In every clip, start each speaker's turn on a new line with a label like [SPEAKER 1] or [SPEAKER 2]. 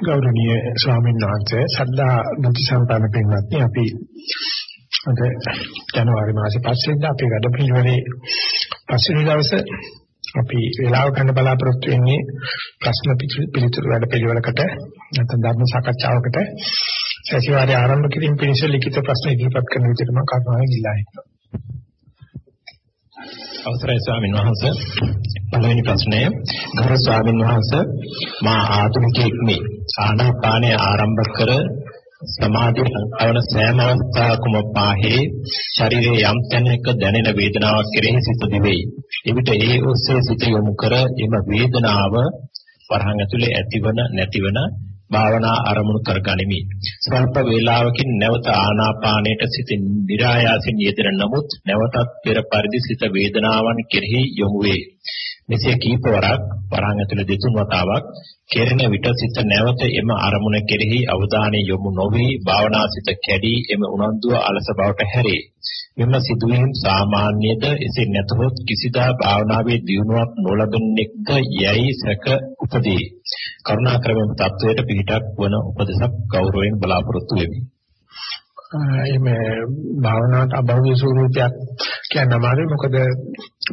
[SPEAKER 1] ගෞරවනීය ස්වාමීන් වහන්සේ සද්ධා මුති සම්පන්න පින්වත්නි අපි අද ජනවාරි මාසේ පස්සේ ඉඳන් අපේ වැඩ පිළිවෙලේ පස්වෙනි දවසේ අපි වේලාව ගන්න බලාපොරොත්තු වෙන්නේ ප්‍රශ්න පිළිතුරු වැඩ පිළිවෙලකට නැත්නම් ධර්ම සාකච්ඡාවකට සතිವಾರයේ ආරම්භ කිරීම පිණිස ලිඛිත ප්‍රශ්න ඉදිරිපත් කරන විදිහට මම කරුණාවෙන් ඉල්ලා හිටිනවා.
[SPEAKER 2] අවසරයි ස්වාමීන් වහන්සේ. පළවෙනි ප්‍රශ්නය. ගරු ස්වාමීන් වහන්සේ මා ආධුනිකයෙක් මේ ආනාපානය ආරම්භ කර සමාධිය සංකවන සෑම අවස්ථාවකම පාහේ ශරීරයේ යම් තැනක දැනෙන වේදනාවක් කෙරෙහි සිත දිවෙයි. එවිට ඒ ඔස්සේ සිත යොමු කර එම වේදනාව වරහන් ඇතුලේ ඇතිවන නැතිවන භාවනා අරමුණු කරගනිමි. ස්වල්ප වේලාවකින් නැවත ආනාපානයට සිත નિરાයාසින් යෙදෙන නමුත් නැවතත් පෙර පරිදි සිත වේදනාවන් කෙරෙහි යොමු වේ. මෙසේ කීපවරක් වරහන් ඇතුළේ දෙතුන් වතාවක් කෙරෙන විට සිත නැවත එම අරමුණ කෙරෙහි අවධානය යොමු නොවි භාවනා සිත කැඩී එම උනන්දුව අලස බවට හැරේ. මෙම සිදුවීම් සාමාන්‍යද එසේ නැතහොත් කිසිදා භාවනාවේ දියුණුවක් නොලබන්නේක්ද යයි සැක උපදී. කරුණාකර මෙම තත්වයට පිටක් වන උපදේශක් ගෞරවයෙන් බලාපොරොත්තු වෙමි.
[SPEAKER 1] එimhe භාවනාවට අභෞවිය ස්වරූපයක් කියන්න අමාරුයි මොකද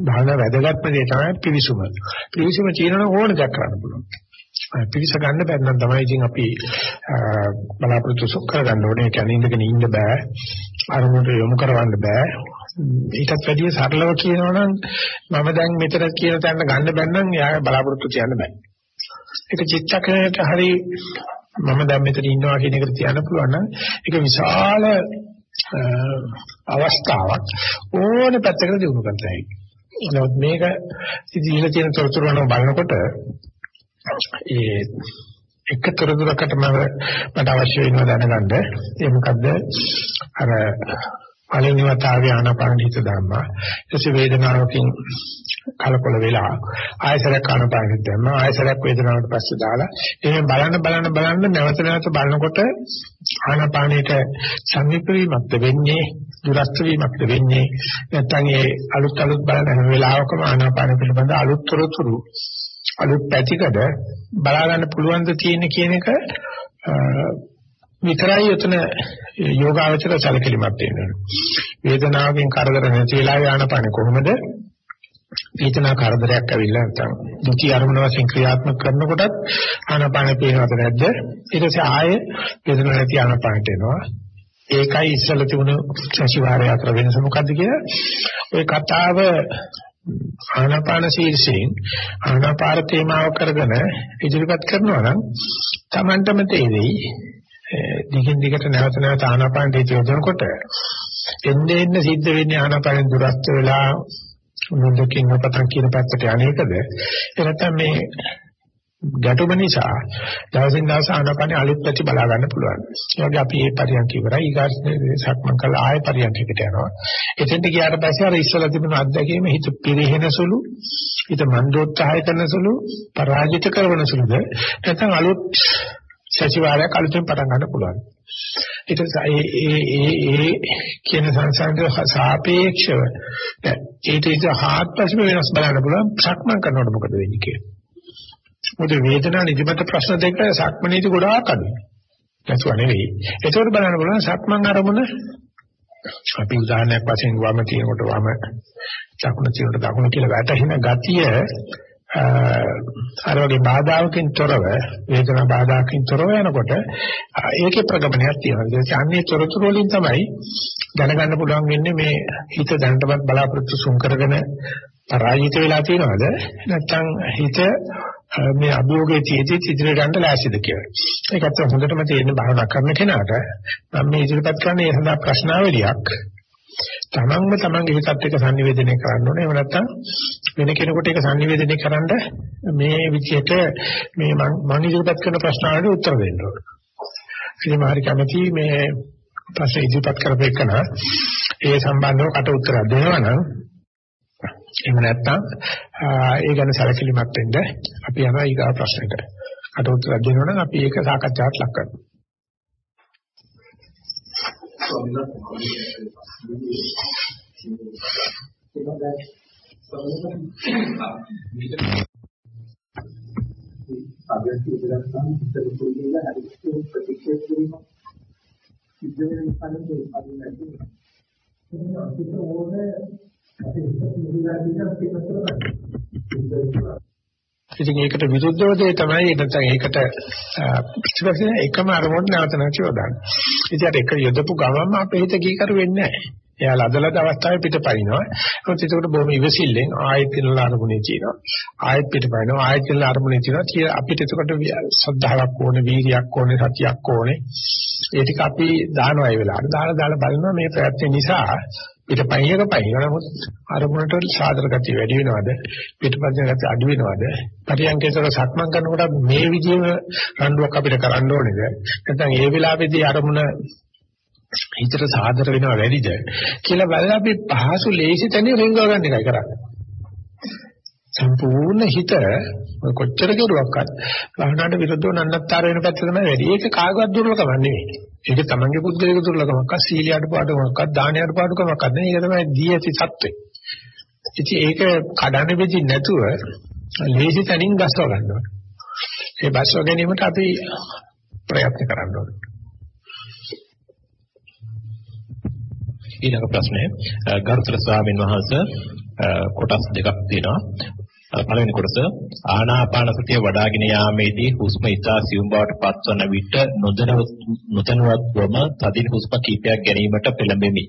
[SPEAKER 1] භාවනාව වැදගත්ම දේ තමයි පිවිසුම. පිවිසුම චීනන ඕන දෙයක් කරන්න පුළුවන්. පිවිස ගන්න බැන්නම් තමයි ඉතින් අපි බලාපොරොත්තු සුක් කරගන්න ඕනේ. ඒ කියන්නේ ඉඳගෙන ඉන්න බෑ. අරමුණට යොමු කරවන්න බෑ. ඊටත් වැඩිය සරලව කියනවනම් මම දැන් මෙතන කියන තැන ගන්න බැන්නම් එයා බලාපොරොත්තු කියන්න බෑ. ඒක චිත්තකරණයට හරි මම දැන් මෙතන ඉන්නවා කියන එකට තියන්න පුළුවන් නම් ඒක විශාල අවස්ථාවක් ඕන පැත්තකට දිනු කරන්න හැකියි. නමුත් මේක ඉතින් තියෙන තොරතුරු වල බලනකොට ඒ එක තොරතුරකටම මට අවශ්‍ය වෙනවා දැනගන්න ඒ මොකද්ද අර පළවෙනි වතාවේ ආනාපාන හිත ධම්මා ඊට වේදනාවකින් කලකොල වෙලා ආයසරයක් ආනාපාන හිත ධම්මා ආයසරයක් වේදනාවට පස්සේ දාලා එහෙනම් බලන්න බලන්න බලන්න නැවත නැවත බලනකොට ආනාපානයට සංවිප්‍ර වීමක්ද වෙන්නේ දුරස්ත වීමක්ද වෙන්නේ නැත්නම් ඒ අලුත් අලුත් බලන හැම වෙලාවකම ආනාපාන පිළිබඳ අලුත් තොරතුරු අලුත් පැතිකඩ බලා ගන්න පුළුවන් ද තියෙන කියන එක විතරයි උතන යෝගාවචර සැලකිලිමත් වෙනවා. වේදනාවකින් කරදර නැති වෙලා යానපණ කොහොමද? වේදනා කරදරයක් ඇවිල්ලා නැත්නම් දුකී අරමුණ වශයෙන් ක්‍රියාත්මක කරනකොටත් ආනාපානෙ පේනවද නැද්ද? ඊට පස්සේ ආයේ වේදනාව නැති ආනාපානට එනවා. ඒකයි ඉස්සල තිබුණු සතිවාරය අතර වෙනස මොකද්ද කියලා? ওই කතාව ආනාපාන ශීර්ෂයෙන් ආනාපාන තේමාව කරගෙන ඉදිරිපත් කරනවා නම් Tamanටම තේරෙයි දිගින් දිගට නැවත නැවත ආනාපානට යොදනකොට එන්නේ එන්නේ සිද්ධ වෙන්නේ ආනාපානෙන් දුරස්ත වෙලා මුලකින් අපතන් කියන පැත්තට අනේකද එනතම මේ ගැටුම නිසා දවසින් දවස ආනාපානෙ අලුත් පැති බලා ගන්න පුළුවන්. ඒ වගේ අපි මේ පරියන්ක ඉවරයි ඊගාස්නේ සක්මන් කළා ආයෙ පරියන්කකට යනවා. එතෙන්ට ගියාට පස්සේ අර ඉස්සලා තිබුණු අත්දැකීම හිත පිරිහෙන සුළු, හිත මන්දෝත්සාහය කරන සුළු, පරාජිත කරන සුළුද නැත්නම් අලුත් සතිವಾರයක් අලුතෙන් පටන් ගන්න පුළුවන්. ඊට ඒ ඒ ඒ කියන සංසන්දන සාපේක්ෂව ඊට ඊට හාත්පසම වෙනස් බලන්න පුළුවන් සක්මන් කරනකොට මොකද වෙන්නේ කියලා. මොකද වේදනා නිදිමත ප්‍රශ්න දෙක සක්මනේදී ගොඩාක් අඩුයි. නැතුව නෙවෙයි. ඒකෝට බලන්න බලන සක්මන් අරමුණ අපි උදාහරණයක් වශයෙන් වම තියෙනකොට වම දකුණ තියෙනකොට දකුණ කියලා වැටෙන ගතිය අර වගේ බාධාවකින් තොරව වේදනා බාධාකින් තොරව යනකොට ඒකේ ප්‍රගමනයක් තියෙනවා. ඒ කියන්නේ තොරතුරු වලින් තමයි දැනගන්න පුළුවන් වෙන්නේ මේ හිත දැනටමත් බලාපොරොත්තු සුන් කරගෙන පරාජිත වෙලා තියෙනවද නැත්නම් හිත මේ අභියෝගයේ තියෙද්දි ඉදිරියට යන්න ලෑස්තිද කියලා. ඒකත් හොඳටම තේරෙන භාවනා කරන කෙනාට මම මේ ඉදිරිපත් කරන්නේ ඒ සඳහා ප්‍රශ්නාවලියක්. තමන්ම තමන්ගේ හිතත් එක්ක sannivedanaya කරන්න ඕනේ. එහෙම නැත්නම් වෙන කෙනෙකුට ඒක sannivedanaya කරන්න මේ විදිහට මේ මම ඉදිරිපත් කරන ප්‍රශ්නාවලට උත්තර දෙන්න ඕනේ. ඉතින් මාරි කැමති මේ ප්‍රශ්න ඉදිරිපත් කරපේකන ඒ සම්බන්ධව කට උත්තර දෙනවා නම් එහෙම නැත්නම් ඒ ගැන සැලකිලිමත් වෙන්න අපි යනවා ඊගා ප්‍රශ්නෙට. කට උත්තර දෙනවා නම් අපි ඒක සාකච්ඡාවට ලක් කරනවා.
[SPEAKER 3] අභ්‍යාස ඉදගත්තාම ඉතල පොඩිලා හරි ප්‍රතික්ෂේප කිරීම සිද්ධ වෙන නිසා නේ අපි නැති ඒක අපිට ඕනේ අපි ඉස්සෙල්ලා කියන පිටතට
[SPEAKER 1] ඉතින් ඒකට විරුද්ධව දේ තමයි නැත්නම් ඒකට පිටිපස්සේ එකම අරමුණ නැවත නැති යොදන්නේ. ඉතින් අර එක යොදපු ගමන්ම අපේ හිත කීකරු වෙන්නේ නැහැ. එයා ලදලද අවස්ථාවේ පිටපයින්නවා. ඒත් ඒකට බොහොම ඉවසිල්ලෙන් ආයෙත් පිනලා අරමුණේ තියෙනවා. ආයෙත් පිටපයින්නවා. ආයෙත් පිනලා අරමුණේ තියෙනවා. අපිට එතකොට ශ්‍රද්ධාවක් ඕනේ, වීර්යයක් ඕනේ, සතියක් ඕනේ. ඒ ටික අපි දානවා ඒ වෙලාවට. දාලා දාලා බලනවා මේ ප්‍රයත්න නිසා පිටපයියක පයින් නමුත් අරමුණට සාදර ගතිය වැඩි වෙනවද? පිටපයින් ගතිය අඩු වෙනවද? පරියන්කේතර සක්මන් කරනකොට මේ විදිහම රණ්ඩුවක් අපිට කරන්න ඕනේද? නැත්නම් ඒ වෙලාවේදී අරමුණ හිතට සාදර වෙනව වැඩිද? කියලා බලලා අපි පහසු ලේසි තැනින් රිංගව ගන්න එකයි කරන්නේ. සම්පූර්ණ හිත කොච්චර කෙරුවක්වත් භවනාට විරුද්ධව නන්නත්තර වෙන පැත්ත තමයි වැඩි. ඒක කාගවත් දුර්ලභකම නෙවෙයි. ඒක තමන්ගේ පුද්ගලික දුර්ලභකමක්, සීලියට පාඩුකමක්, දානයට පාඩුකමක් නෙවෙයි. ඒක තමයි දී ඇති සත්‍යෙ. ඉතින් ඒක කඩන්න බෙදි නැතුව ලේසි තැනින් ගස්ව ගන්න ඕනේ. ඒ බස්ව ගැනීමට අපි ප්‍රයත්න කරන්න ඕනේ.
[SPEAKER 2] ඊළඟ ප්‍රශ්නය ගරුතර ස්වාමීන් වහන්සේ කොටස් දෙකක් තියෙනවා පළවෙනි කොටස ආනාපාන සතිය වඩාගෙන යාමේදී හුස්ම ඉතා සියුම් බවට පත්වන විට නොදැනුවත්වම තදින් හුස්ම කීපයක් ගැනීමට පෙළඹෙමි.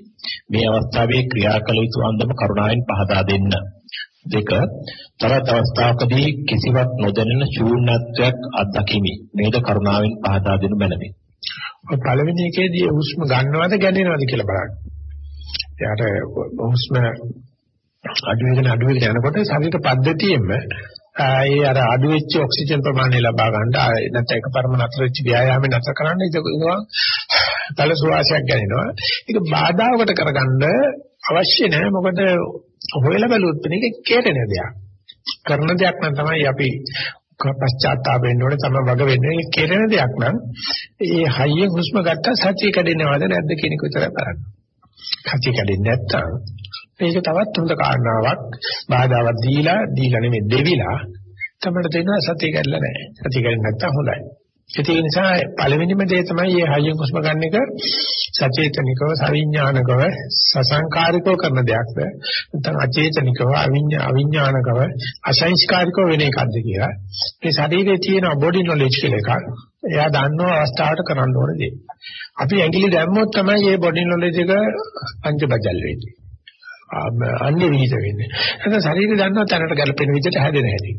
[SPEAKER 2] මේ අවස්ථාවේ ක්‍රියාකල යුතු අන්දම කරුණාවෙන් පහදා දෙන්න. දෙක තවත් අවස්ථාවකදී කිසිවක් නොදැනෙන ශූන්‍යත්වයක් අත්දකිමි. මේද කරුණාවෙන් පහදා දෙනු මැනවි.
[SPEAKER 1] පළවෙනි එකේදී හුස්ම ගන්නවද ගැනීමවද කියලා බලන්න. එයාට හුස්ම අඩු වෙන අඩු වෙන යනකොට ශරීර පද්ධතියෙම ඒ අර අඩු වෙච්ච ඔක්සිජන් ප්‍රමාණය ලබා ගන්න නැත්නම් එකපරම නතර වෙච්ච ව්‍යායාමෙන් නතර කරන්න ඒක තල සුවාසයක් ගැනෙනවා. ඒක බාධාවකට කරගන්න අවශ්‍ය නැහැ මොකද හොයලා බැලුවොත් මේක කෙරෙන දෙයක්. කරන දෙයක් නම් තමයි අපි පශ්චාත්තාප වෙන්න ඕනේ තමයි වග වෙන්නේ ඒක කෙරෙන දෙයක් නම් ඒ හයියෙන් හුස්ම ගත්තා සතිය කැඩෙනවද නැද්ද කියන එක විතරයි බලන්න. සතිය කැඩෙන්නේ නැත්තම් මේක තවත් හොඳ කාරණාවක් බාධාවක් දීලා දීලා නෙමෙයි දෙවිලා තමයි දෙනවා සතිය කැඩලා නැහැ. සතිය කැඩෙන්නේ නැත්තම් හොඳයි. ඒ නිසා පළවෙනිම දේ තමයි මේ හයියෙන් හුස්ම ගන්න එක සචේතනිකව සවිඥානිකව සසංකාරිකව කරන දෙයක්ද නැත්නම් අචේතනිකව අවිඥානිකව අසංස්කාරිකව වෙන එකක්ද කියලා. මේ ශරීරයේ තියෙන බොඩි නොලෙජ් කියලා එකක්. එයා දන්නව අවස්ථාවට කරන්න ඕන දේ. අපි ඇඟිලි දැම්මොත් තමයි මේ බොඩි නොලෙජ් එක පංචබජල් වෙන්නේ. අන්නේ විහිද වෙන්නේ. නැත්නම් ශරීරය දන්නවා තැනට ගැලපෙන විදිහට හැදෙන හැටි.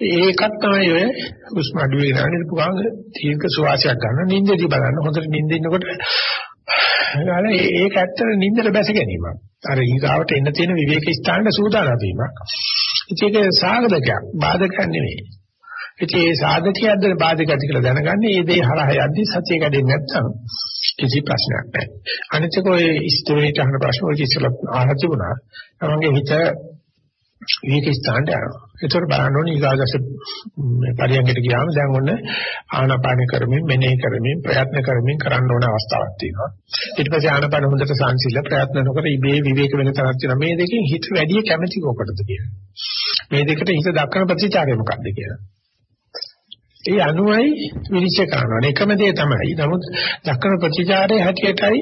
[SPEAKER 1] ඒකත් තමයි ඔය හුස්ම අඩු වෙනවා නේද පුවාම දීර්ඝ සුවාසයක් ගන්න නිින්දදී බලන්න හොඳට නිින්ද ඉන්නකොට ගාලා ඒක ඇත්තට නිින්දට බැස ගැනීමක්. අර ඊගාවට එන්න තියෙන විවේක ස්ථානට සූදානම් වීමක්. ඒක සාධකයක් බාධකයක් නෙවෙයි. ඉතින් ඒ සාධකයක්ද බාධකයක්ද කියලා දැනගන්නේ මේ දේ හරහා යද්දි සත්‍ය කැඩෙන්නේ නැත්නම් කිසි ප්‍රශ්නයක් නැහැ. අනිත් එක ඔය ඉස්තෝරේට අහන ප්‍රශ්න වලට ඉස්සෙල්ලා ආහාර තිබුණා. තමන්ගේ හිත විවේක ස්ථානට යනවා. ඒතර බලන්න ඕනේ ඊගාදස මේ පරියන්කට ගියාම දැන් ඔන්න ආනාපාන කරමින් මෙනෙහි කරමින් ප්‍රයත්න කරමින් කරන්න ඕන අවස්ථාවක් තියෙනවා. ඊට පස්සේ ආනාපාන හොඳට සංසිල්ල ප්‍රයත්න නොකර ඉබේ විවේක වෙන තරක් තියෙනවා. මේ දෙකෙන් හිත වැඩි කැමැති කොකටද කියලා. මේ දෙකට හිත දක්වන ප්‍රතිචාරය මොකක්ද කියලා. ඒ අනුවයි විනිශ්චය කරනවා. එකම දේ තමයි. නමුත් දක්වන ප්‍රතිචාරයේ හැටියටයි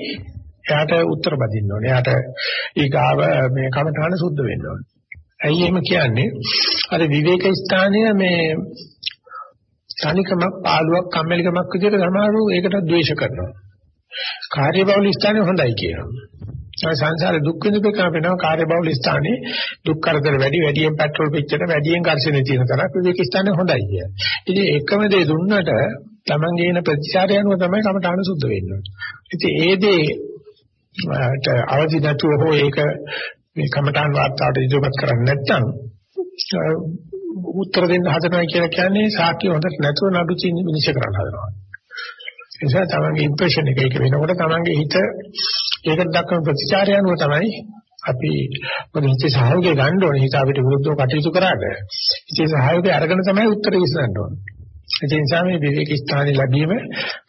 [SPEAKER 1] එයාට උත්තර බදින්න ඕනේ. එයාට ඊගාව මේ කමඨාන සුද්ධ වෙන්න ඕනේ. ඇයි එහෙම කියන්නේ? අර විවේක ස්ථානය මේ තනිකමක් පාළුවක් කම්මැලිකමක් විදිහට සමහරව ඒකට ද්වේෂ කරනවා. කාර්යබහුල ස්ථානය හොඳයි කියනවා. ඒ සංසාරේ දුක් විඳපේක වෙනවා කාර්යබහුල ස්ථානේ දුක් කරදර වැඩි වැඩියෙන් පෙට්‍රල් පිච්චෙන වැඩියෙන් ඝර්ෂණය තියෙන තරක් විවේක ස්ථානේ හොඳයි කිය. ඉතින් එකම දේ දුන්නට Tamange එන ප්‍රතිචාරය අනුව තමයි කමඨාන සුද්ධ වෙන්නේ. ඉතින් ඒ දේට අවදි නැතුව හෝ ඒක මේ කමඨාන් වාර්තාවට ඉදිරිපත් කරන්නේ නැත්නම් උත්තර දෙන්න හදනවා කියලා කියන්නේ සාක්ෂි හොඳට නැතුව නඩු චින් විනිශ්චය කරන්න හදනවා. ඒ නිසා තමන්ගේ ඉම්ප්‍රෙෂන් එක ඒක වෙනකොට තමන්ගේ හිත ඒකට දක්වන ප්‍රතිචාරය අනුව තමයි අපි මොකද හිතේ සහයෝගය ගන්න ඕනේ. හිත අපිට විරුද්ධව කටයුතු කරාට හිතේ සහයෝගය අරගෙන තමයි උත්තර විසඳන්න ඕනේ. ඒ නිසා මේ විවේක ස්ථානෙ ලැබීම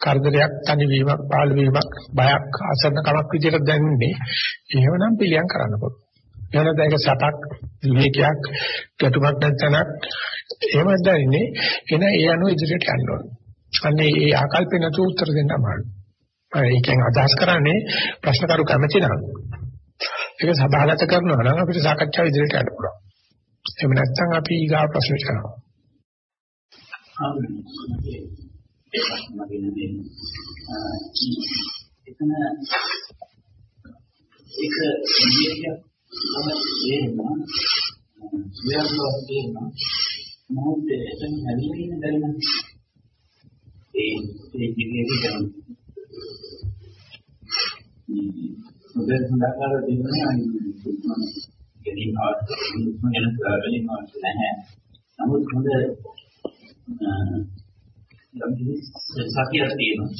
[SPEAKER 1] කරදරයක් තනිවීමක් පාළුවීමක් බයක් අසරණකමක් විදිහට දැනෙන්නේ එහෙමනම් පිළියම් කරන්න පුළුවන්. එහෙනම් ඒක සපක් විවේකයක් ගැටුමක් නැත්නම් එහෙමද දැනෙන්නේ එන ඒ අනුව ඉදිරියට යන්න ඕන. අන්නේ ඒ ආකල්පේ නැතුව උත්තර දෙන්න අමාරුයි. ඒකෙන් අදහස් කරන්නේ ප්‍රශ්න කරු කැමති නම් ඒක සභාගත කරනවා නම් අපිට සාකච්ඡාව ඉදිරියට යන්න පුළුවන්. එහෙම නැත්නම් අපි ඊගා ප්‍රශ්න කරනවා.
[SPEAKER 4] එතන එක ඉන්දියාවේ තේරෙනවා විද්‍යාව තේරෙනවා මොහොත එතන හැදෙන්නේ දැනෙන ඒ ඒ ජීවිතේ දැනෙන මොකද හඳාකාර දෙන්නේ අනිත් ගෙලින් ආත් මොන කරගෙන මාත් නැහැ නමුත් හොඳ යම් කිසි සතියක් තියෙනවා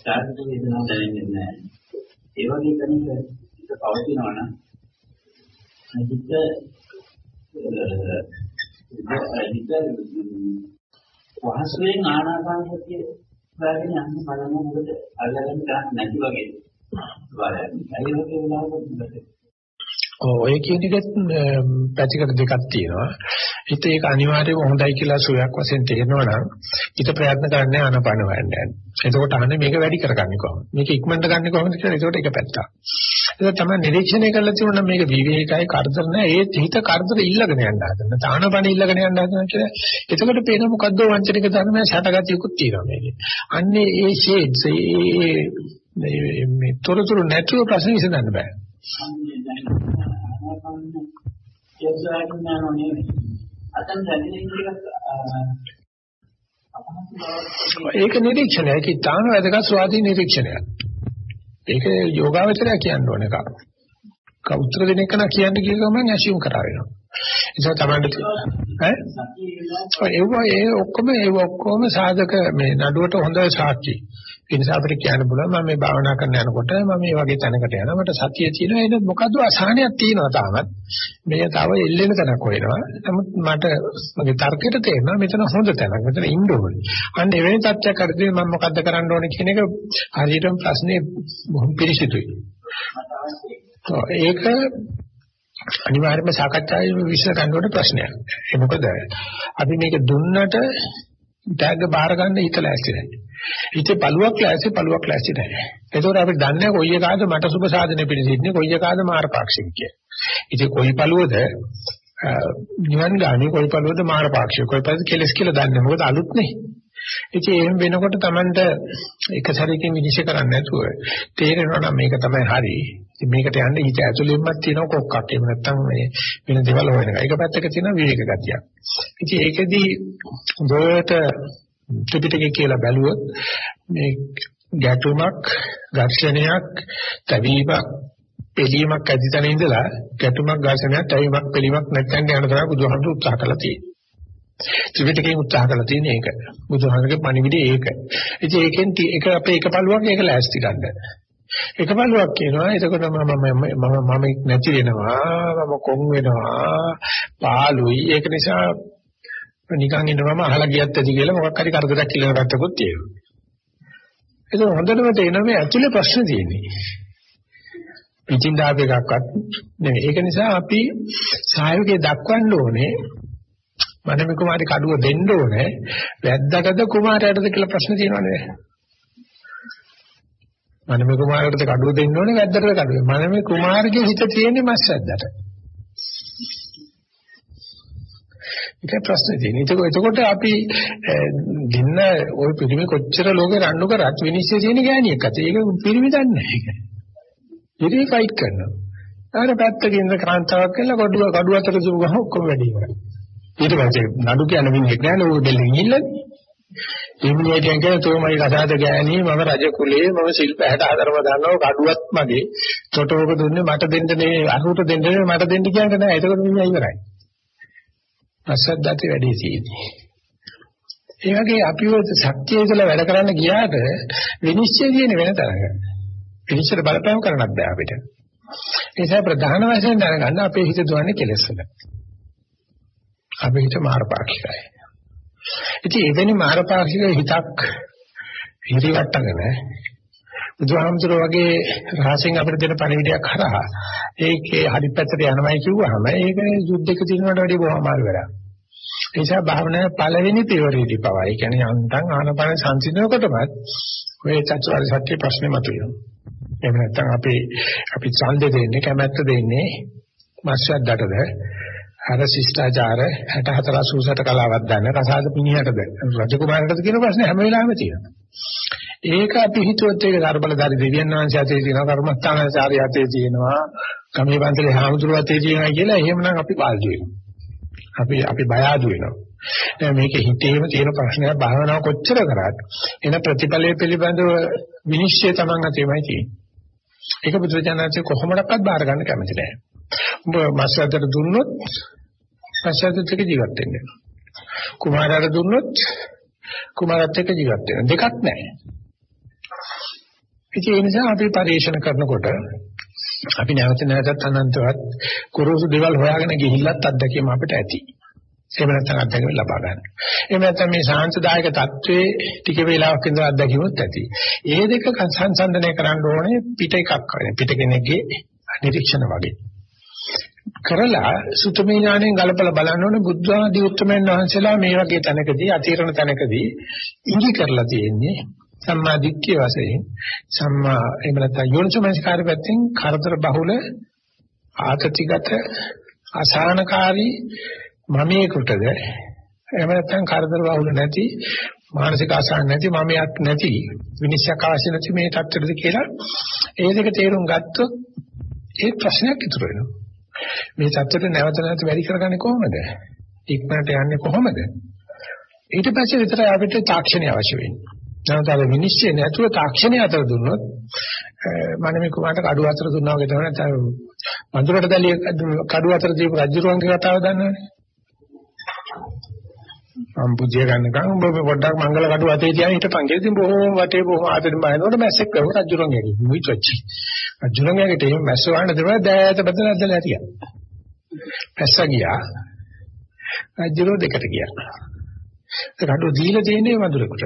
[SPEAKER 4] සාධක වේදනාවක් දැනෙන්නේ නැහැ ඒ වගේ කෙනෙක් හිත පවතිනවා නම් හිත හිත වහසෙන් ආනාපාන සතිය හොයාගෙන යන්න බලන්න මොකද අල්ලගෙන ගන්න නැති වගේ බලන්න. ඒ වගේ වෙලාවක
[SPEAKER 1] ඔය කියන එකත් පැතිකඩ දෙකක් තියෙනවා. හිත ඒක අනිවාර්යයෙන්ම හොඳයි කියලා සුවයක් වශයෙන් තේරෙනවා නම් හිත ප්‍රයත්න කරන්නේ ආනපන වයන්න යන. එතකොට අහන්නේ මේක වැඩි කරගන්නේ කොහොමද? මේක ඉක්මනට ගන්න කොහොමද කියලා එතකොට එක පැත්තක්. ඒක තමයි නිරීක්ෂණය කරලා තියුණා මේක විවේකයි කරදර නැහැ. ඒ හිත කරදර ඉල්ලගෙන යන්න හදන. තානපන ඉල්ලගෙන යන්න හදන කියලා. එතකොට පේන මොකද්ද වංචනික ධර්මය ෂටගතියකුත් තියෙනවා මේකේ. අන්නේ ඒ ෂේඩ්ස් ඒ මේ තොරතුරු නැතුව ප්‍රශ්න විසඳන්න බෑ. ඒක නිරීක්ෂණය. ඒක තාම වැදගත් ස්වාධීන නිරීක්ෂණයක්. ඒක යෝගාවචරය කියන්න ඕන එකක්. කවුතර දෙන එක නා කියන්න කියන ගමන් ඇසියුම් කරා වෙනවා. ඒක තමයි ඈ ඒ ඔක්කොම ඒ ඔක්කොම සාධක මේ නඩුවට හොඳ සාක්ෂි. ඒ නිසා අපිට කියන්න පුළුවන් මම මේ භාවනා කරන යනකොට මම මේ වගේ තැනකට යනවා. මට සතිය තියෙනවා. ඒක මොකද්ද අසහනයක් තියෙනවා තාමත්. මේ තව එල්ලෙන තැනක් හොයනවා. නමුත් මට මගේ තර්කයට තේරෙනවා මෙතන හොඳ තැනක්. මෙතන ඉන්න ඕනේ. අන්න එවැනි තත්ත්වයක් හරිදී මම මොකද්ද කරන්න ඕනේ කියන එක හරියටම ප්‍රශ්නේ බොහොම පිළිසිතුයි ඒක අනිවාර්යයෙන්ම සාකච්ඡාවේ විශ්ල ගන්න ඕනේ ප්‍රශ්නයක්. ඒ මොකද? අපි මේක දුන්නට ටැග් බාර ගන්න හිතලා ඇස්ති නැහැ. හිතේ පළුවක් ලෑස්ති පළුවක් ලෑස්ති නැහැ. ඒකෝර අපි දන්නේ කොයි එකාද මට සුබ සාධනෙ පිළිසින්නේ කොයි එකාද මාරපාක්ෂික කියලා. ඉතින් කොයි පළුවද නිවන් ගානේ කොයි පළුවද මාරපාක්ෂික කොයි පළුවද කෙලස් කියලා දන්නේ. මොකද අලුත් නේ. ඉතින් එහෙම වෙනකොට Tamanට එක සැරේකින් විනිශ්චය කරන්න නැතුව තේරෙනවා නම් මේක තමයි හරි. ඉතින් මේකට යන්න හිත ඇතුළෙන්මත් තියෙන කොක්කක්. එහෙම නැත්නම් මේ වෙන දේවල් හොයන එක. ඒක පැත්තක තියෙන විවේක ගතියක්. ඉතින් ඒකෙදී දෙයට ත්‍රිපිටකය කියලා බැලුවොත් මේ ගැටුමක්, ඝර්ෂණයක්, තැවීමක්, පිළීමක් ඇතිතන ඉඳලා ගැටුමක්, ඝර්ෂණයක්, තැවීමක්, පිළීමක් නැත්නම් යන තමයි බුදුහාමුදුරු උත්සාහ කළා තියෙන්නේ. ත්‍රිපිටකයෙන් උත්සාහ කරලා තියෙන එක. බුදුහාමගේ පණිවිඩය ඒක. ඉතින් ඒකෙන් එක අපේ එක පළුවක් ඒක ලෑස්ති ගන්න. එක පළුවක් කියනවා එතකොට මම මම මම නැති වෙනවා මම කොන් වෙනවා පාළුයි ඒක නිසා නිකන් ඉන්නවම අහලා ගියත් ඇති කියලා මොකක් හරි කරදරයක් කියලා ගත්තකොත් තියෙනවා. ඒක හොඳටම තේරෙනවා මේ ඇතුලේ ප්‍රශ්න තියෙන්නේ. පිටින් දාප එකක්වත් නෙමෙයි. ඒක නිසා අපි සහයෝගය දක්වන්න ඕනේ මනමේ කුමාරි කඩුව දෙන්න ඕනේ. වැද්දාටද කුමාරයාටද කියලා ප්‍රශ්න තියෙනවනේ මනමේ කුමාරයාටද කඩුව දෙන්න ඕනේ වැද්දාටද කඩුව මනමේ කුමාරගේ හිත තියෙන්නේ මස් වැද්දාට. ඒක ප්‍රශ්නේ තියෙන්නේ. එතකොට අපි දෙන්න ওই පිළිමේ කොච්චර ලෝකේ රණ්ඩු කරත් විනිශ්චය තියෙන ගෑණියක් අත ඒක පිළිමි දන්නේ නැහැ ඒක. ඉතින් ෆයිට් කරනවා. අර පැත්තකින් ක්‍රාන්තාවක් කළා කඩුව කඩුව අතර දුවගම ඔක්කොම වැඩි ඉවරයි ඊට පස්සේ නඩු කියන මිනිහෙක් නෑ නෝ දෙල්ලෙන් ඉල්ලන්නේ. ඒ මිනිහෙන් කියන තෝමයි කසාද ගෑණී මම රජ කුලේ මම ශිල්ප 64ම දන්නවා කඩුවත් මගේ. තොටෝක දුන්නේ මට දෙන්න නේ අරුට දෙන්න නේ මට දෙන්න කියන්නේ නෑ. ඒකත් මිනිහා ඉවරයි. පස්සද්දති වැඩි තියෙන්නේ. ඒ වගේ අපිව ශක්තිය ඉදලා වැඩ කරන්න ගියාට විනිශ්චය කියන වෙන තරක. විනිශ්චය බලපෑම් කරන්නත් බෑ අපිට. ඒ නිසා ප්‍රධාන වශයෙන් දැනගන්න අපේ හිත දුවන්නේ කෙලෙස් වල. අපේ හිත මාරපාක්ෂිකයි. ඉතින් එවැනි මාරපාක්ෂික හිතක් හිරිවට්ටගෙන බුදුහාමුදුරුවෝ වගේ රහසෙන් අපිට දෙන පණිවිඩයක් හරහා ඒකේ හරි පැත්තට යනවයි කිව්වහම ඒක යුද්ධයක දිනනට වඩා බොහොම අමාරු වැඩක්. ඒ නිසා භාවනාවේ පළවෙනි පියවරේදී පවා ඒ කියන්නේ අන්තං ආනපන සංසිඳනකොටමත් ඔය චතුරාර්ය සත්‍ය ප්‍රශ්නේ මතුවෙනවා. එහෙම නැත්නම් අපි අපි ඡන්දෙ දෙන්නේ කැමැත්ත දෙන්නේ මාස්යද්දටද අර ශිෂ්ටාචාර 64 86 කලාවක් දන්න රසාද පිනියටද රජකුමාරටද කියන ප්‍රශ්නේ හැම වෙලාවෙම තියෙනවා. ඒක අපි හිතුවත් ඒක ධර්මබලධාරී දෙවියන් වහන්සේ අතේ තියෙනවා කර්මස්ථානාචාර්ය අතේ තියෙනවා කමී පන්සලේ හාමුදුරුවෝ අතේ තියෙනවා කියලා එහෙමනම් අපි බාල්දු වෙනවා. අපි අපි බය ආදු වෙනවා. දැන් මේක හිතේම තියෙන ප්‍රශ්නයක් භාවනාව කොච්චර කරාද එන ප්‍රතිඵලයේ පිළිබඳව විනිශ්චය Taman අතේමයි තියෙන්නේ. ඒක බුදුරජාණන්සේ කොහොමඩක්වත් බාර ගන්න කැමති නැහැ. උඹ මාසයකට දුන්නොත් මාසයකට එක ජීවත් වෙන්න. කුමාරයාට දුන්නොත් කුමාරත් එක්ක ජීවත් වෙන දෙකක් නැහැ. ඒ නිසා අපි පරිශන කරනකොට අපි නැවත නැවතත් අනන්තවත් කුරුසු දේවල් හොයාගෙන ගිහිල්ලත් අත්දැකීම අපිට ඇති. එහෙම නැත්නම් අත්දැකීම ලබා ගන්න. එහෙම නැත්නම් මේ සාන්තදායක தત્ත්වයේ ටික වේලාවක් ඉඳලා අත්දැකීමත් ඇති. ඒ දෙක සංසන්දනය කරන්න ඕනේ පිට එකක් වගේ. පිට කෙනෙක්ගේ නිරීක්ෂණ වගේ. කරලා සුතමේ ඥාණයෙන් ගලපලා බලන්න ඕනේ බුද්ධ ආදී උත්තරමයන් වහන්සේලා මේ වගේ තැනකදී අතිරණ තැනකදී ඉඟි කරලා තියෙන්නේ සම්මා දිට්ඨිය වශයෙන්. සම්මා එහෙම නැත්නම් යෝනිසමනස්කාර පැත්තෙන් කරදර බහුල ආතතිගත අසහනකාරී මමේකටද එහෙම නැත්නම් කරදර බහුල නැති මානසික අසහන නැති මමයක් නැති විනිශ්චයක් අවශ්‍ය නැති මේ தත්ත්වෙද කියලා ඒ දෙක තේරුම් ගත්තොත් ඒ ප්‍රශ්නයක් ඉතුරු වෙනවා. මේ தත්ත්වෙට නැවත නැවත වැඩි කරගන්නේ කොහොමද? ඉක්මනට යන්නේ කොහොමද? ඊට පස්සේ විතරයි අපිට තාක්ෂණය අවශ්‍ය වෙන්නේ. නමුත් අර විනිශ්චය නැතුව තාක්ෂණය අතර දුන්නොත් මනමේ කුමාරට කඩු අතර දුන්නා වගේ තමයි නැත්නම් වඳුරට දැලිය කඩු අතර දීපු රජුරුවන්ගේ කතාව දන්නවනේ. මම පුජිය ගන්නකම් ඔබ පොඩ්ඩක් මංගල කඩු අතේ තියාගෙන හිටපන් කියලා ඉතින් බොහොම වටේ බොහොම ආදරෙන් බලනකොට මැස්සෙක් ගව රජුරුවන්ගේ මුයිචොච්චි. රජුරුවන්ගේ තේ මැස්ස වහන්න දෙනවා දෑත බදලා ඇදලා හිටියා. මැස්ස ගියා. රජුරුව දෙකට ගියා. ඒ කඩුව දීලා තියෙන්නේ වඳුරෙකුට.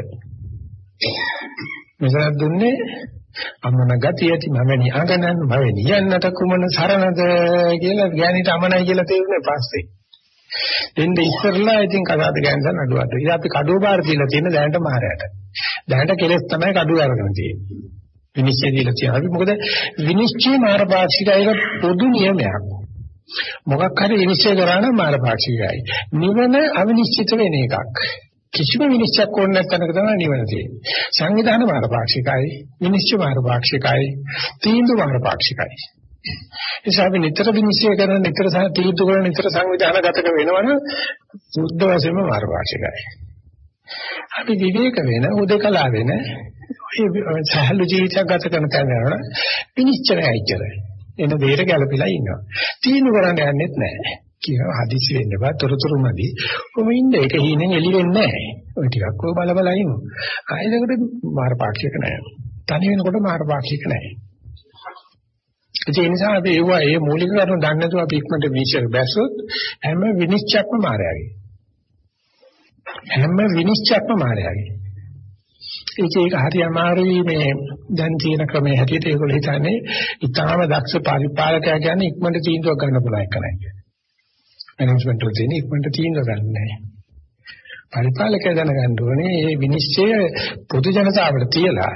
[SPEAKER 1] මෙසක් දුන්නේ අමන ගතිය ඇති මම නිහඟනන් මම නියන්නට කුමන සරණද කියලා ගෑණිට අමනයි කියලා තේරුනේ පස්සේ. දෙන්න ඉස්සරලා ඉතින් කතාවද ගෑනසන් අඩුවට. ඉතින් අපි කඩුව බාර දීලා තියෙන දැනට මාරයට. දැනට කෙලස් තමයි කඩුව අරගෙන තියෙන්නේ. විනිශ්චය දීලා තියෙනවා. අපි මොකද විනිශ්චය මාර්ගපාක්ෂිකයි පොදු නියමයක්. මොකක් හරි විනිශ්චය කරා නම් මාර්ගපාක්ෂිකයි. නිවන අවිනිශ්චිත වෙන එකක්. කිසිම විනිශ්චයක් ඕනේ නැත්නම් තමයි නිවන තියෙන්නේ. සංවිධාන මාර්ගපාක්ෂිකයි, විනිශ්චය මාර්ගපාක්ෂිකයි, තීන්දුව මාර්ගපාක්ෂිකයි. නිසා අපි නිතර විනිශ්චය කරන නිතර තීන්දුව කරන නිතර සංවිධානගතක වෙනවනම් සුද්ධ වශයෙන්ම මාර්ගපාක්ෂිකයි. අපි විවේක වෙන, උදකලා වෙන, ඔය සහල් ජීවිතයක් ගත කරන තැන යනවා විනිශ්චයයි ඉච්චරයි. එන දෙයට ගැළපීලා ඉන්නවා. තීන්දුව කරන්න යන්නෙත් නැහැ. කියනවා හදිසි වෙන්න බා තොරතුරු මදි. කොහොම ඉන්න ඒක හීනෙන් එළි වෙන්නේ නැහැ. ඔය ටිකක් ඔය බල බල ඉමු. ආයෙකට මාර පාක්ෂික නැහැ. තනි වෙනකොට මාර පාක්ෂික නැහැ. ඒ නිසා අපි ඒවා ඒ මූලික කරුණු දන්නේ නැතුව අපි ඉක්මනට විනිශ්චය බැස්සොත් හැම විනිශ්චයක්ම මාරයගේ. හැම විනිශ්චයක්ම මාරයගේ. ඒක හරි අමාරුයි මේ දැන් තියෙන ක්‍රමයේ හැටියට ඒගොල්ලෝ හිතන්නේ ඊටාම දක්ෂ පරිපාලකයා කියන්නේ ඉක්මනට තීන්දුවක් ගන්න පුළුවන් එක නයි. මැනේජ්මන්ට් වල තියෙන ඉක්මනට තීන්දුව ගන්න නැහැ. පරිපාලකයා දැනගන්න ඕනේ මේ විනිශ්චය පොදු ජනතාවට තියලා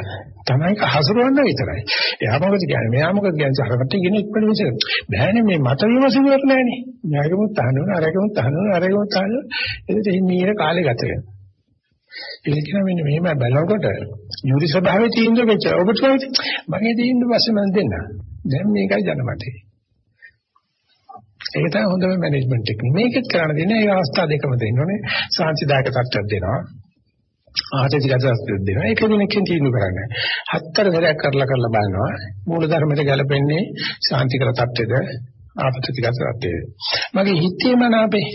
[SPEAKER 1] තමයි හසුරවන්න විතරයි. එයා මොකද කියන්නේ? මෙයා මොකද කියන්නේ? අරකට කියන ඉක්මන විශ්ය. බෑනේ මේ මත විමසීම වල නෑනේ. මෙයාගෙමුත් අහනවා, අරගෙමුත් අහනවා, අරගෙමුත් අහනවා. එතකොට මීර කාලේ ගත වෙනවා. ඒක කියන මෙන්න මෙහෙම බලනකොට යුරි ස්වභාවයේ තීන්දුව වෙච්ච ඔබතුමායි මගේ තීන්දුව පස්සේ මම දෙන්න. දැන් මේකයි ජනමතේ. ඒක තමයි හොඳම මැනේජ්මන්ට් ටෙක්නික්. මේකත් කරන්න දෙන්නේ ඒ අවස්ථා දෙකම දෙන්න ඕනේ. සාංශිදායක තත්ත්වයක් දෙනවා. ආහතේ ගතස්ත්වයක් දෙනවා. ඒක දිනකින් තීන්දුව කරන්න. හතර වෙලක් කරලා කරලා බලනවා. මූල ධර්මයට ගැලපෙන්නේ සාන්තිකර තත්ත්වෙද ආපතිගත තත්ත්වෙද. මගේ හිතේ මන අපේ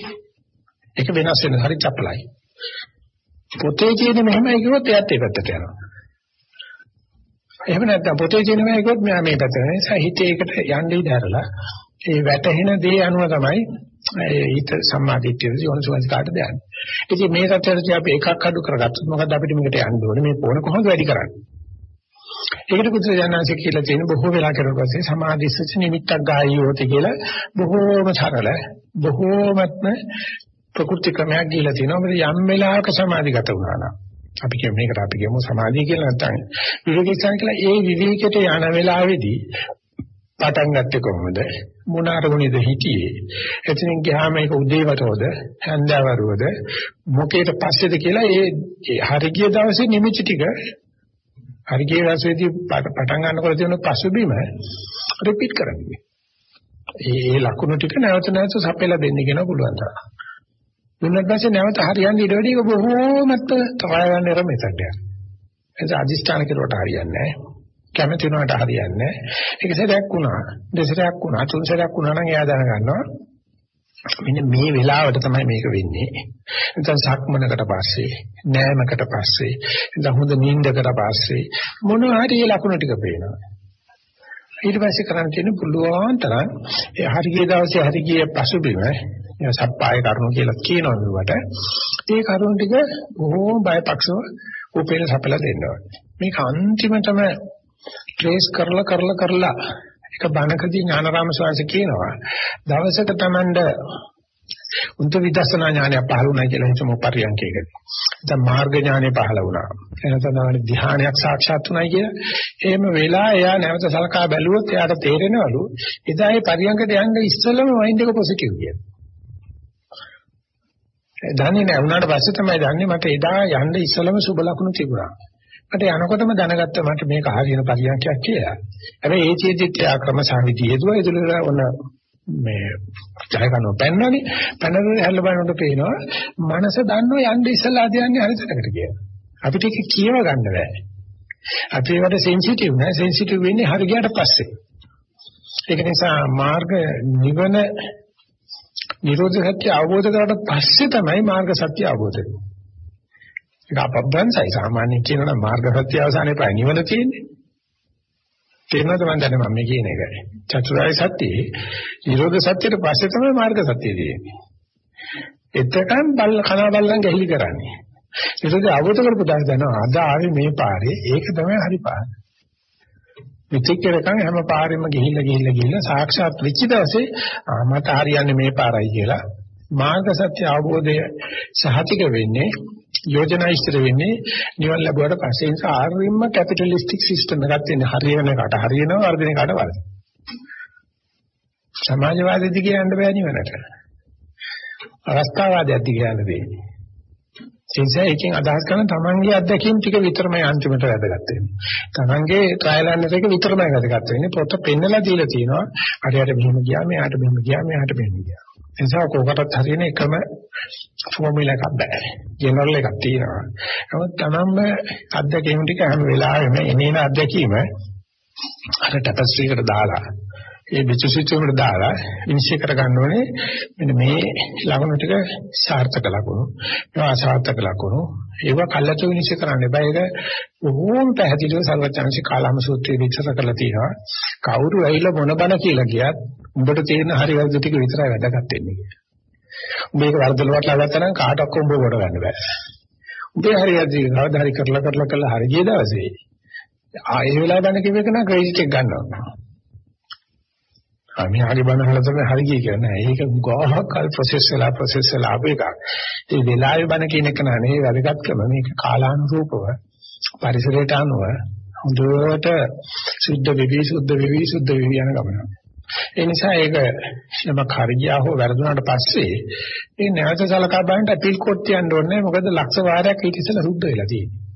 [SPEAKER 1] ඒක වෙනස් වෙන හරි චපලයි. පොතේ කියන මෙහෙමයි කිව්වොත් එයාත් ඒ පැත්තට යනවා. එහෙම නැත්නම් පොතේ කියන මෙහෙමයි කිව්වොත් මෙයා මේ පැත්තට යනවා. ඒ නිසා හිතේ එකට යන්නේ ඉඳලා ඒ වැටහෙන දේ අනුව තමයි ඒ හිත සම්මාදිට්ඨියද යෝනිසෝමනසිකාට දෙන්නේ. ඉතින් මේ සත්‍යයට අපි එකක් අඩු කරගත්තොත් මොකද අපිට මේකට යන්න ඕනේ මේ පොණ කොහොමද වැඩි කරන්නේ? ඒකට බුදුරජාණන්සේ කියලා තියෙන බොහෝ වෙලා කරලා පස්සේ සමාධිස්ස නිමිත්තක් ගායියෝති කියලා බොහෝම සරල බොහෝමත්ම ප්‍රකෘති ක්‍රමයක් දීලා තියෙනවා. මොකද යම් වෙලාවක සමාධිගත වුණා නම් අපි කියමු මේකට අපි කියමු සමාධිය කියලා නැත්නම් විවේකීසන් කියලා ඒ විවේකයට යන වෙලාවේදී පටන් ගත්තේ කොහොමද මොන අරමුණේද හිටියේ. එතනින් ගියාම ඒක උදේවටවද හැන්දෑවරුවද මොකේට පස්සේද කියලා ඒ හරි ගිය දවසේ නිමිති ටික හරි ගිය දවසේදී පටන් ගන්නකොට තියෙන පසුබිම රිපීට් කරන්නේ. ඒ ලකුණු ටික නැවත නැවත සපයලා දෙන්න කියන පුළුවන් තරම් දුන්නත් පස්සේ නැවත හරියන්නේ ඊට වැඩි බොහෝමත් තවය ගන්න ඉර මෙතඩයක් එතන අදිස්ථාන කෙරුවට හරියන්නේ නැහැ. කැමති වුණාට හරියන්නේ නැහැ. ඒක සැරයක් වුණා, දෙසරයක් වුණා, තුන් සැරයක් වුණා නම් එයා දැනගන්නවා මෙන්න මේ වෙලාවට තමයි මේක වෙන්නේ. නැත්නම් සක්මනකට පස්සේ, නෑමකට පස්සේ, නැත්නම් හොඳ නිින්දකට පස්සේ මොනවා හරි ඒ ලකුණු ටික පේනවා. ඊට පස්සේ කරන්න තියෙන පුළුවන් තරම් ඒ හරිය දවසේ හරිය පසුබිම සප්පාය කරුණු කියලා කියනවා මෙවට. ඒ කරුණු ටික බොහොම බයපක්ෂව උපේන සපලා දෙන්න ඕනේ. මේක අන්තිමටම ට්‍රේස් කරලා කරලා කරලා එක බණකදී ඥානරාම ස්වාමීන් කියනවා දවසක Tamand උන්ත විදර්ශනා ඥානය පහළ වුණා කියලා හිතමු පරියන්කයකදී. දැන් මාර්ග ඥානය පහළ වුණා. එනතන ධ්‍යානයක් සාක්ෂාත් වුණා කියලා. එහෙම වෙලා එයා නැවත සලකා බැලුවොත් එයාට තේරෙනවලු එදා ඒ පරියන්කට යන්න ඉස්සෙල්ලම මයින්ඩ් එක පොසිටිව් කියලා. දන්නේ නැහැ වුණාට පස්සේ තමයි දන්නේ මට එදා යන්න ඉස්සෙල්ලම සුබ ලකුණු තිබුණා. මට යනකොටම දැනගත්තා මට මේක හරියන පරියන්කයක් කියලා. හැබැයි ඒ චේතිත් ආක්‍රම සාවිදි හේතුව ඒතුළේ ඔන්න මේ ජයකනෝ පෙන්නනේ පෙන්නන හැල්ල බලනකොට පේනවා මනස දන්නෝ යන්නේ ඉස්සලා දියන්නේ හරි තැනකට කියලා. අපිට ඒක කියව ගන්න බෑ. අපි ඒවට සෙන්සිටිව් නෑ සෙන්සිටිව් වෙන්නේ හරි ගියාට පස්සේ. ඒක නිසා මාර්ග නිවන නිරෝධ සත්‍ය අවබෝධ කරලා පස්සේ තමයි මාර්ග සත්‍ය අවබෝධ වෙන්නේ. ඒක අපබ්‍රංශයි සාමාන්‍යයෙන් කියනවා නම් මාර්ග සත්‍ය අවසානයේ පයි නිවන තියෙන්නේ. තේරෙනවද මම දන්නේ මම මේ කියන එක. චතුරාර්ය සත්‍යයේ නිරෝධ සත්‍යයට පස්සේ තමයි මාර්ග සත්‍ය තියෙන්නේ. එතකන් බල්ල කන බල්ලන් ගැහිලි කරන්නේ. ඒකද අවබෝධ කරපු දාන දනවා අද ආවේ මේ පාරේ ඒක තමයි හරි පාර. මෙතෙක් කරකන් හැම පාරෙම ගිහිල්ලා ගිහිල්ලා ගිහිල්ලා සාක්ෂාත් වෙච්ච දවසේ මට හරියන්නේ මේ පාරයි කියලා මාර්ග සත්‍ය අවබෝධය සහතික වෙන්නේ යෝජනා ඉස්තර වෙන්නේ නිවන් ලැබුවට පස්සේ ඒක ආරින්ම කැපිටලිස්ටික් සිස්ටම් එකක් තියෙන හරියන කට හරියනවා වර්ධනය කට වර්ධනය. සමාජවාදී දිගේ යන්න බෑ නිවනට. අවස්ථාවාදයක් දිගේ යන්න දෙන්නේ. එනිසා එකෙන් අදහස් කරන තමන්ගේ අත්දැකීම් ටික විතරමයි අන්තිමට වැදගත් වෙන්නේ. තමන්ගේ ට්‍රයිල් ඇන්ඩ් එක විතරමයි වැදගත් වෙන්නේ. පොත පෙන්නලා දීලා තියෙනවා. හරියට මෙහෙම ගියා, මෙයාට මෙහෙම ගියා, මෙයාට මෙහෙම ගියා. නිසා කොකටත් හරියන එකම ෆෝමියුලා එකක් බෑ. ජෙනරල් එකක් තියෙනවා. නමුත් තමන්ම අත්දැකීම් ටික හැම වෙලාවෙම එනේන අත්දැකීම අර ටැපස්ට්‍රි එකට දාලා ඒ විචිසිතුමට දාලා විනිශ්චය කරගන්න ඕනේ මෙන්න මේ ලකුණු ටික සාර්ථක ලකුණු ඒවා අසාර්ථක ලකුණු ඒවා කල්ලාතු විනිශ්චය කරන්න එපා ඒක බොහෝම පැහැදිලිව සර්වඥාන්සේ කාලාම සූත්‍රයේ විස්තර කරලා තියෙනවා කවුරු ඇවිල්ලා මොන බණ කියලා ගියත් උඹට තේරෙන හරි වැරදි ටික විතරයි වැදගත් වෙන්නේ කියලා. උඹ ඒක වර්ධලවට ලගත්තා නම් කාටවත් උඹ කොට ගන්න බෑ. උඹේ හරි වැරදි කවදා හරි කරලා කරලා කරලා හරි ගිය දවසේ ආ ඒ වෙලාව ගන්න කිව්ව එක නම් ක්‍රෙඩිට් එක ගන්නවා. ආ මේ හරි බණ අහලා තමයි හරි ගියේ කියලා නෑ. ඒක ගොහක් කල් ප්‍රොසෙස් වෙලා ප්‍රොසෙස් වෙලා ආපු එකක්. ඒ වෙලාවේ බණ කියන එක නෑ වැදගත්කම මේක කාලානුරූපව පරිසරයට අනුව හොඳට සුද්ධ වෙවි සුද්ධ වෙවි සුද්ධ වෙවි යන ගමනක්. ඒ නිසා ඒක යමක් හරියා හෝ වැරදුනාට පස්සේ ඒ නැවත සලකා බලන්න අපීල් කෝට් තියන්න ඕනේ මොකද ලක්ෂ වාරයක් ඊට ඉස්සෙල්ලා සුද්ධ වෙලා තියෙන්නේ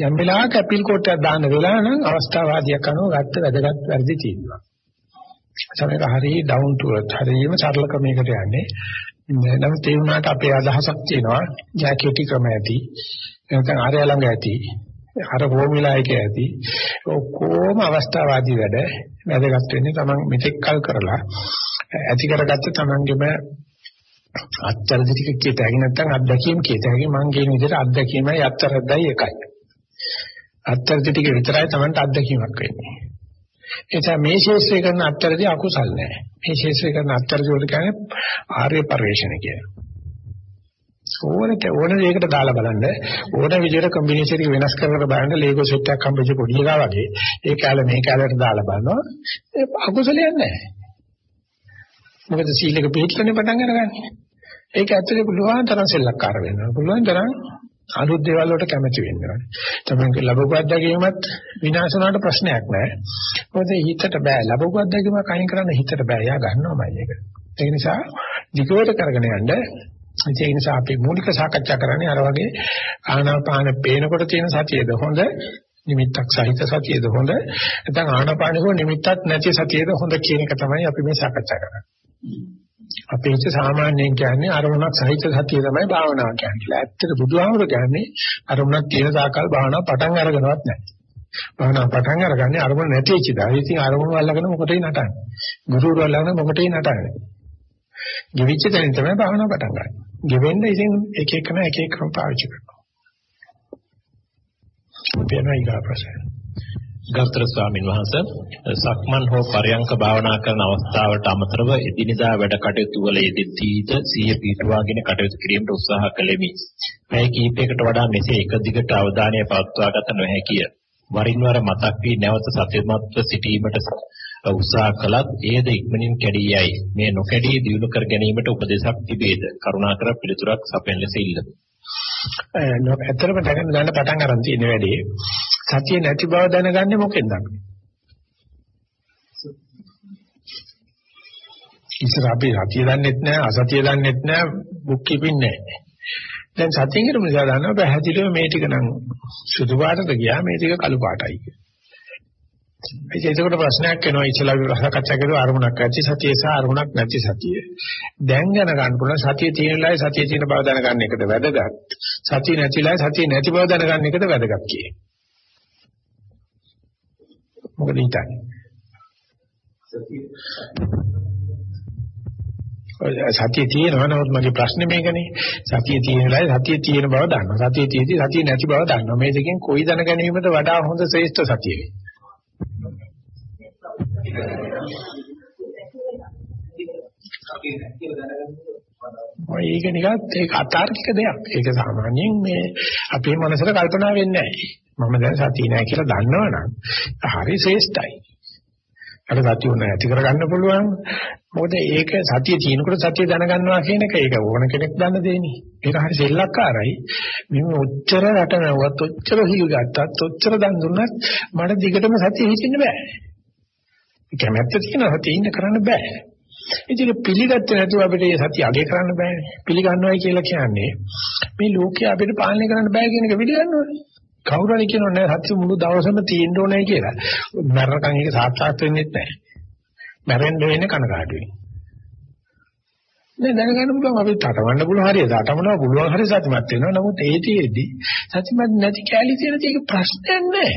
[SPEAKER 1] යම් වෙලාවක අපීල් කෝට් එකක් දාන්න වෙලා නම් අවස්ථාවාදියක් අනුව ගත්ත වැදගත් වැඩි තියෙනවා. සමහර හරිය ඩවුන් ටු අර්ත් හරියම සරල ක්‍රමයකට යන්නේ. නමුත් ඒ වුණාට අපේ අදහසක් තියෙනවා ජැකේටි ක්‍රම ඇති නැත්නම් ආර්ය ළඟ ඇති අර ෆෝමියුලා එකේ ඇති ඔක්කොම අවස්ථාවාදී වැඩ වැදගත් වෙන්නේ තමන් මෙතෙක් කල් කරලා. ඇති කරගත්ත තමන්ගේම අත්තරදි ටික කියතයි නැත්නම් අත්දැකීම් කියතයි මම කියන විදිහට අත්දැකීමයි අත්තරද්දයි එකයි. අත්තරදි ටික විතරයි තමන්ට අත්දැකීමක් වෙන්නේ. එතන මේ ශේෂ්ත්‍රය කරන අත්තරදි අකුසල් නැහැ. මේ ශේෂ්ත්‍රය කරන අත්තරදි වල කියන්නේ ආර්ය පරිශ්‍රණ කියලා. ඕනෙට ඕන දෙයකට දාලා බලන්න. ඕන විදිහට කම්බිනේෂන් එක වෙනස් කරලා බලන්න ලේගෝ සෙට් එකක් හම්බෙච්ච පොඩි එකා වගේ. ඒ කැල මේ කැලට දාලා බලනවා. ඒ අකුසලයක් නැහැ. මොකද සීලක පිළිපදින්න පටන් අරගන්නේ. ඒක ඇත්තට පුළුවන් තරම් සෙල්ලක්කාර වෙනවා. පුළුවන් තරම් අලුත් දේවල් වලට කැමති වෙනවා තමයි ලැබපු අත්දැකීමත් විනාශ වුණාට ප්‍රශ්නයක් නැහැ. මොකද හිතට බෑ. ලැබපු අත්දැකීමක් අයින් කරන්න හිතට බෑ. යා ගන්නවමයි ඒක. ඒ නිසා දිගට කරගෙන යන්න. ඒ නිසා අපි මූලික සාකච්ඡා කරන්නේ අර වගේ ආනාපාන පේනකොට තියෙන සතියේද හොඳ නිමිත්තක් සහිත සතියේද හොඳ. නැත්නම් ආනාපානකෝ නිමිත්තක් නැති සතියේද හොඳ කියන එක තමයි අපි මේ සාකච්ඡා කරන්නේ. අපේ හිත සාමාන්‍යයෙන් කියන්නේ අරමුණක් සහිත සතිය තමයි භාවනාව කියන්නේ. ඇත්තට බුදුහාමුදුර කියන්නේ අරමුණක් තියෙන තාකල් භාවනාව පටන් අරගෙනවත් නැහැ. භාවනාව පටන් අරගන්නේ අරමුණ නැති වෙච්ච දා. ඉතින් අරමුණ අල්ලගෙන මොකටද නටන්නේ? ගුරුවරු අල්ලගෙන මොකටද නටන්නේ? ගෙවිච්ච තැනින් තමයි භාවනාව පටන් ගන්න. ගෙවෙන්න ඉතින් එක එකන එක එකම පාවිච්චි කරනවා. වෙනයි ගාපසෙ.
[SPEAKER 2] ගෞතම ස්වාමීන් වහන්සේ සක්මන් හෝ පරයන්ක භාවනා කරන අවස්ථාවට අමතරව එදිනදා වැඩ කටයුතු වල යෙදීද සිය පිටුවාගෙන කටයුතු කිරීමට උත්සාහ කළෙමි. මේ කීපයකට වඩා මෙසේ එක දිගට අවධානය පවත්වා ගත නොහැකිය. වරින් වර මතක් වී නැවත සතිමත්ව සිටීමට උත්සාහ කළත් ඒද ඉක්මනින් කැඩී යයි. මේ නොකැඩී දියුණු කර ගැනීමට උපදේශක් තිබේද? කරුණාකර පිළිතුරක් සපයන ලෙස ඉල්ලමි.
[SPEAKER 1] ඇත්තටම දැනගන්න ගන්න පටන් අරන් තියෙන වැඩේ සතිය නැති බව දැනගන්නේ මොකෙන්ද අපි? ඉතින් අපි සතිය දන්නෙත් නැහැ අසතිය දන්නෙත් නැහැ බුක් කීපින් නැහැ. දැන් සතිය කියන නිසා දන්නවා පැහැදිලිව මේ ටික නම් සුදු පාටට ගියා මේ ටික කළු පාටයි කියලා. ඒකේකට ප්‍රශ්නයක් එනවා ඉතලා අපි කතා කරුවා අරමුණක් ඇති සතිය සහ අරමුණක් නැති සතිය. දැන් දැන ගන්න පුළුවන් සතිය තියෙනලායි සතිය තියෙන බව දැනගන්න එකද වැදගත්. සතිය නැතිලායි සතිය නැති බව දැනගන්න එකද වැදගත් කියේ. මොකද හිතන්නේ? සතිය තියෙනවා නමුත් මගේ ප්‍රශ්නේ මේකනේ. සතිය තියෙනලායි සතිය තියෙන බව දන්නවා. සතිය තියෙදි සතිය නැති බව දන්නවා. මේ දෙකෙන් කොයි දැන ගැනීමද වඩා හොඳ ශ්‍රේෂ්ඨ සතිය වෙන්නේ ඒක නිකන් ඒක අතාර්කික දෙයක්. ඒක සාමාන්‍යයෙන් මේ අපේ මනසට කල්පනා වෙන්නේ නැහැ. මම දැන් සතිය නැහැ කියලා දන්නවනම් හරි ශ්‍රේෂ්ඨයි. අර සතිය උන ඇති කරගන්න පුළුවන්. මොකද ඒක සතිය තියෙනකොට සතිය දැනගන්නවා කියන එක ඒක ඕන කෙනෙක් දන්න දෙන්නේ. ඒක හරි සෙල්ලක්කාරයි. මම ඔච්චර රට නැවුවත් ඔච්චර හිල් ගත්තත් ඔච්චර දන් දුන්නත් මට දිගටම සතිය හිටින්න බෑ. කැමැත්ත තියෙනවා සතිය ඉන්න කරන්න බෑ. ඉතින් පිළිගත්තේ නැතුව අපිට මේ සතිය අගය කරන්න බෑනේ. පිළිගන්නවයි කියලා කියන්නේ මේ ලෝකය අපිට පාලනය කරන්න බෑ කියන එක පිළිගන්නවනේ. කවුරු හරි කියනවා නෑ සත්‍ය මුළු දවසම තියෙන්න ඕනේ කියලා. මරණකම් ඒක සාක්ෂාත් වෙන්නේ නැහැ. මැරෙන්න වෙන්නේ කනකාටුයි. නේ දැනගන්න පුළුවන් අපි තටවන්න පුළුවන් හරිය තටවන්න පුළුවන් හරිය සත්‍යමත් වෙනවා. නමුත් ඒතිෙදි සත්‍යමත් නැති කැලි තියෙන තියෙක ප්‍රශ්නයක් නෑ.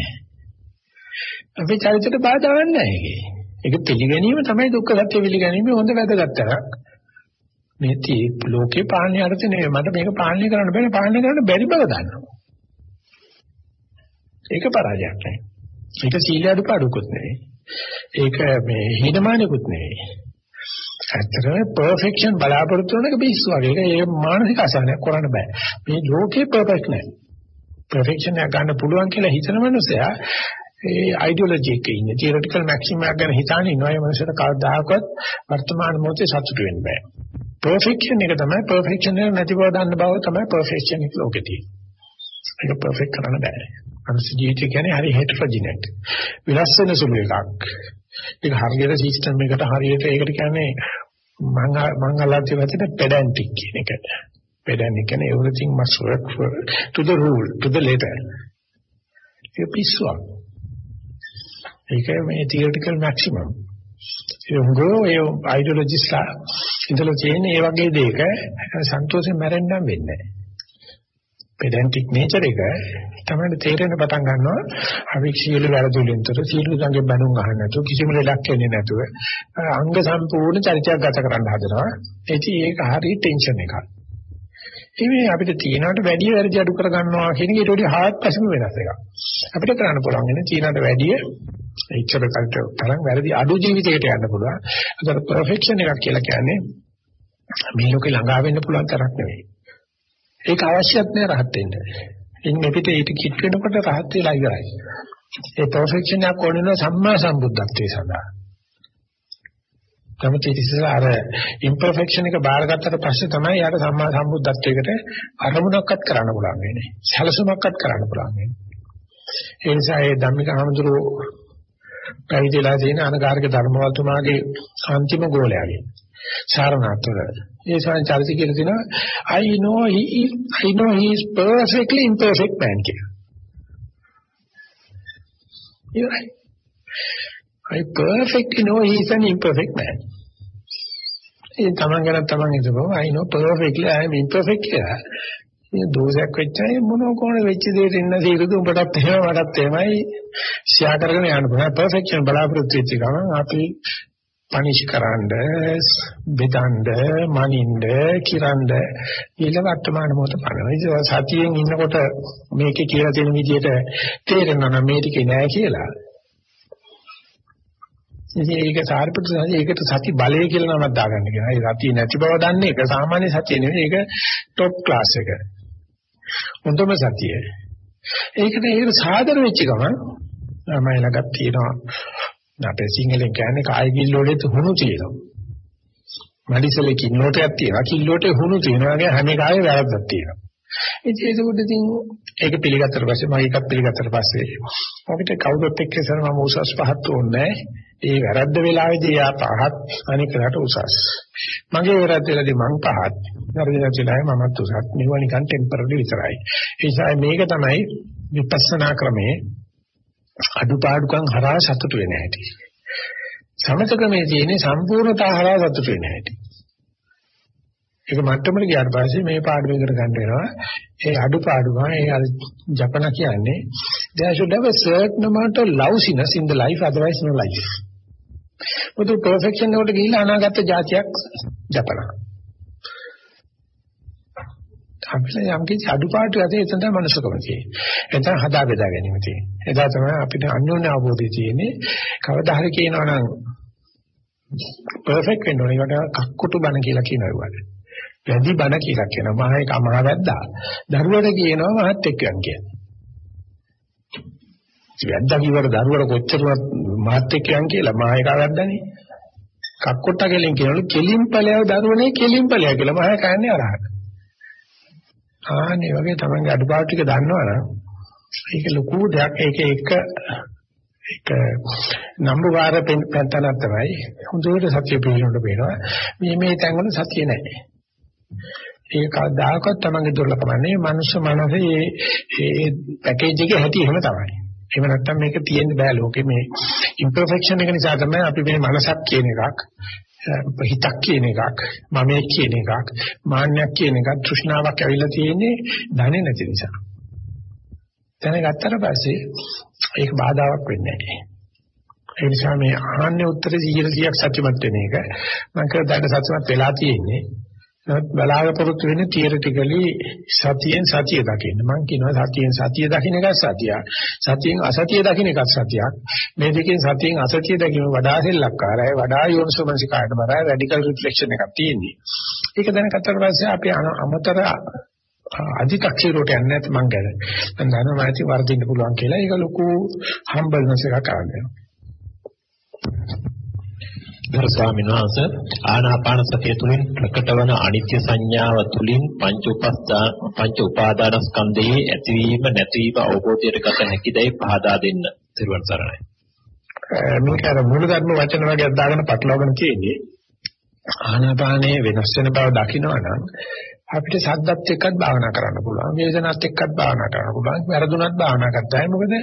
[SPEAKER 1] අපි චරිතයට බාධාවක් නෑ ඒකේ. ඒක පිළිගැනීම තමයි දුක්ඛ සත්‍ය පිළිගැනීම හොඳ වැදගත් තරක්. මේ තී ලෝකේ පාලනය අරගෙන නෙවෙයි මට මේක පාලනය කරන්න බැරි පාලනය කරන්න බැරි බව දන්නවා. ඒක පරාජයක් නෑ. ඒක සීල අඩුපාඩුකුත් නෙවෙයි. ඒක මේ හීනමානෙකුත් නෙවෙයි. ඇත්තටම පර්ෆෙක්ෂන් බලාපොරොත්තු වෙන එක පිස්සු වගේ. ඒක මානසික අසහනයක් කරන්න බෑ. මේ ලෝකේ පර්ෆෙක්ට් නෑ. පර්ෆෙක්ෂන් එක ගන්න පුළුවන් කියලා හිතන මනුස්සයා ඒ අයිඩියොලොජි එකේ ඉන්නේ. තියරිටිකල් මැක්සිමම් එක ගැන හිතාන ඉන්නවා. ඒ මනුස්සයට කවදාකවත් වර්තමාන මොහොතේ සතුටු වෙන්න බෑ. පර්ෆෙක්ෂන් එක තමයි පර්ෆෙක්ෂන් එක නැති බව දන්න බව තමයි පර්ෆෙක්ෂන් එක ලෝකේ තියෙන්නේ. ඒක පර්ෆෙක්ට් කරන්න බෑ. අනිත් ජීවිතය කියන්නේ හරි හෙටරොජිනෙට්. විනාශ වෙන සුළු එකක්. ඒක හරියට සිස්ටම් එකට හරියට ඒකට කියන්නේ මම මම අල්ලන්නේ වැටෙන පෙඩැන්ටික් කියන එක. පෙඩැන්ටික් කියන්නේ everything must work for to the rule to the letter. ඒක පිස්සුවක්. ඒක මේ theoretical maximum. ඒ උගෝ ඒ ideologiesලා ඉතල තියෙන ඒ වගේ දෙයක සන්තෝෂයෙන් මැරෙන්න වෙන්නේ නැහැ. pedantic nature එක තමයි තේරෙන්න පටන් ගන්නවා අපි සියලු වැරදුලින්තර සියලු සංගේ බණුන් අහන්න නැතුව කිසිම ලෙඩක් එන්නේ නැතුව අංග සම්පූර්ණ චරිතයක් ගත කරන්න හදනවා ඉතින් ඒක හරි ටෙන්ෂන් එකක් ඉතින් අපිට තියනකට වැඩි වැඩි අඩු කර ගන්නවා කියන එක ඊට වඩා හාත්පසින්ම වෙනස් එකක් අපිට කරන්න පුළුවන් ඉන්නේ තියනකට වැඩි ඉච්ඡර කල්ට තරම් වැරදි අඩු ජීවිතයකට යන්න පුළුවන් අතන පර්ෆෙක්ෂන් එකක් කියලා කියන්නේ මේ ලෝකේ ළඟා වෙන්න පුළුවන් තරක් නෙවෙයි ඒක අවශ්‍යත් නෑ රහත් වෙන්න. ඉන් මෙපිට ඊට කිට් වෙනකොට රහත් වෙලා ඉවරයි. ඒ පර්ෆෙක්ෂන් එක ඕනෙන සම්මා සම්බුද්ධත්වයේ සඳහා. නමුත් ඒක ඉස්සෙල්ලා අර ඉම්පර්ෆෙක්ෂන් එක බාරගත්තට පස්සේ තමයි යාට සම්මා සම්බුද්ධත්වයකට අරමුණක්වත් කරන්න පුළුවන් වෙන්නේ. සැලසුමක්වත් කරන්න පුළුවන් වෙන්නේ. ඒ නිසා ඒ ධම්මික හමුදුරෝ පැවිදිලා තියෙන අනගාരിക ධර්මවලතුමාගේ අන්තිම ගෝලයාගේ සාරනාත්වල ඒ සාරණ චරිත කියලා තියෙනවා I know he is I know he is perfectly imperfect man කියලා. You're right. I perfectly know he is an imperfect man. ඒ තමන් ගැන තමන් හිතපුවා I know perfectly I am imperfect කියලා. මේ දෝෂයක් වෙච්චයි මොන කොන වෙච්ච දෙයට ඉන්න සීරුද උඹටත් එහෙම මටත් එහෙමයි ෂෙයා කරගෙන යන්න පුළුවන්. පර්ෆෙක්ෂන් බලාපොරොත්තු වෙච්ච ගමන් අපි පනිෂ් කරන්න, බෙදන්න, මනින්න, කිරන්න ඊළ වර්තමාන මොහොත පනවයි. සතියෙන් ඉන්නකොට මේකේ කියලා තියෙන විදිහට තේරෙනවා නම් මේ ටිකේ නෑ කියලා. ඉතින් ඒක සාරිපුත්‍ර සාරි ඒකට සති බලය කියලා නමක් දාගන්න කියනවා. ඒ සතිය නැති බව දන්නේ ඒක සාමාන්‍ය සතිය නෙවෙයි. ඒක টොප් ක්ලාස් එක. හොඳම සතිය. ඒකට ඒක සාදර වෙච්ච ගමන් මම ළඟත් තියෙනවා අපේ සිංහලෙන් කියන්නේ කාය කිල්ලෝලෙත් හුණු තියෙනවා. මඩිසලේ කිල්ලෝටයක් තියෙනවා. කිල්ලෝටේ හුණු තියෙනවා. වගේ හැම කායේ වැරද්දක් තියෙනවා. ඉතින් ඒකෝට ඉතින් ඒක පිළිගත්තට පස්සේ මම ඒකත් පිළිගත්තට පස්සේ අපිට කවුරුත් එක්ක ඉස්සර මම උසස් පහත් ඕනේ ඒ වැරද්ද වෙලාවේදී යා පහත් අනිකකට උසස්. මගේ වැරද්ද වෙලාදී මං පහත්. වැරදිලා කියලා මමත් උසස්. මේවා නිකන් ටෙම්පරරි විතරයි. ඒ නිසා මේක තමයි විපස්සනා ක්‍රමේ අඩුපාඩුකම් හරහා සතුට වෙන හැටි. සමතකමේ තියෙන්නේ සම්පූර්ණතාව හරහා සතුට වෙන හැටි. ඒක මට්ටමට ගියාට පස්සේ මේ පාඩමකට ගන්න වෙනවා. ඒ අඩුපාඩුම ඒ අර ජපන කියන්නේ there should have a certain amount of lousiness in the life otherwise no life. මුතු perfection එකට ගිහිල්ලා අනාගත જાතියක් ජපන. අපිට යම් කිසි අඩුපාඩු ඇති එතන තමයි මනුස්සකම තියෙන්නේ. එතන හදා බෙදා ගැනීම තියෙන්නේ. එදා තමයි අපිට අන්‍යෝන්‍ය අවබෝධය තියෙන්නේ. කවදා හරි කියනවා නම් perfect වෙන්න ඕනේ. ඒකට කක්කුටු බණ කියලා කියනවා ඒවට. වැඩි බණ කියලා කියනවා. මහා එක මහා වැද්දා. දරුවට කියනවා මහත් එක්කයන් කියන්නේ. වැද්දා කිව්වට දරුවට කොච්චරවත් මහත් එක්කයන් කියලා මහා එක වැද්දානේ. කක්කොට්ට කෙලින් කියනවලු කෙලින් ඵලයව දරුවනේ කෙලින් ඵලය කියලා මහා කන්නේ අරහත. ආනේ වගේ තමන්ගේ අඩුපාඩු ටික දන්නවනම් ඒක ලොකු දෙයක්. ඒක එක ඒක නම්බුවාර පෙන්තනක් තමයි. හොඳට සත්‍ය පිළිනොට පේනවා. මේ මේ තැන්වල සත්‍ය නැහැ. ඒක කවදාකවත් තමන්ගේ දුර්ලභම නෙවෙයි. මනුෂ්‍ය මනසේ ඒ පැකේජ් එකේ හැටි එහෙම තමයි. එහෙම නැත්නම් මේක තියෙන්න බෑ ලෝකේ. මේ ඉම්පර්ෆෙක්ෂන් එක නිසා තමයි අපි මේ මනසක් කියන එකක් හිතක් කියන එකක් මමයේ කියන එකක් මාන්නයක් කියන එකක් තෘෂ්ණාවක් ඇවිල්ලා තියෙන්නේ දැනෙ නැති නිසා. දැනගත්තට පස්සේ ඒක බාධාවක් වෙන්නේ නැහැ. ඒ නිසා මේ ආහන්නේ උත්තරේ 100ක් සත්‍යමත් වෙන එක මම කර දැන් සත්‍යමත් වෙලා තියෙන්නේ. බලාපොරොත්තු වෙන්නේ තියරිටිකලි සතියෙන් සතිය දකින්න. මම කියනවා සතියෙන් සතිය දකින්න එකක් සතියක්. සතියෙන් අසතිය දකින්න එකක් සතියක්. මේ දෙකෙන් සතියෙන් අසතිය දැකීම වඩා සෙල්ලක්කාරයි, වඩා යෝනිසෝමනසිකාට බරයි, රැඩිකල් රිෆ්ලෙක්ෂන් එකක් තියෙන්නේ. ඒක දැනගත්තට පස්සේ අපි අමතර අධිකක්ෂීරෝට යන්නේ නැත් මං ගැන. මම දන්නවා මාති වර්ධින්න පුළුවන් කියලා. ඒක ලොකු හම්බල්නස් එකක් ආගෙන.
[SPEAKER 2] ගරු ස්වාමීන් වහන්සේ ආනාපාන සතිය තුළින් ප්‍රකට වන අනිත්‍ය සංඥාව තුළින් පංච උපස්ථා පංච උපාදානස්කන්ධයේ ඇතිවීම නැතිවීම අවබෝධයට ගත හැකිදයි පහදා දෙන්න. ත්‍රිවන් සරණයි.
[SPEAKER 1] මේක අර මූලධර්ම වචන වගේ දාගෙන පටලවාගෙන තියෙන්නේ ආනාපානයේ වෙනස් වෙන බව දකිනවනම් අපිට සද්දත් එක්කත් භාවනා කරන්න පුළුවන් වේදනත් එක්කත් භාවනා කරන්න පුළුවන් වැරදුනත් භාවනා කරතයි මොකද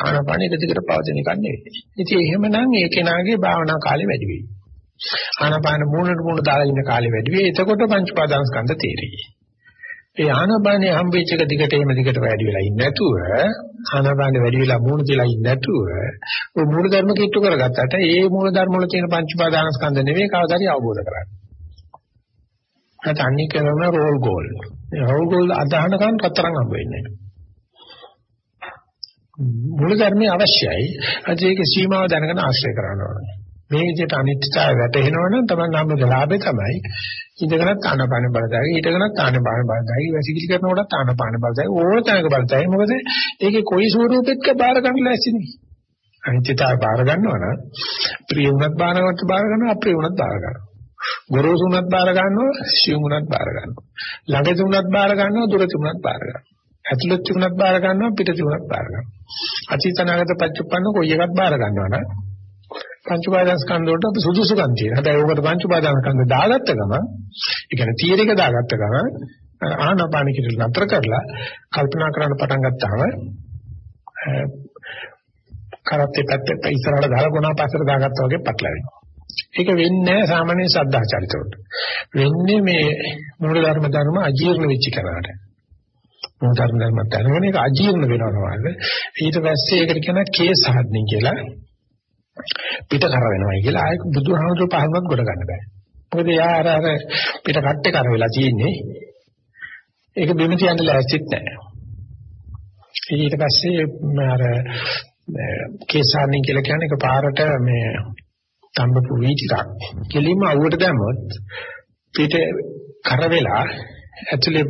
[SPEAKER 1] ආනාපාන එක දිගට පවතින එකක් නෙවෙයි ඉතින් එහෙමනම් ඒ කෙනාගේ භාවනා කාලය වැඩි වෙයි ආනාපාන මූණට මූණ දාලා ඉන්න කාලය වැඩි වෙයි එතකොට පංච පාදාන ස්කන්ධ තේරෙයි ඒ ආනාපානේ හම්බෙච්ච එක දිගට එහෙම දිගට වැඩි වෙලා ඉන්නේ නැතුව ආනාපානේ වැඩි වෙලා මූණ තියලා ඉන්නේ නැතුව ඔය මූල ධර්ම කිට්ටු කරගත්තට ඒ මූල ධර්ම වල තියෙන පංච පාදාන ස්කන්ධ නෙවෙයි කවදාද අවබෝධ කරගන්න නැත්නම් අනික් කරන රෝල් ගෝල්. මේ රෝල් ගෝල් අදහනකම් රත්තරන් හම්බ වෙන්නේ නැහැ. මූල ධර්මයේ අවශ්‍යයි. අද ඒක සීමාව දැනගෙන ආශ්‍රය කරන්න ඕනේ. මේ විදිහට අනිත්‍යතාවය වැටහෙනවනම් තමයි නම් ලාභේ තමයි. ඉඳගෙනත් ආනපාන බලදායි ඊටගෙනත් ආනපාන බලදායි වැසිකිලි කරනකොටත් ආනපාන බලදායි ඕන තැනක බලදායි මොකද ඒකේ කොයි ස්වරූපෙත්ක බාර ගන්න ලැස්තිනේ අනිත්‍යතාවය බාර ගන්නවා නම් ප්‍රිය වුණත් බාර ගන්නත් බාර ගන්නවා අප්‍රිය වුණත් බාර ගන්නවා. ගොරෝසු වුණත් බාර ගන්නවා සියුම් වුණත් බාර ගන්නවා. ළඟ තුනත් බාර ගන්නවා දුර තුනත් බාර ගන්නවා. ඇතුළත තුනත් බාර ගන්නවා පිට තුනත් බාර ගන්නවා. අචිතනාගත පච්චුප්පන්න කොයි එකක් බාර ගන්නවා නම් පංච උපාදානස්කන්ධ වලට අපි සුදුසුකම් තියෙනවා. හැබැයි ඕකට පංච උපාදානස්කන්ධ දාගත්ත ගමන්, ඒ කියන්නේ තීරයක දාගත්ත ගමන් ආනාපාන කිරිල නතර කරලා කල්පනා කරන්න පටන් ගත්තාම කරත්තේ පැත්තේ ඉස්සරහට දාලා ගුණා පස්සට දාගත්තා වගේ පටලැවෙනවා. ඒක වෙන්නේ සාමාන්‍ය සද්ධාචාරිත වලට. වෙන්නේ මේ මූල ධර්ම ධර්ම අජීර්ණ වෙච්ච කරාට. මූල ධර්ම ධර්ම දැනගෙන ඒක අජීර්ණ වෙනවා වගේ. ඊට පස්සේ ඒකට කියන කේස් හදන්නේ කියලා පිට කර වෙනවයි කියලා ආයෙ බුදුහාමුදුරුවෝ පහලවත් ගොඩ ගන්න බෑ. මොකද යා අර අර පිට කට්ටේ කර වෙලා තියෙන්නේ. ඒක බිම තියන්න ලෑස්තිත් නැහැ. ඊට පස්සේ අර කේසාරණින් කියලා කියන්නේ එකපාරට මේ තඹපු වී ටිකක් කෙලින්ම අවුවට දැම්මොත් පිට කර වෙලා ඇතුලේ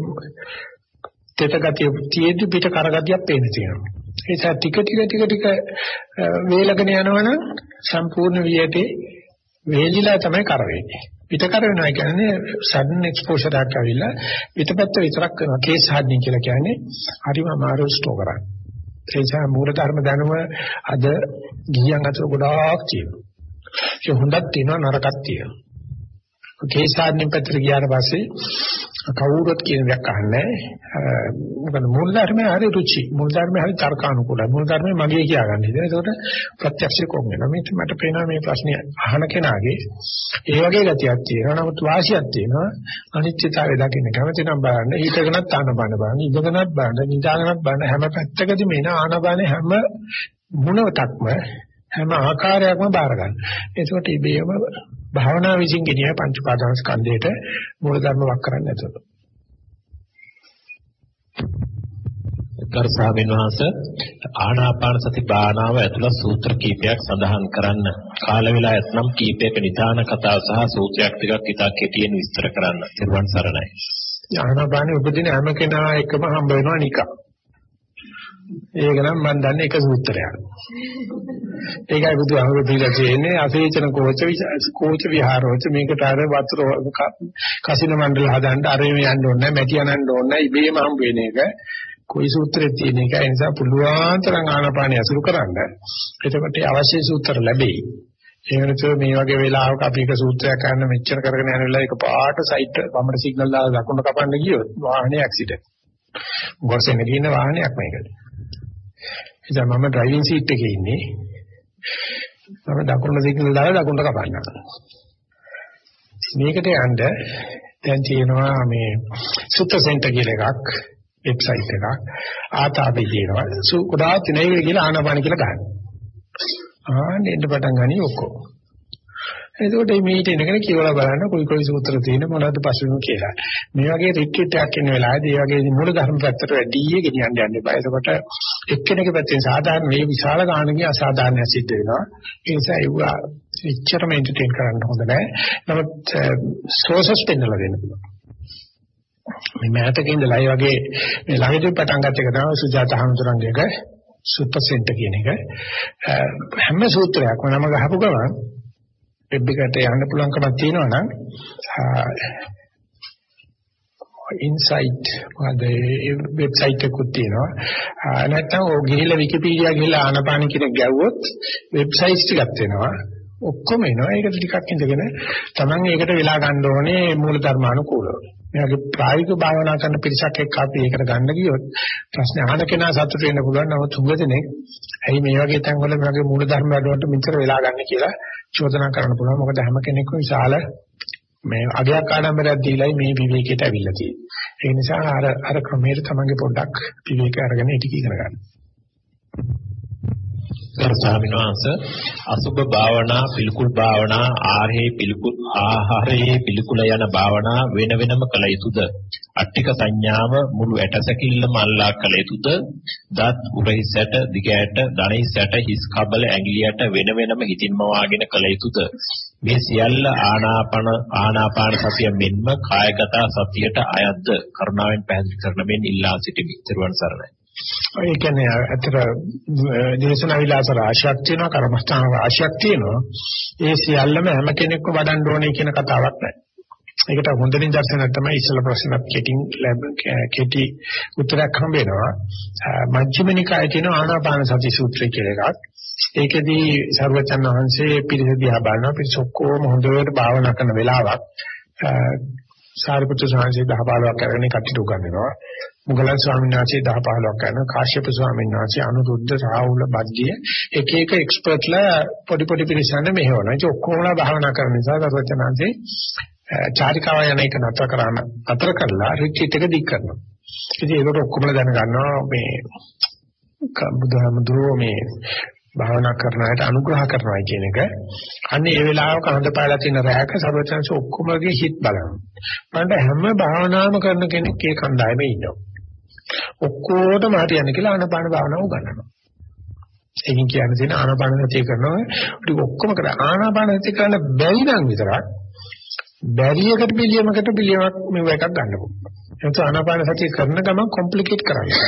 [SPEAKER 1] තෙත ගතිය තියෙද්දි පිට කරගතියක් පේන තියෙනවා. ඒ නිසා ටික ටික ටික ටික වේලගෙන යනවනම් සම්පූර්ණ වියටේ වේලිලා තමයි කර වෙන්නේ. පිට කර වෙනවා කියන්නේ sudden exposure එකක් ඇවිල්ලා පිටපැත්ත විතරක් කරනවා. කේස් හාඩ්නින් කියලා කියන්නේ හරිම අමාරු ස්ටෝ කරන්නේ. ඒ නිසා මූල ධර්ම දැනුම අද ගියන් අතර ගොඩාක් තියෙනවා. ඒ හොඳක් තියෙනවා නරකක් තියෙනවා. කේස් හාඩ්නින් පැත්තට ගියාට පස්සේ කවුරුත් කියන දෙයක් අහන්නේ මොකද මූල ධර්මයේ හරි රුචි. මූල ධර්මයේ හරි තර්කානුකූලයි. මූල ධර්මයේ මගේ කියාගන්න. ඉතින් ඒකට ප්‍රත්‍යක්ෂ කොම් වෙනවා. මේක මට පේනවා මේ ප්‍රශ්නේ අහන කෙනාගේ ඒ වගේ ගතියක් තියෙනවා. නමුත් වාසියක් තියෙනවා. අනිත්‍යතාවය දකින්න කැමති නම් බලන්න. ඊටකනත් ආනබන බලන්න. ඉඳගෙනත් බලන්න. නිදාගෙනත් බලන්න. හැම පැත්තකදීම එන ආනබන හැම මුණවටක්ම හැම ආකාරයක්ම බාර ගන්න. ඒකට ඉබේම භාවනා විසින් ගෙනියන පංච පාදාන ස්කන්ධයට මූලධර්ම වක් කරන්නේ නැතුව.
[SPEAKER 2] ගරු ස්වාමීන් වහන්සේ ආනාපාන සති භාවනාව ඇතුළත් සූත්‍ර කීපයක් සඳහන් කරන්න. කාල වේලා ඇතනම් කීපයක නිදාන කතා සහ සූත්‍රයක් ටිකක් ඉතා කෙටියෙන් විස්තර කරන්න. ත්වන් සරණයි.
[SPEAKER 1] ආනාපානෙ උපදින හැම කෙනා එකම හම්බ වෙනවා නිකන්. ඒක නම් මම දන්නේ එක සූත්‍රයක්. ඒකයි බුදුහාමුදුරු දීලා තියෙන්නේ අසේචන කෝච කෝච විහාරෝච මේකට අර වතුර කසින මණ්ඩල හදන්න අර මේ යන්න ඕනේ මැටි යනන්න ඕනේ ඉබේම හම්බ වෙන එක කොයි සූත්‍රයේ තියෙන එක ඒ නිසා පුළුවන් තරම් ආනාපානිය අසුරු කරන්න එතකොට අවශ්‍ය සූත්‍ර ලැබෙයි ඒ වෙනතෝ මේ වගේ වෙලාවක අපි එක සූත්‍රයක් ගන්න මෙච්චර කරගෙන යන වෙලාව එක පාට සයිට් වමර සිග්නල් දාලා දකුණට කපන්න ගියොත් වාහනේ ඇක්සිඩන්ට්. ගොඩසෙන් ගින්න වාහනයක් මේකද. ඉතින් මම ඩ්‍රයිවිං සීට් එකේ ඉන්නේ. මම දකුණට සිග්නල් දාලා දකුණට කපන්නවා. මේකට යන්න දැන් තියෙනවා මේ සුත්ත සෙන්ටර් කියලා එකක් වෙබ්සයිට් එකක් ආතාපේ තියෙනවා. සු ගොඩාක් තිනේ කියලා ආනාපාන කියලා ගන්න. ආන්න එන්න පටන් ගනි ඔක්කොම. එතකොට මේ මීට එනකන කියවලා බලන්න කොයි කොයි සූත්‍ර තියෙන මොනවද පසුබිම කියලා. මේ වගේ රිට්‍රීට් එකක් ඉන්න වෙලාවේදී මේ වගේ මූල ධර්ම පැත්තට වැඩි ගෙනියන්න යන්න එපා. එතකොට එක්කෙනෙක් පැත්තෙන් සාධාරණ මේ විශාල ගානකින් අසාධාරණයක් සිද්ධ වෙනවා. ඒ නිසා ඒව එච්චරම එන්ටර්ටේන් කරන්න හොඳ නැහැ. නමුත් eh, සෝසස් පෙන්නලා දෙන්න පුළුවන්. මේ මෑතක ඉඳලා ඒ වගේ මේ ළඟදී පටන් ගත්ත එක තමයි සුජාත හඳුරංගයක සුපර් සෙන්ටර් කියන එක. Eh, හැම සූත්‍රයක්ම නම ගහපු ගමන් වෙබ් එකට යන්න පුළුවන්කමක් තියෙනවා නම් ඉන්සයිට් මොකද වෙබ්සයිට් එකකුත් තියෙනවා. නැත්නම් ඔය ගිහිල්ලා විකිපීඩියා ගිහිල්ලා ආනපාන කියන ගැව්වොත් වෙබ්සයිට්ස් ටිකක් තියෙනවා ඔක්කොම එනවා. ඒකට ටිකක් ඉඳගෙන Taman ඒකට වෙලා ගන්න ඕනේ මූල ධර්මානුකූලව එයාගේ ප්‍රායෝගික භාවනා කරන පිරිසක් එක්ක අපි ඒකට ගන්න ගියොත් ප්‍රශ්න අහන කෙනා සතුට වෙන්න පුළුවන්. නමුත් උගදෙනේ ඇයි මේ වගේ තැන්වල මගේ මූල ධර්ම වැඩවලට මෙච්චර වෙලා ගන්න කියලා චෝදනා කරන්න පුළුවන්. මොකද හැම කෙනෙක්ම විශාල මේ අගයක් ආඩම්බරයක් දීලායි මේ විවේකයට අවිල්ලා තියෙන්නේ. ඒ නිසා අර අර ක්‍රමයට තමන්ගේ පොඩ්ඩක් විවේක අරගෙන ඉටි ඉගෙන ගන්න.
[SPEAKER 2] ගරු ස්වාමීන් වහන්සේ අසුභ භාවනා පිළිකුල් භාවනා ආහේ පිළිකුල් ආහාරයේ පිළිකුල යන භාවනා වෙන වෙනම කළ යුතුද අට්ටික සංඥාව මුළු ඇටසැකිල්ලම අල්ලා කළ යුතුද දත් උරහිසට දිගෑට දණහිසට හිස් කබල ඇඟිලියට වෙන වෙනම හිතින්ම වාගෙන කළ යුතුද මේ සියල්ල ආනාපාන ආනාපාන සතිය මෙන්ම කායගත සතියට අයත්ද කරුණාවෙන් පැහැදිලි කරන මෙන් ඉල්ලා සිටිමි. ත්‍රිවන් සරණයි.
[SPEAKER 1] ඒ කියන්නේ අතර දේශනා විලාස රාශියක් තියෙනවා කර්මස්ථාන රාශියක් තියෙනවා ඒ සියල්ලම හැම කෙනෙක්ම වඩන්න ඕනේ කියන කතාවක් නැහැ. ඒකට හොඳ නිදර්ශනයක් තමයි ඉස්සල ප්‍රශ්නක් කෙටින් කෙටි උත්තරයක් හම්බ වෙනවා. මජ්ක්‍ධිම නිකායේ තියෙන ආනාපාන සති සූත්‍රය කියලා එකක්. ඒකෙදී සර්වචන් වහන්සේ පිරිසදියා බලනවා පිරිස ඔක්කොම හොඳට භාවනා කරන වෙලාවක් සාරිපුත්‍ර ස්වාමීන් වහන්සේ 10 15ක් අරගෙන කටයුතු කරනවා. මුගලන් ස්වාමීන් වහන්සේ 10 15ක් කරනවා. කාශ්‍යප ස්වාමීන් වහන්සේ අනුරුද්ධ රාහුල බද්දිය එක එක එක්ස්පර්ට්ලා පොඩි පොඩි පිරිසන්න මෙහෙවනවා. ඒක ඔක්කොමලා භාවනා කරන නිසා සර්වචනාංශේ චාරිකාව යන එක නතර කරන අතර කරලා රිට්‍රීට් එක දික් කරනවා. ඉතින් ඒකට ඔක්කොමලා දැනගන්නවා මේ බුදුහාමුදුරුවෝ මේ භාවනා කරන අයට අනුග්‍රහ කරනවා කියන එක. අන්න ඒ වෙලාවක හඳපාලා තියෙන රැයක සර්වචන්ස ඔක්කොමගේ හිත බලනවා. බලන්න හැම භාවනාවම කරන කෙනෙක් ඒ කණ්ඩායමේ ඉන්නවා. ඔක්කොටම හරියන්නේ කියලා ආනපාන භාවනාව උගන්වනවා. එකින් කියන්නේ තියෙන ආනාපාන සතිය කරනවා ටික ඔක්කොම කරා ආනාපාන සතිය කරන්න බැරි නම් විතරක් බැරියකට පිළියමකට පිළියමක් මෙව එකක් ගන්න පුළුවන්. එතකොට ආනාපාන සතිය කරන ගමන් කොම්ප්ලිකේට් කරන්නේ.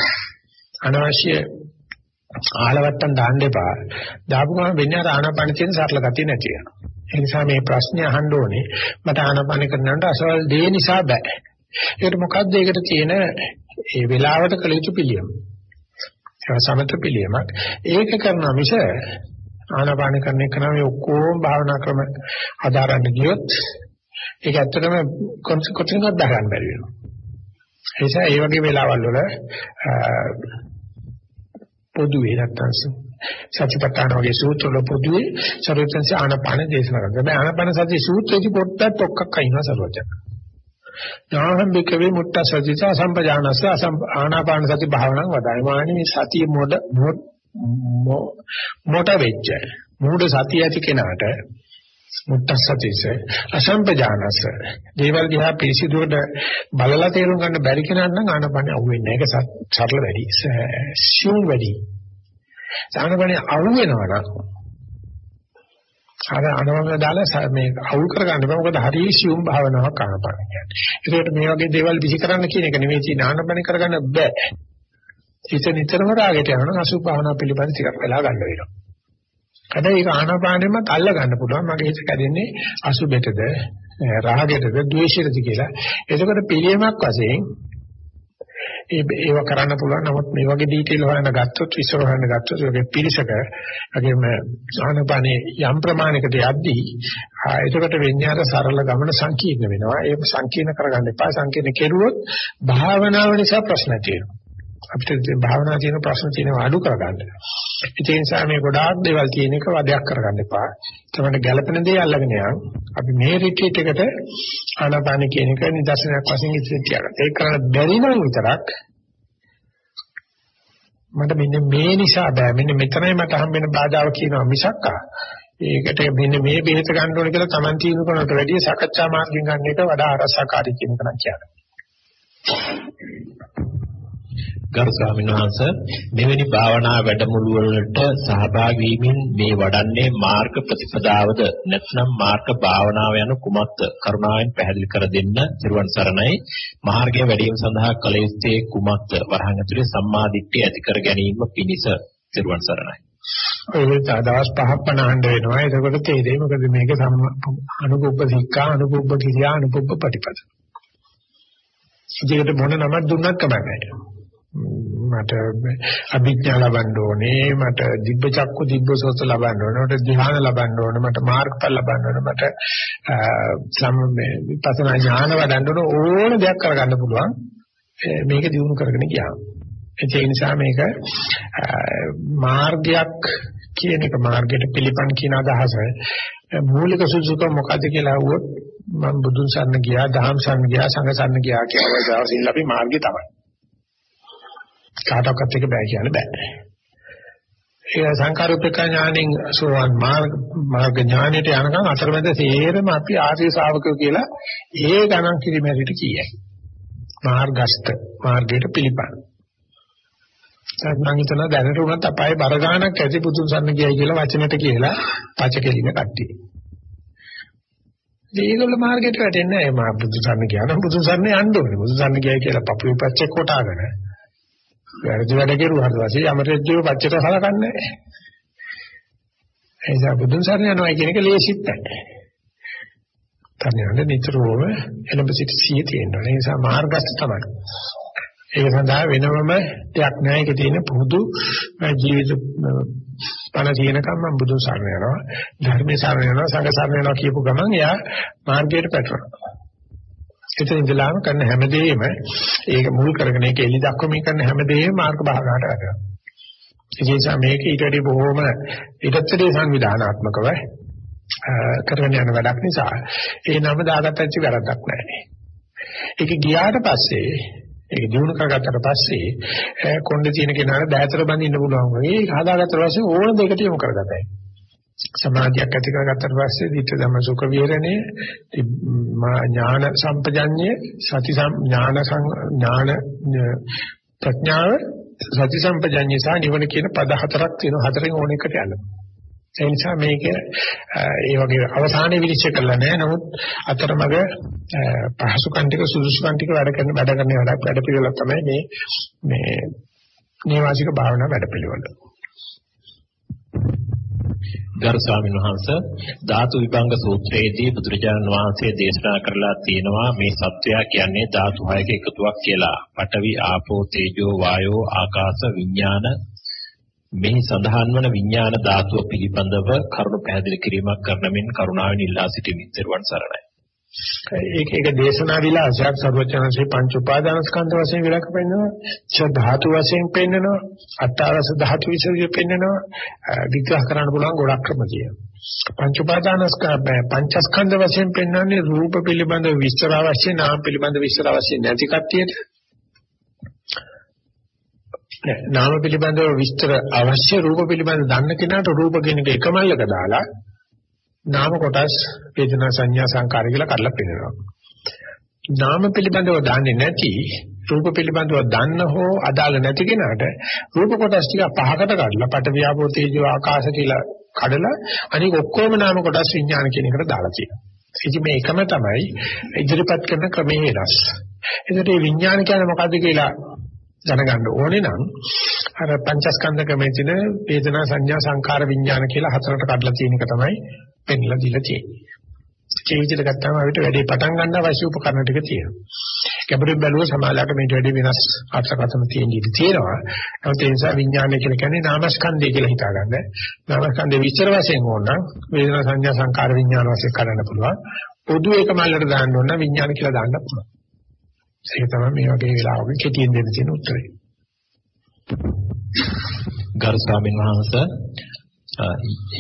[SPEAKER 1] අනවශ්‍ය ආලවට්ටම් දාන්න එපා. දාපු ගමන් වෙන්නේ අර ආනාපාන තියෙන සරල ගතිය නැති වෙනවා. ඒ නිසා මේ ප්‍රශ්නේ අහන්න ඕනේ මට ආනාපාන කරනකොට අසවල් දේ නිසා බෑ. ඒකට මොකද්ද ඒකට තියෙන ඒ වෙලාවට කළ යුතු පිළියම? ඒක සමත පිළියමක්. ඒක කරන මිස ආනාපාන කරන එක නම් මේ ඔක්කොම භාවනා ක්‍රම ආදාරන්න ගියොත් ඒක ඇත්තටම කොටින්වත් දාගන්න බැරි වෙනවා. ඒ නිසා මේ වගේ වෙලාවල් වල පොදුවේ නැත්තම් සත්‍යපට්ඨාන වගේ සූත්‍ර වල පොදුවේ සරුවචන්සේ ආනාපාන දේශනා කරනවා. මේ ආනාපාන සති සූත්‍රයේදී පොට්ටක් ඔක්කක් අයින්නවා සරුවචන. නාහම් බිකවේ මුට්ට සතිච අසම්පජානස්ස ආනාපාන සති භාවනාව වදායි. මානි මේ සතිය මොඩ මොට වෙච්ච. මූඩ සතිය ඇති කෙනාට මුට්ට සතිස අසම්පජානස්ස දේවල් දිහා පිළිසිදුවට බලලා තේරුම් ගන්න බැරි කෙනාට නම් ආනාපාන අහුවෙන්නේ නැහැ. ඒක සරල වැඩි. ෂූම් වැඩි. ආනාපාන අහුවෙනවා නම් අර අනවම දාලා මේ අවුල් කරගන්න බෑ මොකද හරි සියුම් භාවනාවක් ආනපන කියන්නේ. ඒකට මේ වගේ දේවල් විසි කරන්න කියන එක නෙවෙයි තියෙන ආනපන කරගන්න බෑ. හිත නිතරම රාගයට යනවා අසුභ භාවනා පිළිබඳ ටිකක් වෙලා ගන්න වෙනවා. හැබැයි ඒක ආනපානෙමත් අල්ල ගන්න පුළුවන් මගේ හිත කැදෙන්නේ අසුභෙටද රාගයටද ද්වේෂයටද කියලා. එතකොට පිළියමක් වශයෙන් ඒ ඒව කරන්න පුළුවන්. නමුත් මේ වගේ ඩීටේල් හොයන්න ගත්තොත් විස්තර හොයන්න ගත්තොත් ඒකේ පිරිසක වගේම ආනපානේ යම් ප්‍රමාණයකට යද්දී එතකොට වෙන්නේ අර සරල ගමන සංකීර්ණ වෙනවා. ඒක සංකීර්ණ කරගන්න එපා. සංකීර්ණ කෙරුවොත් භාවනාව නිසා ප්‍රශ්න තියෙනවා. අපිට භාවනා තියෙන ප්‍රශ්න තියෙනවා අඩු කරගන්න. ඒ නිසා මේ ගොඩාක් දේවල් තියෙන එක වදයක් කරගන්න එපා. තමයි ගැළපෙන දේ අල්ලගෙන යන්න. අපි මේ රිට්‍රීට් එකට ආනාපාන කියන එක නිදර්ශනයක් වශයෙන් ඉතින් තියාගන්න. ඒක කරන්න බැරි නම් විතරක් මට මෙන්න මේ නිසා බෑ මෙන්න මෙතනයි මට හම්බෙන බාධාව කියනවා මිසක් ඒකට මෙන්න මේ බෙහෙත ගන්න ඕනේ කියලා Taman තීන්දුව කරනට වැඩිය සාකච්ඡා මාර්ගයෙන් ගන්න එක වඩා අරසකාරී කියන එක නම් කියන්නේ.
[SPEAKER 2] ගරු ස්වාමීන් වහන්සේ මෙවැනි භාවනා වැඩමුළු වලට සහභාගී වීමෙන් මේ වඩන්නේ මාර්ග ප්‍රතිපදාවද? නැත්නම් මාර්ග භාවනාව යන කුමක්ද? කරුණාවෙන් පැහැදිලි කර දෙන්න සිරුවන් සරණයි. මාර්ගය වැඩිම සඳහා කල යුත්තේ කුමක්ද? වරහන් ඇතුලේ සම්මා දිට්ඨිය ඇති කර ගැනීම පිණිස සිරුවන් සරණයි.
[SPEAKER 1] ඔය දවස් පහක් පනහඬ වෙනවා. එතකොට තේරෙයි මොකද මේක අනුපුබ්බ සික්ඛා අනුපුබ්බ කිරියා අනුපුබ්බ ප්‍රතිපද. ඉතින් මොන නමක් දුන්නත් කමක් නැහැ. මට අභිඥා ලබන්න ඕනේ මට දිබ්බ චක්කු දිබ්බ සෝත ලබන්න ඕනේ මට ධ්‍යාන ලබන්න ඕනේ මට මාර්ගඵල ලබන්න ඕනේ මට සම් විපස්සනා ඥාන වඩන්න ඕන දෙයක් කරගන්න පුළුවන්. මේක දිනු කරගෙන ගියාම ඒ නිසා මේක මාර්ගයක් කියන එක මාර්ගයට පිළිපන් කියන අදහස මූලික සුසුක මොකද්ද කියලා අහුවොත් මම බුදුන් සරණ ගියා දහම් සරණ ගියා සංඝ සරණ ගියා කියලා දවසින් අපි මාර්ගය තමයි. කාටවත් එක බෑ කියන්න බෑ. ඒ සංකාරූපක ඥාණයෙන් සෝවන් මාර්ග මාර්ග ඥාණයට යනකම් අතරමැද තේරෙම අපි ආර්ය ශාවකයෝ කියලා ඒ ගණන් කිරීමේට කියයි. මාර්ගස්ත මාර්ගයට පිළිපන්. සත්නම් හිතන දැනට උනත් අපායේ බර ගානක් ඇති පුදුන් සන්න කියයි කියලා වචනෙට කියලා පච කෙලින කට්ටිය. ඒගොල්ල මාර්ගයට වැටෙන්නේ නැහැ. මා බුදු සරණ කියන බුදු සරණ යන්න ඕනේ. බුදු සරණ කියයි කියලා පපුවේ පච්චේ කොටාගෙන. වැරදි වැඩ කෙරුවාට පස්සේ යමරෙජ්ජෝ පච්චේට සලකන්නේ නැහැ. ඒ නිසා බුදු සරණ යනවා කියන එක ලේසිත් නැහැ. තනියම නිතරම එළඹ සිට සිය තියෙනවා. ඒ නිසා මාර්ගස්ත තමයි. ඒක සඳහා වෙනමම දෙයක් නැහැ. ඒකේ තියෙන පුදු ජීවිත පණ තියෙනකම් මම බුදු සරණ යනවා ධර්මයේ සරණ යනවා සංඝ සරණ යනවා කියපු ගමන් එයා මාර්ගයට පැටරෙනවා එතන ඉඳලාම කරන හැමදේම ඒක මුල් කරගෙන ඒක එලි දක්වමින් කරන හැමදේම මාර්ග භාගයට වැඩනවා ඒ නිසා මේක ඊට වඩා බොහොම ඊටතරේ සංවිධානාත්මකව කරගෙන යන වැඩක් නිසා ඒ නම දාගත්තච්ච වැරද්දක් නැහැ ඒක ගියාට පස්සේ ඒක දිනු කරගත්තට පස්සේ කොණ්ඩේ තියෙන කෙනාට දැතර බඳින්න පුළුවන් වගේ ඒක හදාගත්තට පස්සේ ඕන දෙයකට යොමු කරගතයි. සමාධියක් ඇති කරගත්තට පස්සේ ධිට ධම සුඛ විහරණය ඥාන සම්පජඤ්ඤය සති ඥාන ඥාන ප්‍රඥාව සති සම්පජඤ්ඤය සහ නිවන කියන පද හතරක් තියෙනවා හතරෙන් ඕන එකට යන්න. ඒ නිසා මේක ඒ වගේ අවසානයේ විනිශ්චය කළා නෑ නමුත් අතරමඟ පහසුකම් ටික සුදුසුකම් ටික වැඩ කරන වැඩ කරන වැඩ වැඩ පිළිවෙලක් තමයි මේ මේ නේවාසික භාවනා වැඩ පිළිවෙල.
[SPEAKER 2] ගරු ස්වාමීන් වහන්සේ ධාතු විභංග සූත්‍රයේදී බුදුරජාණන් වහන්සේ දේශනා කරලා තියෙනවා මේ සත්වයා කියන්නේ ධාතු හයක එකතුවක් කියලා. පඨවි ආපෝ තේජෝ වායෝ ආකාශ විඥාන මේ සඳහන් වන විඥාන ධාතුව පිළිබඳව කරුණු පැහැදිලි කිරීමක් කරන මෙන් කරුණාවෙන් ඉල්ලා සිටිමින් දරුවන් සරණයි.
[SPEAKER 1] ඒක ඒක දේශනා විලාසයක් සර්වචනසේ පංච උපාදාන ස්කන්ධ වශයෙන් විලක පෙන්නනවා. ච ධාතු වශයෙන් පෙන්නනවා. අට්ඨාරස ධාතු විශේෂයෙන් පෙන්නනවා. විග්‍රහ කරන්න පුළුවන් ගොඩක් ක්‍රම තියෙනවා. පංච උපාදාන ස්කන්ධ පංචස්කන්ධ වශයෙන් පෙන්වන්නේ රූප පිළිබඳ විස්තර අවශ්‍ය නාම පිළිබඳ විස්තර අවශ්‍ය නැති කට්ටියට නාම පිළිබඳව විස්තර අවශ්‍ය රූප පිළිබඳව දන්න කෙනාට රූප කියන එක එකමල්ලක දාලා නාම කොටස් වේදනා සංඥා සංකාර කියලා කඩලා පෙන්නනවා. නාම පිළිබඳව දන්නේ නැති රූප පිළිබඳව දන්න හෝ අදාළ නැති කෙනාට රූප කොටස් ටික පහකට කඩලා පට වියාපෝ තේජෝ ආකාශ කියලා කඩලා අනික ඔක්කොම නාම කොටස් විඥාන කියන එකට දාලා තියෙනවා. ඉතින් මේ එකම තමයි ඉදිරිපත් කරන ක්‍රමයේ වෙනස්. එතකොට මේ විඥාන කියන්නේ මොකද්ද කියලා දැනගන්න ඕනේ නම් අර පංචස්කන්ධ ක්‍රමයේ තියෙන වේදනා සංඥා සංකාර විඥාන කියලා හතරට කඩලා තියෙන එක තමයි පෙන්ලා දීලා තියෙන්නේ. ඒ විදිහට ගත්තාම අපිට වැඩේ පටන් ගන්න අවශ්‍ය උපකරණ ටික තියෙනවා. ගැඹුරින් බැලුවොත් සමාජලක මේට වැඩි වෙනස් අර්ථකථන තියෙන ඉඩ තියෙනවා. නමුත් ඒ නිසා විඥානය කියලා කියන්නේ නාමස්කන්ධය කියලා හිතාගන්න. නාමස්කන්ධේ විස්තර වශයෙන් ඕන නම් වේදනා සංඥා සංකාර විඥාන වශයෙන් කරන්න පුළුවන්. පොදු එක මල්ලට දාන්න ඕන විඥාන කියලා දාන්න පුළුවන්. ඒක තමයි මේ වගේ වෙලාවක කෙටියෙන් දෙන්න තියෙන උත්තරේ.
[SPEAKER 2] ගරු ස්වාමීන් වහන්සේ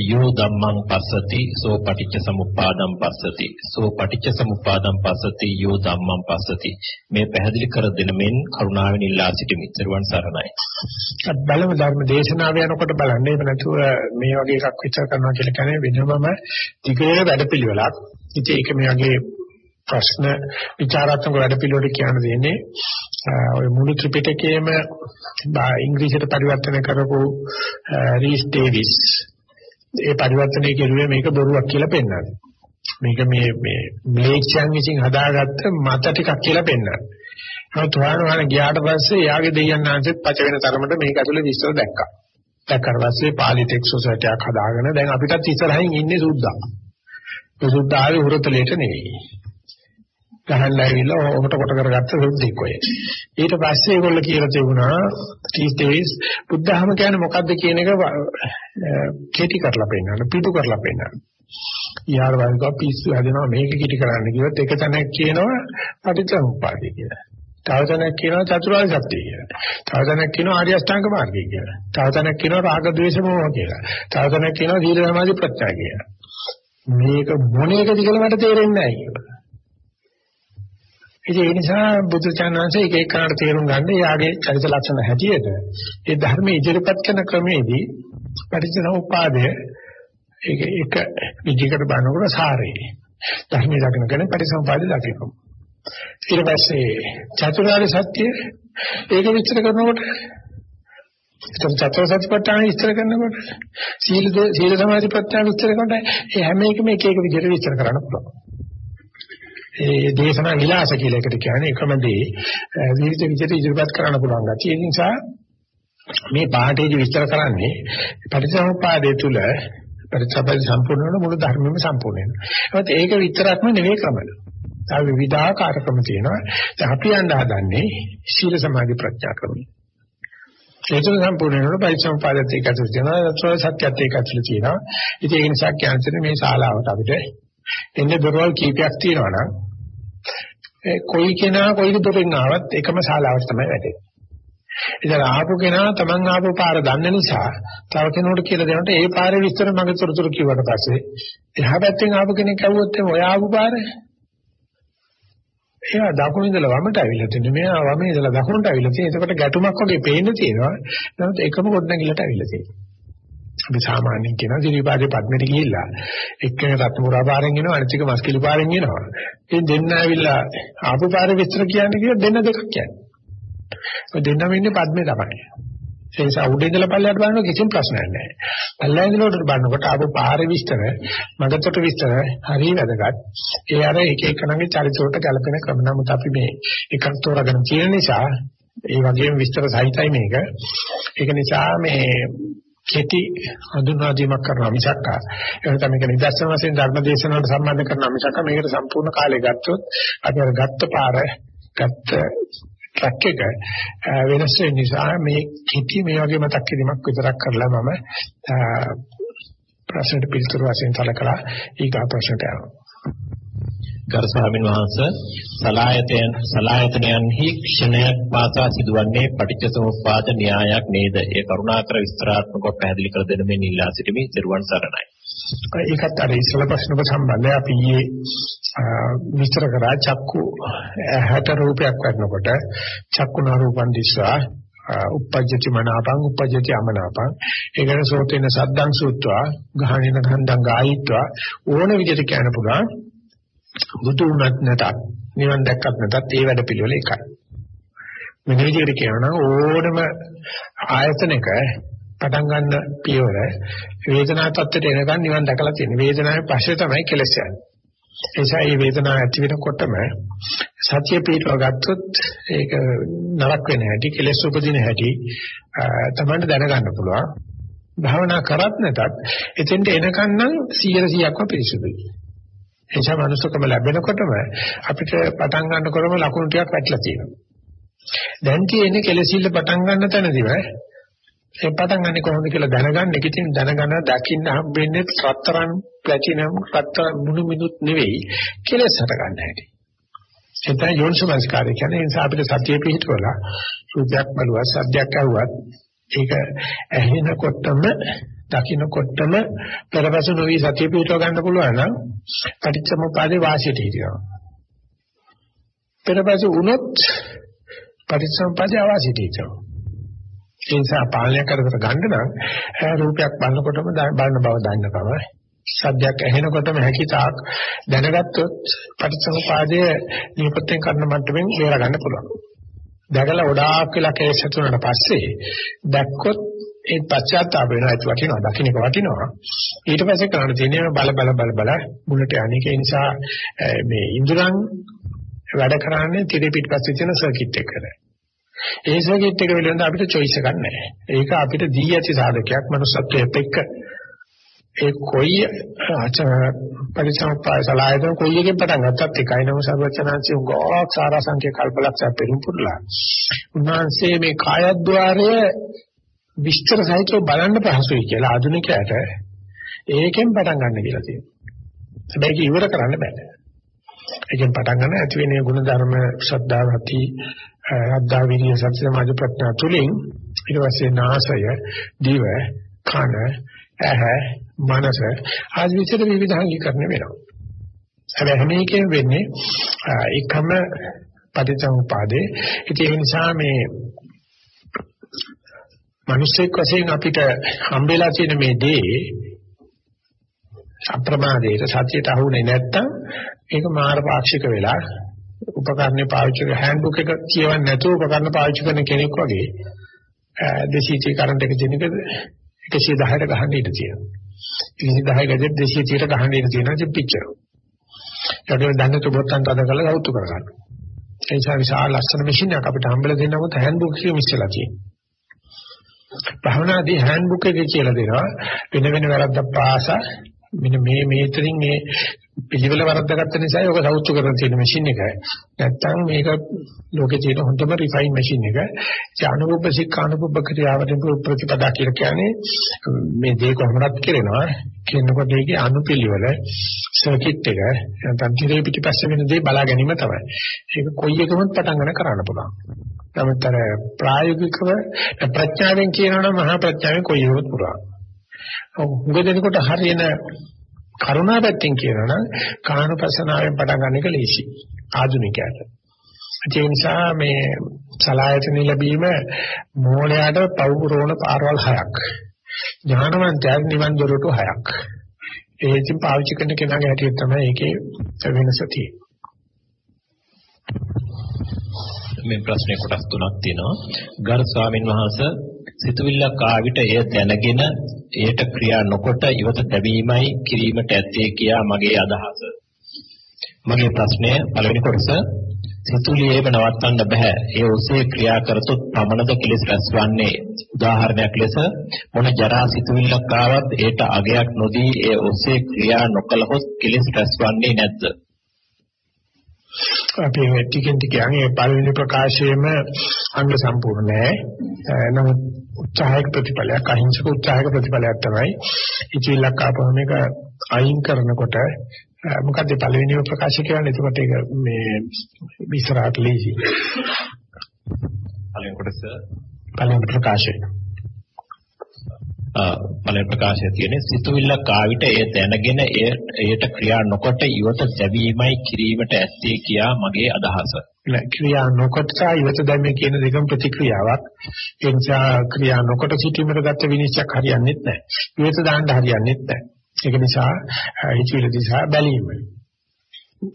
[SPEAKER 2] යෝ ධම්මං පස්සති සෝ පටිච්ච සමුප්පාදං පස්සති. සෝ පටිච්ච සමුප්පාදං පස්සති යෝ ධම්මං පස්සති. මේ පැහැදිලි කර දෙන මෙන් කරුණාවෙන් ඉල්ලා සිටිමි ත්‍රිවන් සරණයි.
[SPEAKER 1] බලමු ධර්ම දේශනාව යනකොට බලන්න. නැතුව මේ වගේ එකක් විචාර කරනවා කියලා කියන්නේ වෙනමම ටිකේ වැඩපිළිවෙලක්. ඉතින් ඒක මේ වගේ ප්‍රශ්න විචාරාත්මක වැඩපිළිවෙලට කියන්න දෙන්නේ ඔය මුළු ත්‍රිපිටකයේම ඉංග්‍රීසියට පරිවර්තන කරපු රීස් ඩේවිස් ඒ පරිවර්තනය කෙරුවේ මේක බොරුවක් කියලා පෙන්නනවා. මේක මේ මේ ම්ලේච්ඡයන් විසින් හදාගත්ත මත ටිකක් කියලා පෙන්නනවා. නමුත් වහන ගියාට පස්සේ යාගේ දෙයයන් ආන්සෙත් පච වෙන තරමට මේක ඇතුලේ විස්තර දැක්කා. දැක්කට පස්සේ පාලි ටෙක් සොසයිටි එකක් හදාගෙන දැන් අපිටත් ඉස්සරහින් ඉන්නේ සුද්දා. ඒ සුද්දා ආවේ හුරතලේට නෙවෙයි. ගහන්න ඇවිල්ලා ඔහොට කොට කරගත්ත සුද්දෙක් ඔය. ඊට පස්සේ ඒගොල්ලෝ කියලා තිබුණා these days බුද්ධහම කියන්නේ මොකද්ද කියන එක කෙටි කරලා පෙන්නන්න, පිටු කරලා පෙන්නන්න. ඊහාර වයික පිස්සු හැදෙනවා මේක කිටි කරන්න කිව්වොත් එක තැනක් කියනවා පටිච්චසමුප්පාදේ කියලා. තව තැනක් කියනවා චතුරාර්ය සත්‍ය කියලා. තව තැනක් කියනවා ආර්ය අෂ්ටාංග මාර්ගය කියලා. තව තැනක් කියනවා රාග ද්වේෂ මොහ කියලා. තව තැනක් කියනවා සීල සමාධි ප්‍රත්‍යා කියලා. මේක මොන එකද කියලා මට තේරෙන්නේ නැහැ. ඉතින් ඒ නිසා බුදු චානන්සේ එක එකකට තේරුම් ගන්න යාගේ චරිත ලක්ෂණ හැටියට ඒ ධර්මයේ ඉදිරිපත් කරන ක්‍රමයේදී පටිච්චසමුප්පාදය ඒක එක විදිහකට බලනකොට සාරේ. ධර්මයේ දකින්න කෙනෙක් පටිච්චසමුපාදය දකිනවා. ඊට පස්සේ චතුරාර්ය සත්‍ය ඒක විස්තර කරනකොට එතන චතුරාර්ය සත්‍යපට්ඨාන විස්තර කරනකොට සීල සීල සමාධි ප්‍රත්‍යාන විස්තර කරනකොට ඒ හැම එකම එක එක විදිහට විස්තර කරන්න පුළුවන්. ඒ දේශනා විලාස කියලා එකට කියන්නේ එකම දේ විවිධ විදිහට ඉදිරිපත් කරන්න පුළුවන් ගැතිය. ඒ නිසා මේ පාඩේදී විස්තර කරන්නේ පටිච්චසමුප්පාදයේ තුල පරිච්ඡපද සම්පූර්ණ වෙන මුළු ධර්මෙම සම්පූර්ණ වෙනවා. ඒක විතරක්ම නෙවෙයි ක්‍රමය. තව විවිධාකාර ක්‍රම තියෙනවා. දැන් අපි යන්න හදන්නේ සීල සමාධි ප්‍රඥා ක්‍රමය. ඒතර සම්පූර්ණ වෙනකොට පරිච්ඡපදත් ඒක ඇතුළේ තියෙනවා. සත්‍යත් ඒක ඇතුළේ තියෙනවා. ඉතින් ඒ නිසා කියන්නේ මේ ශාලාවට අපිට එන්නේ දොරවල් කීපයක් තියෙනවා නම් කොයි කෙනා කොයි දොරෙන් ආවත් එකම ශාලාවට තමයි වැටෙන්නේ. ඉතින් ආපු කෙනා Taman ආපු පාර දන්න නිසා තව කෙනෙකුට කියලා දෙනකොට ඒ පාරේ විස්තර මගේ තොරතුරු කිව්වට පස්සේ එහා පැත්තෙන් ආපු කෙනෙක් ඇහුවොත් එහම ඔය ආපු පාර එයා දකුණු ඉඳලා වමට ඇවිල්ලා තින්නේ මෙයා වමේ ඉඳලා දකුණට ඇවිල්ලා තියෙන. ඒකට ගැටුමක් වගේ පේන්න තියෙනවා. නමුත් එකම ගොඩනැගිල්ලට ඇවිල්ලා තියෙනවා. අපි සාමාන්‍යයෙන් කියන දිවිපාදේ පද්මෙට ගිහිල්ලා එක්කෙනෙක් රත්මුරා පාරෙන් එනවා අනිත් එක මස්කිලි පාරෙන් එනවා. ඉතින් දෙන්න ඇවිල්ලා ආපු පාරේ විස්තර කියන්නේ කියලා දෙන්න දෙකක් කියන්නේ. ඔය දෙන්නම ඉන්නේ පද්මේ තමයි. ඒ නිසා උඩ ඉඳලා පල්ලයට බලනකොට කිසිම ප්‍රශ්නයක් නැහැ. පල්ලය ඉඳලා බලනකොට ආපු පාරේ විස්තර, මගතට විස්තර හරිය වැදගත්. ඒ අර එක එකනගේ චරිතවලට ගැලපෙන ක්‍රම නමුත් අපි මේ එකක් තෝරාගෙන තියෙන නිසා ඒ වගේම විස්තර සහිතයි මේක. ඒක නිසා මේ කෙටි හඳුන්වා දීමක් කරනවා මිසක් එහෙනම් මේක නිදර්ශන වශයෙන් ධර්ම දේශනාවට සම්බන්ධ කරනවා මිසක් මේකට සම්පූර්ණ කාලය ගත්තොත් අපි අර ගත්ත පාර ගත්ත ට්‍රක් එක වෙනස් වෙන නිසා මේ කිටි මේ වගේ මතක් කිරීමක් විතරක් කරලා මම ප්‍රශ්නට පිළිතුරු වශයෙන් සලකලා ඊගා ප්‍රශ්නට යනවා.
[SPEAKER 2] ගරු ස්වාමීන් වහන්සේ සලායතයන් සලායතනයන්හි ක්ෂණයක් පාසා සිදුවන්නේ පටිච්චසමුප්පාද න්‍යායක් නේද? ඒ කරුණාකර විස්තරාත්මකව පැහැදිලි කර දෙන්න මේ නිල්ලා සිටිමි. ත්‍රිවන් සරණයි.
[SPEAKER 1] ඒකත් අර ඉස්සල ප්‍රශ්නක සම්බන්ධයි අපි ඊයේ විස්තර කරා චක්කු හැට රූපයක් වඩනකොට චක්කුනා රූපන් දිස්වා උපජ්ජති මනාපං උපජ්ජති අමනාපං ඒකන සෝතේන සද්දං සූත්වා ගහනින ගන්ධං ගායිත්වා ඕන විදිහට කියන්න පුළුවන් බුදු උනත් නැතත් නිවන් දැක්කත් නැතත් ඒ වැඩ පිළිවෙල එකයි මෙන්න විදිහට කියනවා ඕනම ආයතනයක පටන් ගන්න පියවර වේදනා තත්ත්වයට එනකන් නිවන් දැකලා තියෙන. වේදනාවේ පස්සේ තමයි කෙලස් යන්නේ. ඒ නිසා මේ වේදනාව ඇති වෙනකොටම සතිය පිටව ගත්තොත් ඒක නරක වෙන හැටි, කෙලස් උපදින හැටි තමයි දැනගන්න පුළුවන්. භාවනා කරත් නැතත් එතෙන්ට එනකන් නම් 100%ක්ම පිරිසුදුයි. ඒ නිසා මනුස්සකම ලැබෙනකොටම අපිට පටන් ගන්නකොටම ලකුණු ටිකක් වැටලා තියෙනවා. දැන් තියෙන්නේ කෙලසිල්ල පටන් ගන්න තැනදීම ඒ පටන් ගන්න කොහොමද කියලා දැනගන්න එක ඉතින් දැනගන්න දකින්න හම්බෙන්නේ රත්තරන් ප්ලැටිනම් රත්තරන් මුණු මිදුත් නෙවෙයි කෙලස් හට ගන්න හැටි. එතන යෝනිසමස්කාරය කියන්නේ ඒ නිසා අපිට සතිය පිහිටවලා සුද්ධයක් බලුවා සද්දයක් ඇහුවත් ඒක ඇහෙනකොටම දකින්නකොටම පෙරපසු නොවි සතිය පිහිටව ගන්න පුළුවන් නම් පටිච්චසමුපාදේ වාසියට හිටිනවා. පෙරපසු වුණොත් පටිච්චසමුපාදේ අවාසියට හිටිනවා. ඒ නිසා පාලනය කරකට ගන්න නම් රූපයක් බලනකොටම බලන බව දන්නකම සද්දයක් ඇහෙනකොටම හැකිතාක් දැනගත්තොත් පටිච්චසමුපාදයේ නියපොත්තෙන් කරන මට්ටමින් බේර ගන්න පුළුවන්. දැකලා ගොඩාක් වෙලා කේස් හතුනට පස්සේ දැක්කොත් ඒ පශ්චාත්තාප වෙනවා ඒක වටිනවා දකින්න එක වටිනවා ඊට පස්සේ කරන්න තියෙන්නේ බල බල බල බල මුලට අනේක නිසා මේ ඉන්ද්‍රයන් වැඩ කරන්නේ tire පිටපස්සේ තියෙන සර්කිට් එකකට ඒ සර්කිට් එක පිළිබඳ අපිට choice එකක් නැහැ. ඒක අපිට දී ඇති සාධකයක් manussත්වයට එක්ක. ඒ කොයි පරිසම්පාය සලායතන කොයි එකෙන් පටන් ගත්තත් එකයි නම සර්වචනාංශي උගෝක් සාරාංශික කල්පලක්ෂය පෙරම්පුරලා. උන්වහන්සේ මේ කායද්්වාරය විස්තර සහිතව බලන්න පහසුයි කියලා ආධුනිකයට ඒකෙන් පටන් ගන්න කියලා තියෙනවා. හැබැයි ඒක ඉවර කරන්න බෑ. ඒකෙන් පටන් ගන්න ඇති වෙන ගුණ ධර්ම ශ්‍රද්ධාවති අද්දා විරිය සති සමාධි ප්‍රඥා තුලින් ඊට පස්සේ නාසය දිව කන ඇහ මනස ආදි විචාර විවිධාංගීකරණය වෙනවා. හැබැයි හැම එකෙම වෙන්නේ එකම පටිච්චසමුපාදේ. ඒ නිසා මේ මිනිස්සෙක් වශයෙන් අපිට හම්බෙලා තියෙන මේ දේ අප්‍රමාදයට සතියට අහුනේ නැත්තම් ඒක මාර පාක්ෂික වෙලා උපකරණේ පාවිච්චි කරන හෑන්ඩ්බුක් එක කියවන්නේ නැතුව උපකරණ පාවිච්චි කරන කෙනෙක් වගේ 230 කරන්ට් එක දෙන එක 110ට ගහන්න ඉඩ තියෙනවා. 210 ගජෙත් 230ට ගහන්න ඉඩ තියෙනවා ඉතින් පිච්චර. ඒකේ දන්නේ තුබොත්තන් තද කරලා සෞතු කරගන්න. ඒ නිසා විශාල ලස්සන මැෂින් එකක් අපිට හම්බෙලා දෙනකොට හෑන්ඩ්බුක් එකේ මිස්සලා තියෙනවා. භවනාදී හෑන්ඩ්බුක් එකේ කියලා දෙනවා වෙන වෙන වැරද්දක් පාසා මෙන්න මේ මේතරින් මේ පිළිවෙල වරද්දාගත්ත නිසා යෝග සෞතු කරන තියෙන මැෂින් එක. නැත්තම් මේක ලෝකේ තියෙන හොඳම රිෆයින් මැෂින් එක. ඒ අනුභව සික්ඛානුභව ක්‍රියාවට ප්‍රතිපදා කියලා කියන්නේ මේ දේ කොහොමදත් කරනවා. කියනකොට ඒකේ අනුපිළිවෙල සර්කිට් එක නැත්නම් තිරේ පිටිපස්සේ වෙන දේ බලා ගැනීම තමයි. ඒක කොයි එකමත් පටන් ගන්න කරන්න පුළුවන්. නමුත් අර ප්‍රායෝගිකව ප්‍රඥාවෙන් කියනවනම් මහා ප්‍රඥාවෙන් කොයි එකවත් පුළුවන්. උග දෙනකොට හරියන කරුණා පැත්තෙන් කියනවනම් කානුපසනාවෙන් පටන් ගන්න එක ලේසි ආධුනිකයට. ඒ නිසා මේ සලායතන ලැබීම මෝලයට පවුරෝණ පාරවල් හයක්. ඥානවන්තයන් නිවන් දොරටු හයක්. ඒ ඉතින් පාවිච්චි කරන කෙනාගේ හැටියට තමයි ඒකේ වෙනස තියෙන්නේ.
[SPEAKER 2] මේ ප්‍රශ්නේ කොටස් තුනක් තියෙනවා. ගරු ස්වාමින් වහන්සේ සිතුවිල්ලක් ආවිත එය දැනගෙන එයට ක්‍රියා නොකොට ඉවත තැබීමයි කිරීමට ඇත්තේ කියා මගේ අදහස. මගේ ප්‍රශ්නය පළවෙනි කොටස සිතුවිලියේම නවත්තන්න බෑ. ඒ ඔස්සේ ක්‍රියා කරතොත් පමණද කෙලෙස් රැස්වන්නේ. උදාහරණයක් ලෙස මොන ජරා සිතුවිල්ලක් ආවත් ඒට අගයක් නොදී ඒ ඔස්සේ ක්‍රියා නොකළහොත් කෙලෙස් රැස්වන්නේ නැද්ද?
[SPEAKER 1] අපි මේ ටිකෙන් ටික යන්නේ පළවෙනි ප්‍රකාශයේම අංග සම්පූර්ණ නැහැ. නමුත් උත්සාහයක ප්‍රතිඵලයක් අහිංසක උත්සාහයක ප්‍රතිඵලයක් තමයි ඉතිවිලක් ආපුවම මේක අයින් කරනකොට මොකද පළවෙනිම ප්‍රකාශය කියන්නේ එතකොට ඒක මේ විස්තරات ලීසි.
[SPEAKER 2] පළවෙනි කොටස
[SPEAKER 1] පළවෙනි ප්‍රකාශය.
[SPEAKER 2] පළවෙනි ප්‍රකාශය තියෙන්නේ සිතුවිල්ලක් ආවිත එය දැනගෙන එයට ක්‍රියා නොකොට ඉවත දැවීමයි කිරීමට ඇත්තේ කියා මගේ අදහස.
[SPEAKER 1] නෑ ක්‍රියා නොකොට ඉවත දැමීම කියන දෙකම ප්‍රතික්‍රියාවක්. ඒ නිසා ක්‍රියා නොකොට සිටීමට ගත විනිශ්චයක් හරියන්නේ නැහැ. ඉවත දාන්න හරියන්නේ නැහැ. ඒක නිසා හිතවිලි දිහා බැලීම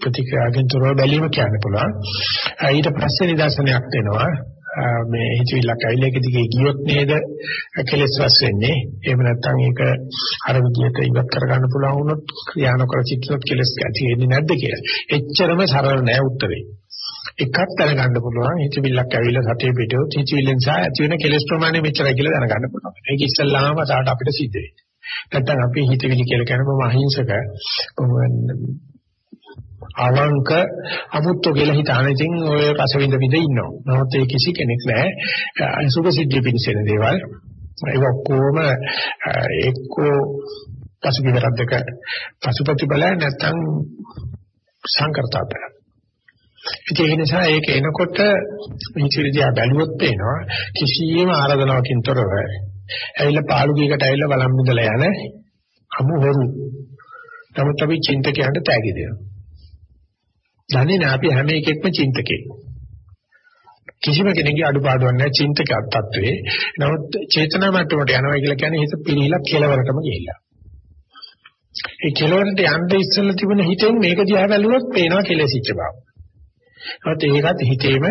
[SPEAKER 1] ප්‍රතික්‍රියාවෙන් තොරව බැලීම කියන්න පුළුවන්. ඊට පස්සේ නිදර්ශනයක් දෙනවා. මේ හිතවිල්ලක් ඇවිල්ලා ඒක දිගේ ගියොත් නේද කෙලස් රස වෙන්නේ. එහෙම නැත්නම් ඒක අර විදිහට ඉවත් කරගන්න පුළුවන් වුණොත් ක්‍රියා නොකර සිටිනොත් කෙලස් ඇති වෙන්නේ නැද්ද කියලා. එච්චරම සරල නෑ උත්තරේ. එකක් දැනගන්න පුළුවන් හිතවිල්ලක් ඇවිල්ලා සතිය පිටුවොත් හිතවිල්ලෙන් සහ ඇති වෙන කෙලස් ප්‍රමාණය මෙච්චරයි කියලා දැනගන්න පුළුවන්. ඒක ඉස්සල්ලාම තාට අපිට සිද්ධ වෙන්නේ. නැත්නම් අපි හිතවිලි කියලා කියන්නේ මම අහිංසක අවංක අමුත්තු කියලා හිතාන ඉතින් ඔය රසවින්ද විඳ ඉන්නවා. නමුත් ඒ කිසි කෙනෙක් නැහැ. සුඛ සිද්ධිය පිණිසෙන දේවල්. ඒක ඔක්කොම එක්කෝ පසුබිමක් පසුපති බලය නැත්නම් සංකර්තාපය. ඒක නිසා ඒක එනකොට මිචිරිදියා බැලුවොත් පේනවා කිසියම් ආරාධනාවකින් තොරව ඇවිල්ලා පාළු ගීකට ඇවිල්ලා බලන් ඉඳලා යන අමු හොරු. නමුත් අපි චින්තකයන්ට තෑගි දෙනවා. දන්නේ නැහැ අපි හැම එකෙක්ම චින්තකේ. කිසිම කෙනෙකුගේ අඩුපාඩුවක් නැහැ චින්තක තත්ත්වේ. නමුත් චේතනා මට්ටමට යනවා කියලා කියන්නේ හිත පිළිහිලා කෙලවරටම ගිහිල්ලා. ඒ කෙලවරට යන්න ඉස්සෙල්ලා තිබුණ හිතෙන් මේක දිහා බැලුවොත් පේනවා කෙලෙසිච්ච බව. නමුත් ඒකත් හිතේම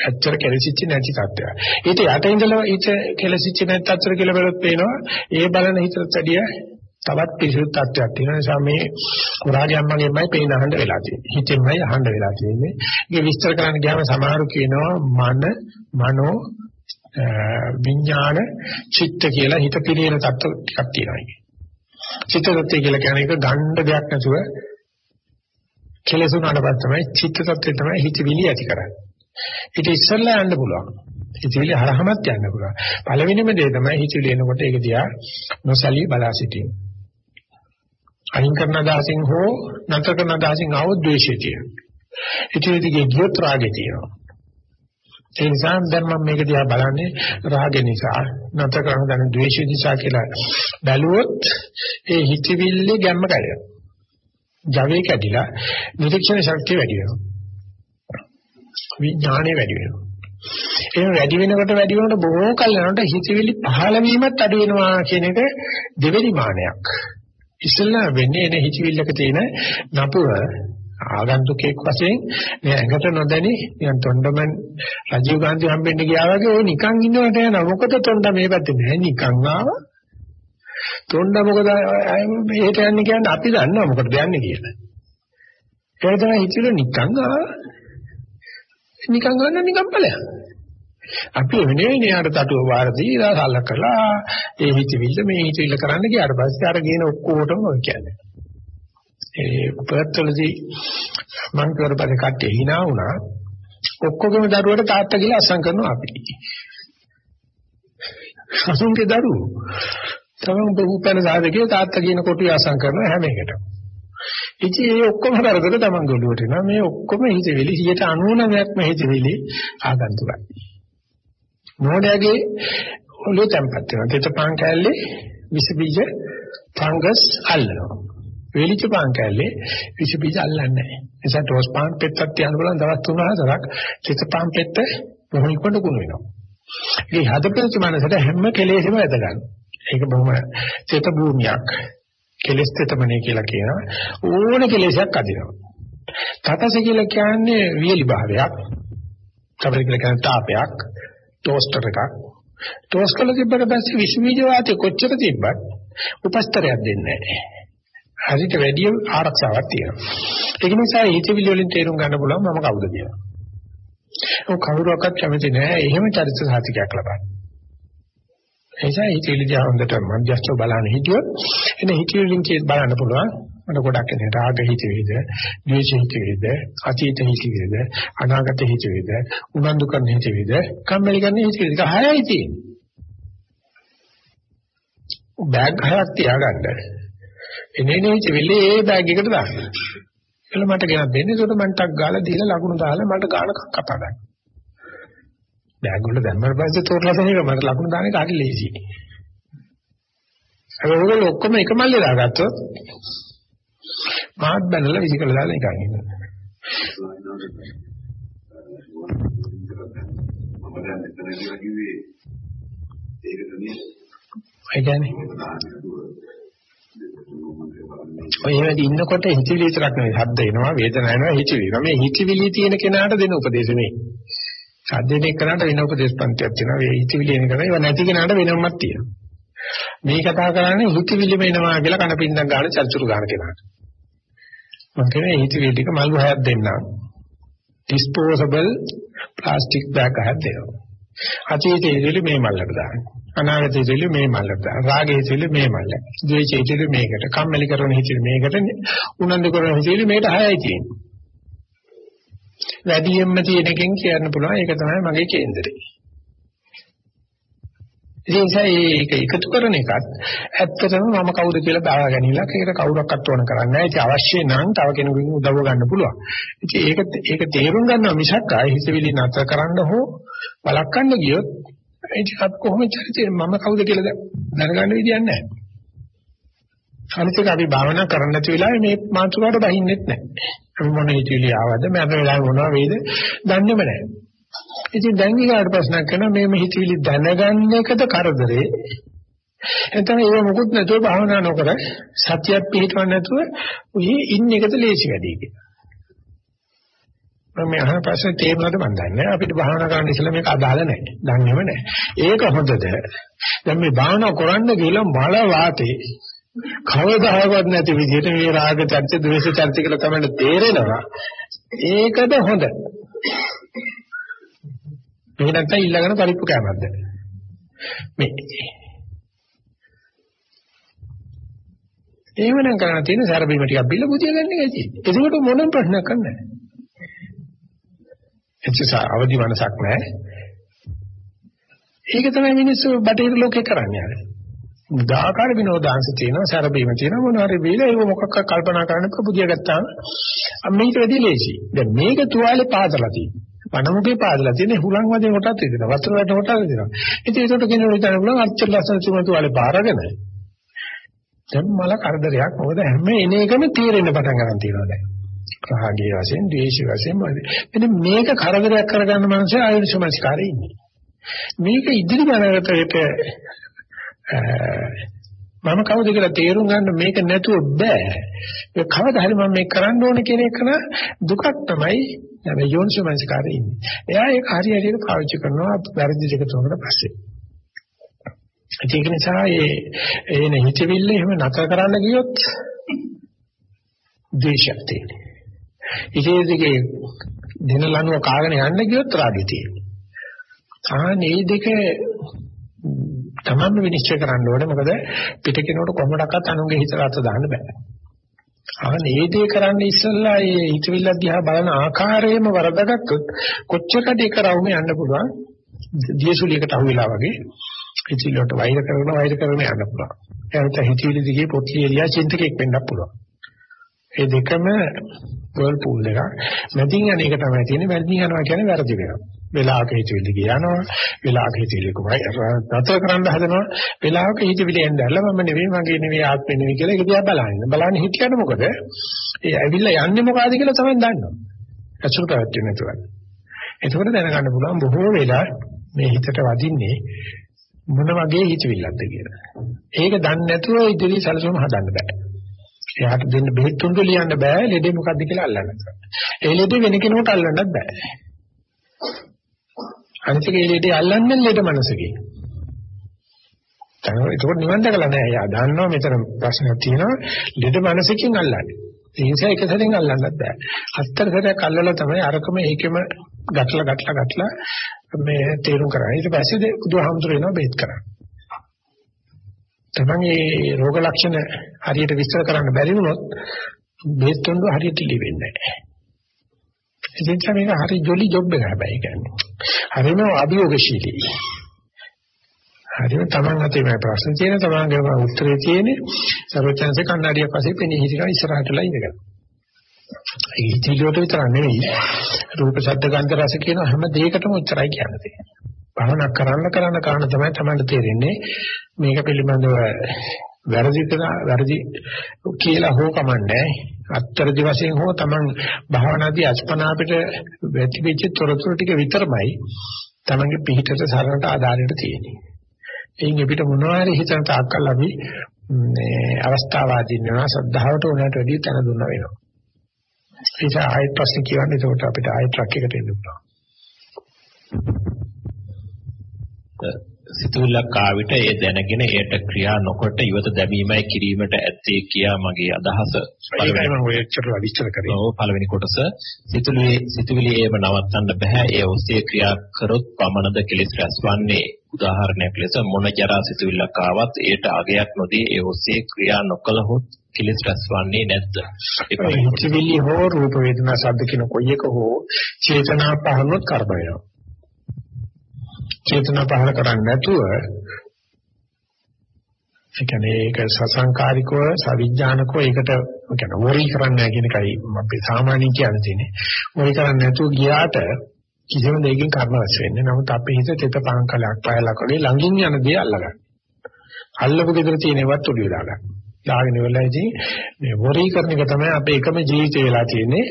[SPEAKER 1] ඇත්තට කෙලෙසිච්ච නැති තත්ත්වයක්. ඊට යට ඉඳලා ඊට කෙලෙසිච්ච නැති තත්ත්වය කියලා බලුවොත් පේනවා ඒ බලන හිතට වැඩිය තවත් පිරිසුදු තත්ත්වයක් තියෙන නිසා මේ කුරාගේ අම්මගෙන්මයි පේන අහන්න වෙලා තියෙන්නේ. හිතෙන්මයි අහන්න වෙලා තියෙන්නේ. ඒක විස්තර කරන්න ගියාම සමහරු කියනවා මන මනෝ විඥාන චිත්ත කියලා හිත පිළිෙන තත්ත්ව ටිකක් තියෙනවා. චිත්ත තත්ත්වය කියලා කියන්නේ ඒක ගණ්ඩ දෙයක් නැතුව කෙලසුනාට පස්සේ තමයි චිත්ත තත්ත්වය තමයි හිත විලි ඇති කරන්නේ. ඊට ඉස්සෙල්ලා යන්න පුළුවන්. හිතවිලි හරහමත් යන්න පුළුවන්. පළවෙනිම දේ තමයි හිතවිලි එනකොට ඒක දිහා නොසලී බලා සිටීම. අයින් කරන අදහසින් හෝ නැතර කරන අදහසින් ආවොත් ද්වේෂය තියෙනවා. හිතවිලි දිගේ ගියොත් රාගය තියෙනවා. ඒ නිසා දැන් මම මේක දිහා බලන්නේ රාගය නිසා නැතර කරන දැන ද්වේෂය නිසා කියලා බැලුවොත් ඒ හිතවිල්ලේ ගැම්ම කැඩෙනවා. ජවයේ කැඩිලා නිරීක්ෂණ ශක්තිය වැඩි වෙනවා. විඥාණය වැඩි වෙනවා. එහෙම වැඩි වෙනකොට වැඩි වෙනකොට බොහෝ කල් යනකොට හිතවිලි පහළ වීමත් අඩු වෙනවා කියන එක දෙවෙනි මානයක්. ඉස්සෙල්ලා වෙන්නේ එන හිතවිල්ලක තියෙන නපුර ආගන්තුකෙක් වශයෙන් මේ ඇඟට නොදැනි නිකන් තොණ්ඩමන් රජීව් ගාන්ධි හම්බෙන්න ගියා වගේ ඔය නිකන් ඉන්නවට යන මොකද තොණ්ඩ මේ පැත්තේ? නෑ නිකන් ආවා. තොණ්ඩ මොකද මෙහෙට යන්නේ කියන්නේ අපි දන්නවා මොකටද යන්නේ කියලා. ඒක තමයි හිතල නිකන් ආවා. නිකන් ගන්න නිකන් ඵලයක්. අපි වෙනේ න්යාර තටුව වාර දීලා සල්ලකලා ඒ හිතවිල්ල මේ හිතවිල්ල කරන්න ගියාට පස්සේ අර ගේන ඔක්කොටම ඔය කියන්නේ ඒ පෙරත්වලදී මං කරපදේ කට්ටිය hina වුණා ඔක්කොගම දරුවට තාත්තා කියලා අසං කරනවා අපි. අසුන්ගේ දරුවෝ තමන් බහුපැන සාධකේ තාත්තා කියන කොටුව අසං කරනවා හැම එකටම. ඉතින් මේ ඔක්කොම කරදර තමන් ගොළුවට එනවා මේ ඔක්කොම හිතවිලි 99%ක්ම හිතවිලි ආගන්තුකයි. මොඩයාගේ ඔළුව තැම්පත් වෙනවා. තෙතපං කැල්ලේ විස බීජ ෆංගස් අල්ලනවා. වේලිච්ච පාන් කැල්ලේ විස බීජ අල්ලන්නේ නැහැ. ඒ නිසා ටෝස් පාන් පෙත්තක් තියන්න බලන් දවස් 3-4ක් චිත පාන් පෙත්ත බොහොම ඉක්මනට කුණු වෙනවා. ඒ හදපෙච්ච මනසට හැම කෙලෙසම වැද ගන්න. ඒක බොහොම චේත භූමියක්. කෙලස් තෙතමනේ කියලා කියනවා. ඕන කෙලෙසක් අදිනවා. තතස කියලා කියන්නේ වියලි භාවයක්. තමයි කියලා කියන්නේ තාපයක්, ටෝස්ටර් එකක්. ටෝස් කළ තිබ්බට පස්සේ විස බීජ වාතය කොච්චර තිබ්බත් උපස්තරයක් දෙන්නේ නැහැ. හරිට වැඩි ආරක්ෂාවක් තියෙනවා. ඒක නිසා හිතවිලි වලින් තේරුම් ගන්න පුළුවන් මම කවුද කියලා. ඔව් කවුරුවක්වත් කැමති නෑ එහෙම චරිත සාතිකයක් ලබන්න. එනිසා හිතවිලි දිහා හොඳට මධ්‍යස්ථව බලන්න හිටියොත් එන හිතවිලි වලින් බලන්න පුළුවන්. මට ගොඩක් එන රාග හිතවිලිද, ද්වේෂ හිතවිලිද, අතීත හිතවිලිද, අනාගත හිතවිලිද, උනන්දු කරන හිතවිලිද, කම්මැලි කරන හිතවිලිද හයයි තියෙන්නේ. බෑග් හයක් තියාගන්න එනේනේ චෙවිලි ඒ බෑග් එකට දාන්න. එළ මට ගෙනත් දෙන්න. ඒකට මම ටක් ගාලා දීලා ලකුණු දාලා මට ගාන කතා ගන්න. බෑග් වල දැම්මම පස්සේ තෝරලා දෙන එක මට ලකුණු දාන එක හරි ලේසි. ඒක ඔයගොල්ලෝ ඔක්කොම එක මල්ලේ දාගත්තොත් මාත් බැනලා විසිකලා දාලා නිකන් ඉන්නවා.
[SPEAKER 5] මම දැන් මෙතන ඉඳලා කිව්වේ ඒකට නේ.
[SPEAKER 1] ඒ කියන්නේ ඔය එහෙමදී ඉන්නකොට හිතවිලි විතරක් නෙවෙයි. ශබ්ද එනවා වේදනාව එනවා හිතවිලි එනවා. මේ හිතවිලි තියෙන කෙනාට දෙන උපදේශ මේ ශබ්දයෙන් එක්කනට වෙන උපදේශ පන්තියක් තියෙනවා. මේ හිතවිලි එන කෙනා ඒවා නැති කෙනාට වෙනමක් තියෙනවා. මේ කතා කරන්නේ හිතවිලිම එනවා කියලා කනපින්දක් ගන්න චර්චුරු ගන්න කෙනාට මම කියන්නේ හිතවිලි ටික මල්ු හයක් දෙන්නම්. Disposable plastic bag හයක් දෙනවා. අතීතයේ ඉතිරි මේ මල්ලට දාන්න. අනාගතයේ ඉතිරි මේ මල්ලට දාන්න. රාගයේ ඉතිරි මේ මල්ලට ද්වේෂයේ ඉතිරි මේකට. කම්මැලි කරන ඉතිරි මේකට. උනන්දු කරන ඉතිරි මේකට හයයි තියෙන්නේ වැඩියෙන්ම තියෙන එකෙන් කියන්න පුළුවන්. ඒක තමයි මගේ කේන්දරේ. ඉතින් ඒක එකතු කරන එකත් ඇත්තටම මම කවුද කියලා බාර ගැනීමක් ඒකට කවුරක්වත් ඕන කරන්නේ නැහැ. ඒක අවශ්‍ය නම් තව කෙනෙකුගෙන් උදව් ගන්න පුළුවන්. ඉතින් ඒක ඒක තේරුම් ගන්නවා මිසක් ආයෙ හිතවිලි නැතර කරන්න හෝ බලක්වන්න ගියොත් ඒක කොහොමද චරිතය මම කවුද කියලා දැනගන්න විදියක් නැහැ. අනිත් එක අපි භාවනා කරන්න නැති වෙලාවේ මේ මාතෘකාවට බහින්නෙත් නැහැ. අපි මොන හිතවිලි ආවද මම වෙලාවෙ මොනවා වේද දන්නේම නැහැ. ඉතින් දැන් ඊගාට ප්‍රශ්නයක් කරනවා මේ හිතවිලි දැනගන්න එකද කරදරේ? එතන ඒක මොකුත් නැතුව භාවනා නොකර සත්‍යයක් පිළිටවන්න නැතුව ඔහි ඉන්න එකද ලේසි වැඩි කියලා. මම අහන ප්‍රශ්නේ තේරුණාද මන් දන්නේ අපිට භාවනා කරන්න ඉස්සෙල්ලා මේක අදාළ නැහැ. දන්නේම නැහැ. ඒක හොඳද? දැන් මේ භාවනා කරන්න ගිහලා මල වාතේ කවදාවත් නැති විදිහට මේ රාග චර්ච ද්වේෂ චර්ච කියලා තමයි තේරෙනවා. ඒකද හොඳ. මේක නැත්තම් ඊළඟට පරිප්පු කෑමක්ද? මේ එහෙමනම් කරන්න තියෙන සරබීම ටිකක් බිල්ල බුදිය ගන්න එකයි තියෙන්නේ. ඒකට මොනම ප්‍රශ්නයක් නැහැ. එච්චර අවදි මනසක් නැහැ. ඒක තමයි මිනිස්සු බටහිර ලෝකේ කරන්නේ අර. උදාකාර විනෝදාංශ තියෙනවා සරබීම තියෙනවා මොනවා හරි බීලා ඒක මොකක්ද කල්පනා කරන්න පුදිය ගත්තාම මේක වැඩි ලේසි. දැන් මේක තුවාලේ පාදලා තියෙනවා. වනමුගේ පාදලා තියෙන හුලං වදින කොටත් තියෙනවා. වතුර වැටෙන කොටත් තියෙනවා. ඉතින් ඒකට කෙනෙකුට හිතන්න පුළුවන් අච්චර ලස්සන තුමතු වලේ පාරගෙන. දැන් මල කරදරයක් මොකද හැම එන එකම තීරෙන්න පටන් ගන්න තියෙනවා දැන්. රාගයේ වශයෙන්, ද්වේෂයේ වශයෙන් මෙන්න මේක කරදරයක් කරගන්න මනුස්සය ආයුෂමස්කාරේ ඉන්නේ. මේක ඉදිරි ගණනකට මම කවුද කියලා තේරුම් ගන්න මේක නැතුව බෑ. ඒ කවදා හරි මම මේක කරන්න ඕනේ කියන එක දුකක් තමයි මේ යෝනිසමංසකාරේ ඉන්නේ. එයා ඒක හරියට පාවිච්චි කරනවා වැරදි දෙක තුනකට පස්සේ. ඒක නිසා ඒ එන හිතවිල්ල එහෙම නැතර කරන්න ගියොත් ද්වේෂයක් තියෙනවා. ඉතින් දින ලනුව කාගෙන යන්න ගියොත් රාගය තියෙනවා. ආනේ දෙක තමන්ම විනිශ්චය කරන්න ඕනේ මොකද පිටකිනකොට කොහොමඩක්වත් අනුන්ගේ හිතට අත දාන්න බෑ. ආනේ ඒ දේ කරන්න ඉස්සෙල්ලා ඒ හිතවිල්ල දිහා බලන ආකාරයෙන්ම වරදගත්තොත් කොච්චර කඩේ කරවුම යන්න පුළුවන්. දියසුලියකට අහු වෙලා වගේ හිතවිල්ලට වෛර කරන වෛර කරන යන්න පුළුවන්. එයාට හිතවිලි දිගේ පොත් ලියලා චින්තකෙක් වෙන්නත් පුළුවන්. ඒ දෙකම වර්ල් පූල් එකක්. මැදින් යන එක තමයි තියෙන්නේ. මැදින් යනවා කියන්නේ වැරදි වෙනවා. වෙලාවක හිතවිලි ගියනවා. වෙලාවක හිතවිලි කොහොමයි නතර කරන්න හදනවා. වෙලාවක හිතවිලි එන්න ඇරලා මම නෙවෙයි මගේ නෙවෙයි ආත්මෙ නෙවෙයි කියලා ඒක දිහා බලන්න. බලන්න හිතියද මොකද? ඒ ඇවිල්ලා යන්නේ මොකಾದ කියලා තමයි දන්නවා. අසුර පැවැත්වෙන්නේ නැතුව. එතකොට දැනගන්න පුළුවන් බොහෝ වෙලා මේ හිතට වදින්නේ මොන වගේ හිතවිල්ලක්ද කියලා. ඒක දන්නේ නැතුව ඉදිරි සැලසුම හදන්න බෑ. එයාට දෙන්න බෙහෙත් තුන්දු ලියන්න බෑ ලෙඩේ මොකද්ද කියලා අල්ලන්න. ඒ ලෙඩේ වෙන කෙනෙකුට අල්ලන්නත් බෑ. අනිත් ඒ ලෙඩේ අල්ලන්නේ ලෙඩ මනසකින්. තමයි ඒක නිවන් දැකලා නෑ. එයා දන්නවා මෙතන ප්‍රශ්නයක් තියෙනවා ලෙඩ මනසකින් අල්ලන්නේ. ඒ නිසා එක සැරෙන් අල්ලන්නත් බෑ. හතර සැරයක් අල්ලලා තමයි අරකම ඒකෙම ගැටලා ගැටලා ගැටලා මේ තේරුම් කරන්නේ. ඊට පස්සේ බුදුහාමුදුරු එනවා බෙහෙත් කරන්නේ. තමන්ගේ රෝග ලක්ෂණ හරියට විස්තර කරන්න බැරි වුණොත් බෙහෙත් තුන්දු හරියට ලිවෙන්නේ නැහැ. ඉතින් මේක හරි ජොලි ජොබ් එක හැබැයි කියන්නේ. හරිම අභියෝගශීලී. හරිම තමන් අතේ මේ ප්‍රශ්න තියෙන තමන්ගේම උත්තරේ තියෙන්නේ සර්වචන්සේ කන්නඩියක් පස්සේ පෙනී හිටිනවා ඉස්සරහටලා ඉඳගෙන. ඒ ඉතිලියට විතර නෙවෙයි රූප ශබ්ද ගන්ධ රස කියන හැම දෙයකටම උත්තරයි කියන්නේ. භවනා කරන්න කරන්න කරන්න තමයි තමයි තේරෙන්නේ මේක පිළිබඳව වැරදි වැරදි කියලා හෝ කමන්නේ අත්තරදි වශයෙන් හෝ Taman භාවනාදී අස්පනා අපිට වැටිවිච්ච තොරතුරු ටික විතරමයි Tamanගේ පිහිටට සරණට ආධාරයට තියෙන්නේ. එයින් අපිට මොනවා හරි හිතන තාක්කල් අපි මේ අවස්ථාවාදීන් වෙනවා සද්ධාවට උනට වැඩි තැන දුන්නා වෙනවා. ඒක ආයෙත් ප්‍රශ්න කියවන්නේ ඒකට අපිට ආයෙත් ට්‍රක් එකට එන්න පුළුවන්.
[SPEAKER 2] සිතුවිල්ලක් ආවිත ඒ දැනගෙන ඒට ක්‍රියා නොකොට ඉවත දැමීමයි කිරීමට ඇත්තේ කියා මගේ අදහස
[SPEAKER 1] ඒකයි මම ඔය චතුර විස්තර කරේ.
[SPEAKER 2] ඔව් පළවෙනි කොටස සිතුවිලි සිතුවිලි ඒව නවත්තන්න බෑ ඒ ඔස්සේ ක්‍රියා කරොත් පමණද කෙලෙස් රැස්වන්නේ උදාහරණයක් ලෙස මොන ජරා සිතුවිල්ලක් ආවත් ඒට අගයක් නොදී ඒ ඔස්සේ ක්‍රියා නොකළහොත් කෙලෙස් රැස්වන්නේ නැද්ද?
[SPEAKER 1] සිතුවිලි හෝ රූප වේදනා ශබ්ද කියන කොයි එක හෝ චේතනා පහනොත් කර්ම වෙනවා. චේතනා පහල කරන්නේ නැතුව ඒ කියන්නේ ඒක සසංකාරිකව සවිඥානිකව ඒකට කියන්නේ වොරි කරන්නේ නැහැ කියන එකයි අපි සාමාන්‍යයෙන් කියන්නේ තියෙන්නේ. වොරි කරන්නේ නැතුව ගියාට කිසිම දෙයකින් කර්ම රැස් වෙන්නේ. නමුත් අපේ හිත තෙත පංකලක් පයලක් වගේ ළඟින් යන දේ අල්ලගන්න. අල්ලපු gedර තියෙනවත් උඩ වෙලා ගන්න. ලාගෙන වෙලාවේදී මේ වොරි කරන එක තමයි අපේ එකම ජීවිතේ වෙලා තියෙන්නේ.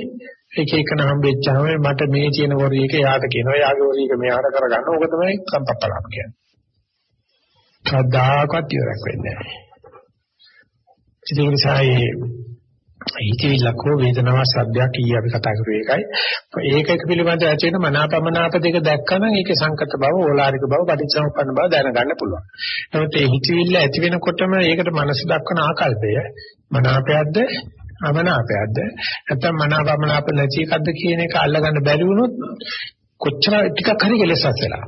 [SPEAKER 1] එක එකන හම්බෙච්චාම මට මේ තියෙන වොරි එක යාට කියනවා යාගේ වොරි එක මෙයාට කරගන්න. ඕක තමයි සම්පප්පලාප කියන්නේ. කවදාකවත් ඉවරක් වෙන්නේ නැහැ. ඒ නිසා මේ හිතවිල්ලක් හෝ වේදනාවක් සද්දයක් ඊ අපි කතා කරුවේ ඒකයි. ඒකක පිළිබඳව ඇති වෙන මනාපමනාප දෙක දැක්කම ඒකේ සංකත බව, ඕලාරික බව, පටිච්චසමුප්පන්න බව දැනගන්න පුළුවන්. නමුත් මේ හිතවිල්ල ඇති වෙනකොටම ඒකට මනස දක්වන ආකල්පය මනාපයක්ද අමනාපයක්ද නැත්නම් මනාපමනාප නැති එකක්ද කියන එක අල්ලගන්න බැරි වුණොත් කොච්චර ටිකක් හරි කෙලෙසක් වෙලා.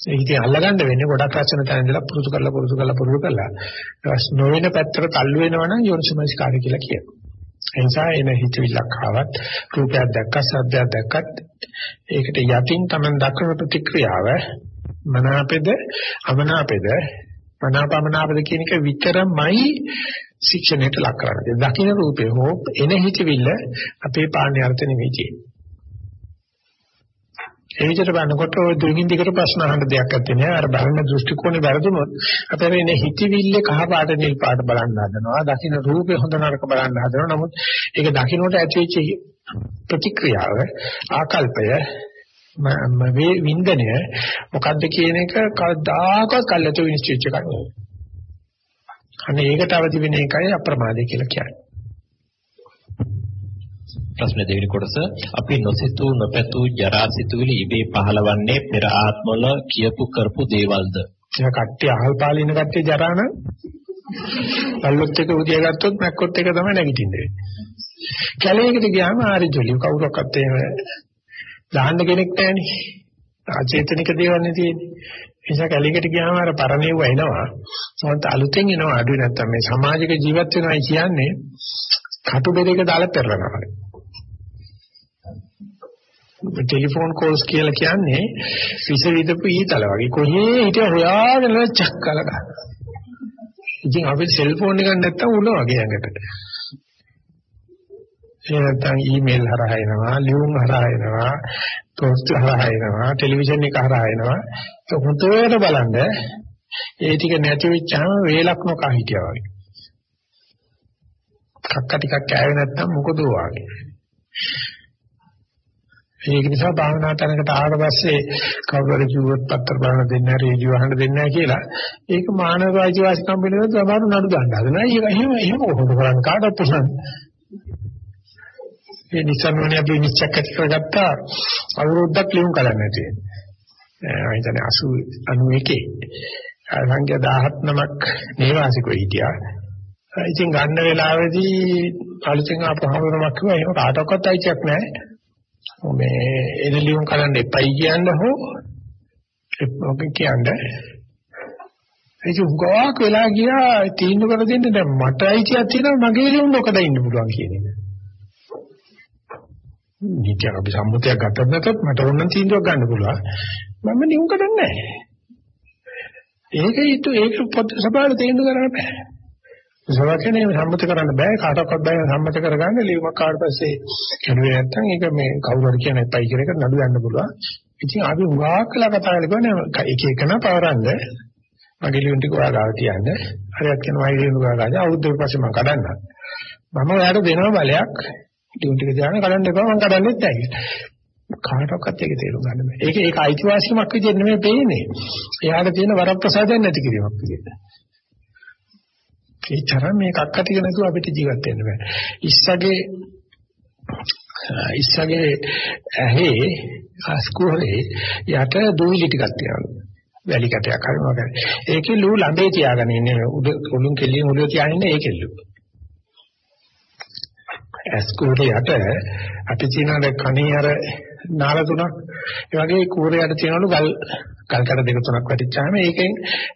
[SPEAKER 1] ඒ ඉතින් අල්ලගන්න වෙන්නේ ගොඩක් රචන තැන ඉඳලා පුරුදු කරලා පුරුදු කරලා පුරුදු කරලා ඊට නොවන පැත්තට තල්ලු වෙනවනම් යෝනිසමස්කාරය කියලා කියනවා. ඒ නිසා එන හිතවිල්ලක් ආවත් රූපයක් දැක්ක සද්දයක් දැක්කත් ඒකට යටින් Taman දක්වන ප්‍රතික්‍රියාව මනාපෙද අමනාපෙද මනාපමනාපද කියන එක විතරමයි ශික්ෂණයට ලක් කරන්නේ. දකින්න රූපේ හෝ එන හිතවිල්ල අපේ පාණ්‍ය අර්ථ නෙවෙයි තියෙන්නේ. ඒ විදිහට බලනකොට ඔය දුකින් දිගට ප්‍රශ්න අහන්න දෙයක් නැත්තේ නෑ. අර බලන දෘෂ්ටි කෝණේ වැරදුනොත් අපේ ඉන්නේ හිතවිල්ලේ කහ පාට නිල් පාට බලන්න හදනවා. දකින්න රූපේ හොඳ නරක බලන්න හදනවා. නමුත් ඒක දකින්නට ඇතිවෙච්ච ප්‍රතික්‍රියාව ආකල්පය මේ වින්දනය මොකද්ද කියන එක කවදාකවත් කල්ලාතු විනිශ්චයච්ච එකක් නෙවෙයි. අනේ ඒකට අවදි වෙන එකයි අප්‍රමාදය කියලා කියන්නේ.
[SPEAKER 2] ප්‍රශ්න දෙවෙනි කොටස අපි නොසිතූ නොපැතූ ජරා සිතුවිලි ඉබේ පහළවන්නේ පෙර ආත්මවල කියපු කරපු දේවල්ද?
[SPEAKER 1] ඒක කට්ටිය අහල් පාලේ ඉන්න කට්ටිය ජරා නම් පල්ලොත් එක උදියා ගත්තොත් මැක්කොත් එක තමයි නැගිටින්නේ. කැලේකට ගියාම ආරි ජොලි කවුරක්වත් එහෙම දාන්න කෙනෙක් නැහැනේ. අචේතනික දේවල් නේ තියෙන්නේ. ඒ නිසා කැලේකට ගියාම අර පරණේව එනවා. මොකද අලුතෙන් එනවා අඩුයි නැත්තම් මේ සමාජික ජීවත් වෙනවයි කියන්නේ කටු බෙදයක දාලා පෙරලනවා. ටෙලිෆෝන් කෝල්ස් කියලා කියන්නේ විස විදපු ඊතල වගේ කොහේ හිටිය හොයාගෙන චක් කළා ගන්න. ඉතින් අපේ සෙල්ෆෝන් එකක් නැත්තම් උන වගේ යකට. ඒ නැත්තම් ඊමේල් හරහා එනවා, ලියුම් හරහා එනවා, පෝස්ට් හරහා එනවා, ටෙලිවිෂන් එක හරහා එනවා. ඒක හොඳට බලන්න ඒ ටික නැති වෙච්චාම වේලක් නොකා හිටියා වගේ. කක්ක ටිකක් කෑවේ නැත්තම් මොකද වාගේ. ඒක නිසා භාවනා තැනකට ආවට පස්සේ කවුරු හරි කිව්වොත් පත්තර බලන්න දෙන්නේ නැහැ රේඩියෝ අහන්න දෙන්නේ නැහැ කියලා ඒක මානව රාජ්‍යවාසිකම් පිළිබඳව සමහර නඩු දාන්න හදනවා. ඒක එහෙම එහෙම කොහොමද කරන්නේ කාටවත් පුළුවන්. ඒ නිසා මොනේ අපි නිශ්චය කරගත්ත අවුරුද්දක් ලියුම් කරන්න නැති වෙන්නේ. මම හිතන්නේ 80 91 සංඛ්‍යා 17 නමක් නේවාසිකෝ හිටියා. ඉතින් ගන්න වෙලාවේදී අලුතෙන් ආපහුවමක් කිව්වා එහෙම කාටවත් අයිතියක් නැහැ. මේ එදලියුම් කරන්න එපයි කියන්න හෝ මොකක් කියන්නේ ඒක උගාවක් වෙලා ගියා තීන්දුව කර දෙන්න දැන් මට අයිතියක් තියෙනවා මගේ ලියුම් නොකඩ ඉන්න පුළුවන් කියන එක. නිත්‍ය අපි සම්මුතියක් ගත්තත් නැතත් මට ඕන තීන්දුවක් ගන්න පුළුවන්. මම ලියුම් කරන්නේ නැහැ. ඒක ඊට ඒක පොත් සභාවේ තීන්දුව කරන්න බෑ. සවකනේ සම්මත කරන්න බෑ කාටවත් බෑ සම්මත කරගන්න ලියුමක් කාට පස්සේ කෙරුවේ නැත්නම් ඒක මේ කවුරු හරි කියන එපයි කියන එක නඩු යන්න පුළුවන්. ඉතින් අපි උගාක් කළා කතා කරලා එක එකන පවරන්න මගේ ලියුම් ටික ඔයා ගාව තියන්න. හරියට කියනවා මගේ ලියුම් ගාව ගන්න අවුරුද්දකට පස්සේ මම කඩන්න. මම ඔයාලට දෙනවා බලයක් ලියුම් ටික තියාගෙන කඩන්න එපා මම කඩන්නෙත් නැහැ. කාටවත් ඒක තේරුම් ගන්න බෑ. ඒක ඒක අයිතිවාසිකමක් විදිහට නෙමෙයි පේන්නේ. එයාට තියෙන වරප්‍රසාදයක් නැති කිරීමක් විදිහට. ඒ තරම් මේ කක්ක ටික නැතුව අපිට ජීවත් වෙන්න බෑ. ඉස්සගේ ඉස්සගේ ඇහි අස්කෝරේ යට දූවිලි ටිකක් තියනවා. වැලි කැටයක් හරි මොකද. ඒකේ ලූ ළඹේ තියාගෙන ඉන්නේ උඩ උළුන් කෙලින් උඩ තියාගෙන ඉන්නේ ඒකෙල්ලු. ඇස්කෝරේ යට අපි තියන කණේ අර නාල තුනක් ඒ වගේ කූරේ යට තියනලු ගල් ගල් කඩ දෙක තුනක් වැටිච්චාම ඒකෙන්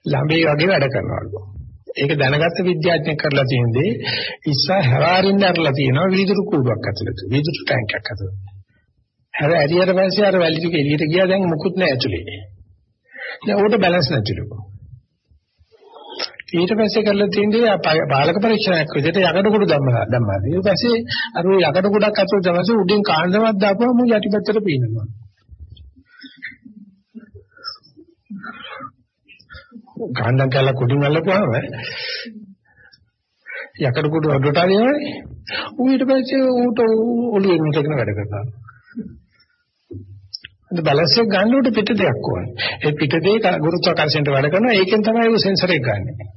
[SPEAKER 1] ළඹේ වගේ වැඩ කරනවලු. ඒක දැනගත්ත විද්‍යාඥයෙක් කරලා තියෙන්නේ ඉස්සා හැරාරින්න අරලා තියෙනවා වීදුරු කූඩුවක් ඇතුළත. වීදුරු ටැංකයක් ඇතුළත. හැර ඇරියට පස්සේ අර වැලි ටික එළියට ගියා දැන් මුකුත් නැහැ ඇතුළේ. දැන් උඩ බැලන්ස් නැතිලු. ඊට පස්සේ කරලා තියෙන්නේ පාලක පරීක්ෂණයක් විදිහට යකඩ කුඩු දැම්මා දැම්මා. ඊට පස්සේ අර යකඩ කුඩක් ඇතුළත දැමසේ උඩින් කාණ්ඩමක් දාපුවම මු යටිපැත්තට පීනනවා. කාණ්ඩම් කැල්ල කුඩින් අල්ලපුවාම යකඩ කුඩු අඩට ආවනේ ඌ ඊට පස්සේ ඌට ඔළුවෙන් ඉඳගෙන වැඩ කරනවා. අද බැලන්ස් එක ගන්න උඩ පිට දෙයක් ඕනේ ඒ පිට දෙක ගුරුත්වාකර්ෂණයට වැඩ කරනවා. ඒකෙන් තමයි ඌ සෙන්සර් එක ගන්නෙ.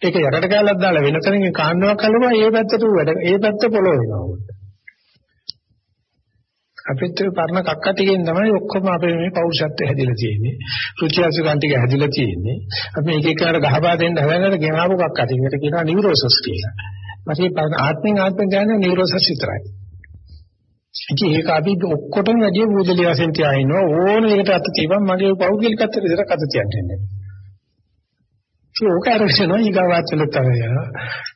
[SPEAKER 1] ඒක යකඩ කැල්ලක් දාලා වෙන තැනකින් කාණ්ඩමක් අල්ලුවා ඒ පැත්තට ඌ වැඩ ඒ පැත්ත පොළොව වෙනවා අපිට පරණ කක්ක ටිකෙන් තමයි ඔක්කොම අපේ මේ පෞරුෂත්වය හැදිලා තියෙන්නේ. රුචි අසුකම් ටික හැදිලා තියෙන්නේ. අපි එක එකකට ගහපා දෙන්න හදනකොට ගෙනාවු කක්ක ටිකට කියනවා නියුරෝසස් කියලා. මතේ ආත්මෙන් ආත්මෙන් ගන්න නියුරෝසස් විතරයි. ඉතින් ඒක අපි ඔක්කොටම වැඩි බුදලිය වශයෙන් තියා ඉන්නවා ඕන එකට අත තියපන් මගේ පෞද්ගලිකත්වයට විතරක් අත තියන්නේ. ඒක අරගෙන ඊගාවාචලට තමයි යනවා.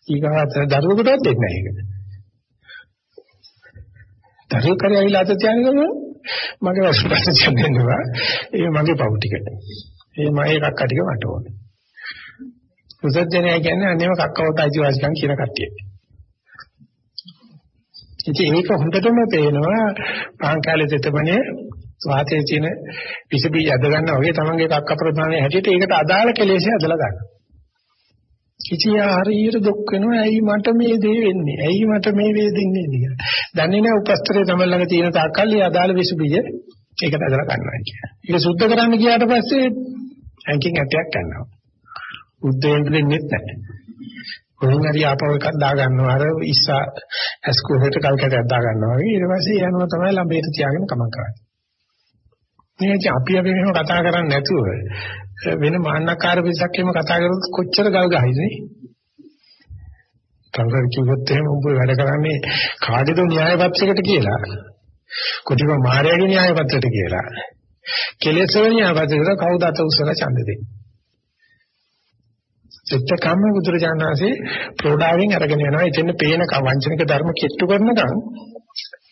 [SPEAKER 1] ඊගාවාචල දරුවෙකුටවත් දෙන්නේ නැහැ ඒක. දරුවෙක් කරේ ඇවිල්ලා අත තියාගෙන ගමු. මගේ වස්තුපත් දෙන්නවා ඒ මගේ පව් ටික ඒ මගේ කක්ක ටික මට ඕනේ. උසජනය කියන්නේ අනේම කක්කවට අයිතිවාසිකම් කියන කට්ටිය. ඉතින් ඒක හොඳටම පේනවා. පාංකාලේ දෙතමනේ වාතයේ තියෙන විස බීජ අද ගන්නවා වගේ තමන්ගේ කක්ක ප්‍රධානයේ හැටියට ඒකට අදාළ කෙලෙසේ අදලා ගන්නවා. කිචියා හරියට දුක් වෙනවා ඇයි මට මේ දේ වෙන්නේ? ඇයි මට මේ වේ දෙන්නේ කියලා. දන්නේ නැහැ උපස්තරයේ තමයි ළඟ තියෙන තාක්කල් ඒ අදාළ විස බීජ ඒකට අදලා ගන්නවා කියන්නේ. ඒක සුද්ධ කරන්න ගියාට පස්සේ ඇඟින් ඇටයක් ගන්නවා. උද්දේන්ද දෙන්නේ නැහැ. කොහෙන් හරි ආපහු එකක් දා ගන්නවා අර ඉස්සා ඇස්කෝහෙට කල්කටයක් දා ගන්නවා වගේ ඊට පස්සේ යනවා තමයි ළඹේට තියාගෙන කමක් කරන්නේ. මේ අපි අපි මෙහෙම කතා කරන්නේ නැතුව වෙන මාන්නකාර පිටසක් එහෙම කතා කරොත් කොච්චර ගල් ගහයිද නේ? කවුරුහරි කිව්වොත් එහෙම උඹ වැඩ කරන්නේ කාඩේද න්‍යාය පත්‍රයකට කියලා. කොටිම මාර්යාගේ න්‍යාය පත්‍රයට කියලා. කෙලෙස් වල න්‍යාය පත්‍රයට කවුද අත උසලා ඡන්ද දෙන්නේ? එත්තකම බුදුරජාණන්සේ ප්‍රෝඩාවෙන් අරගෙන යනවා. එතෙන් පේන වංචනික ධර්ම කිට්ටු කරනකම්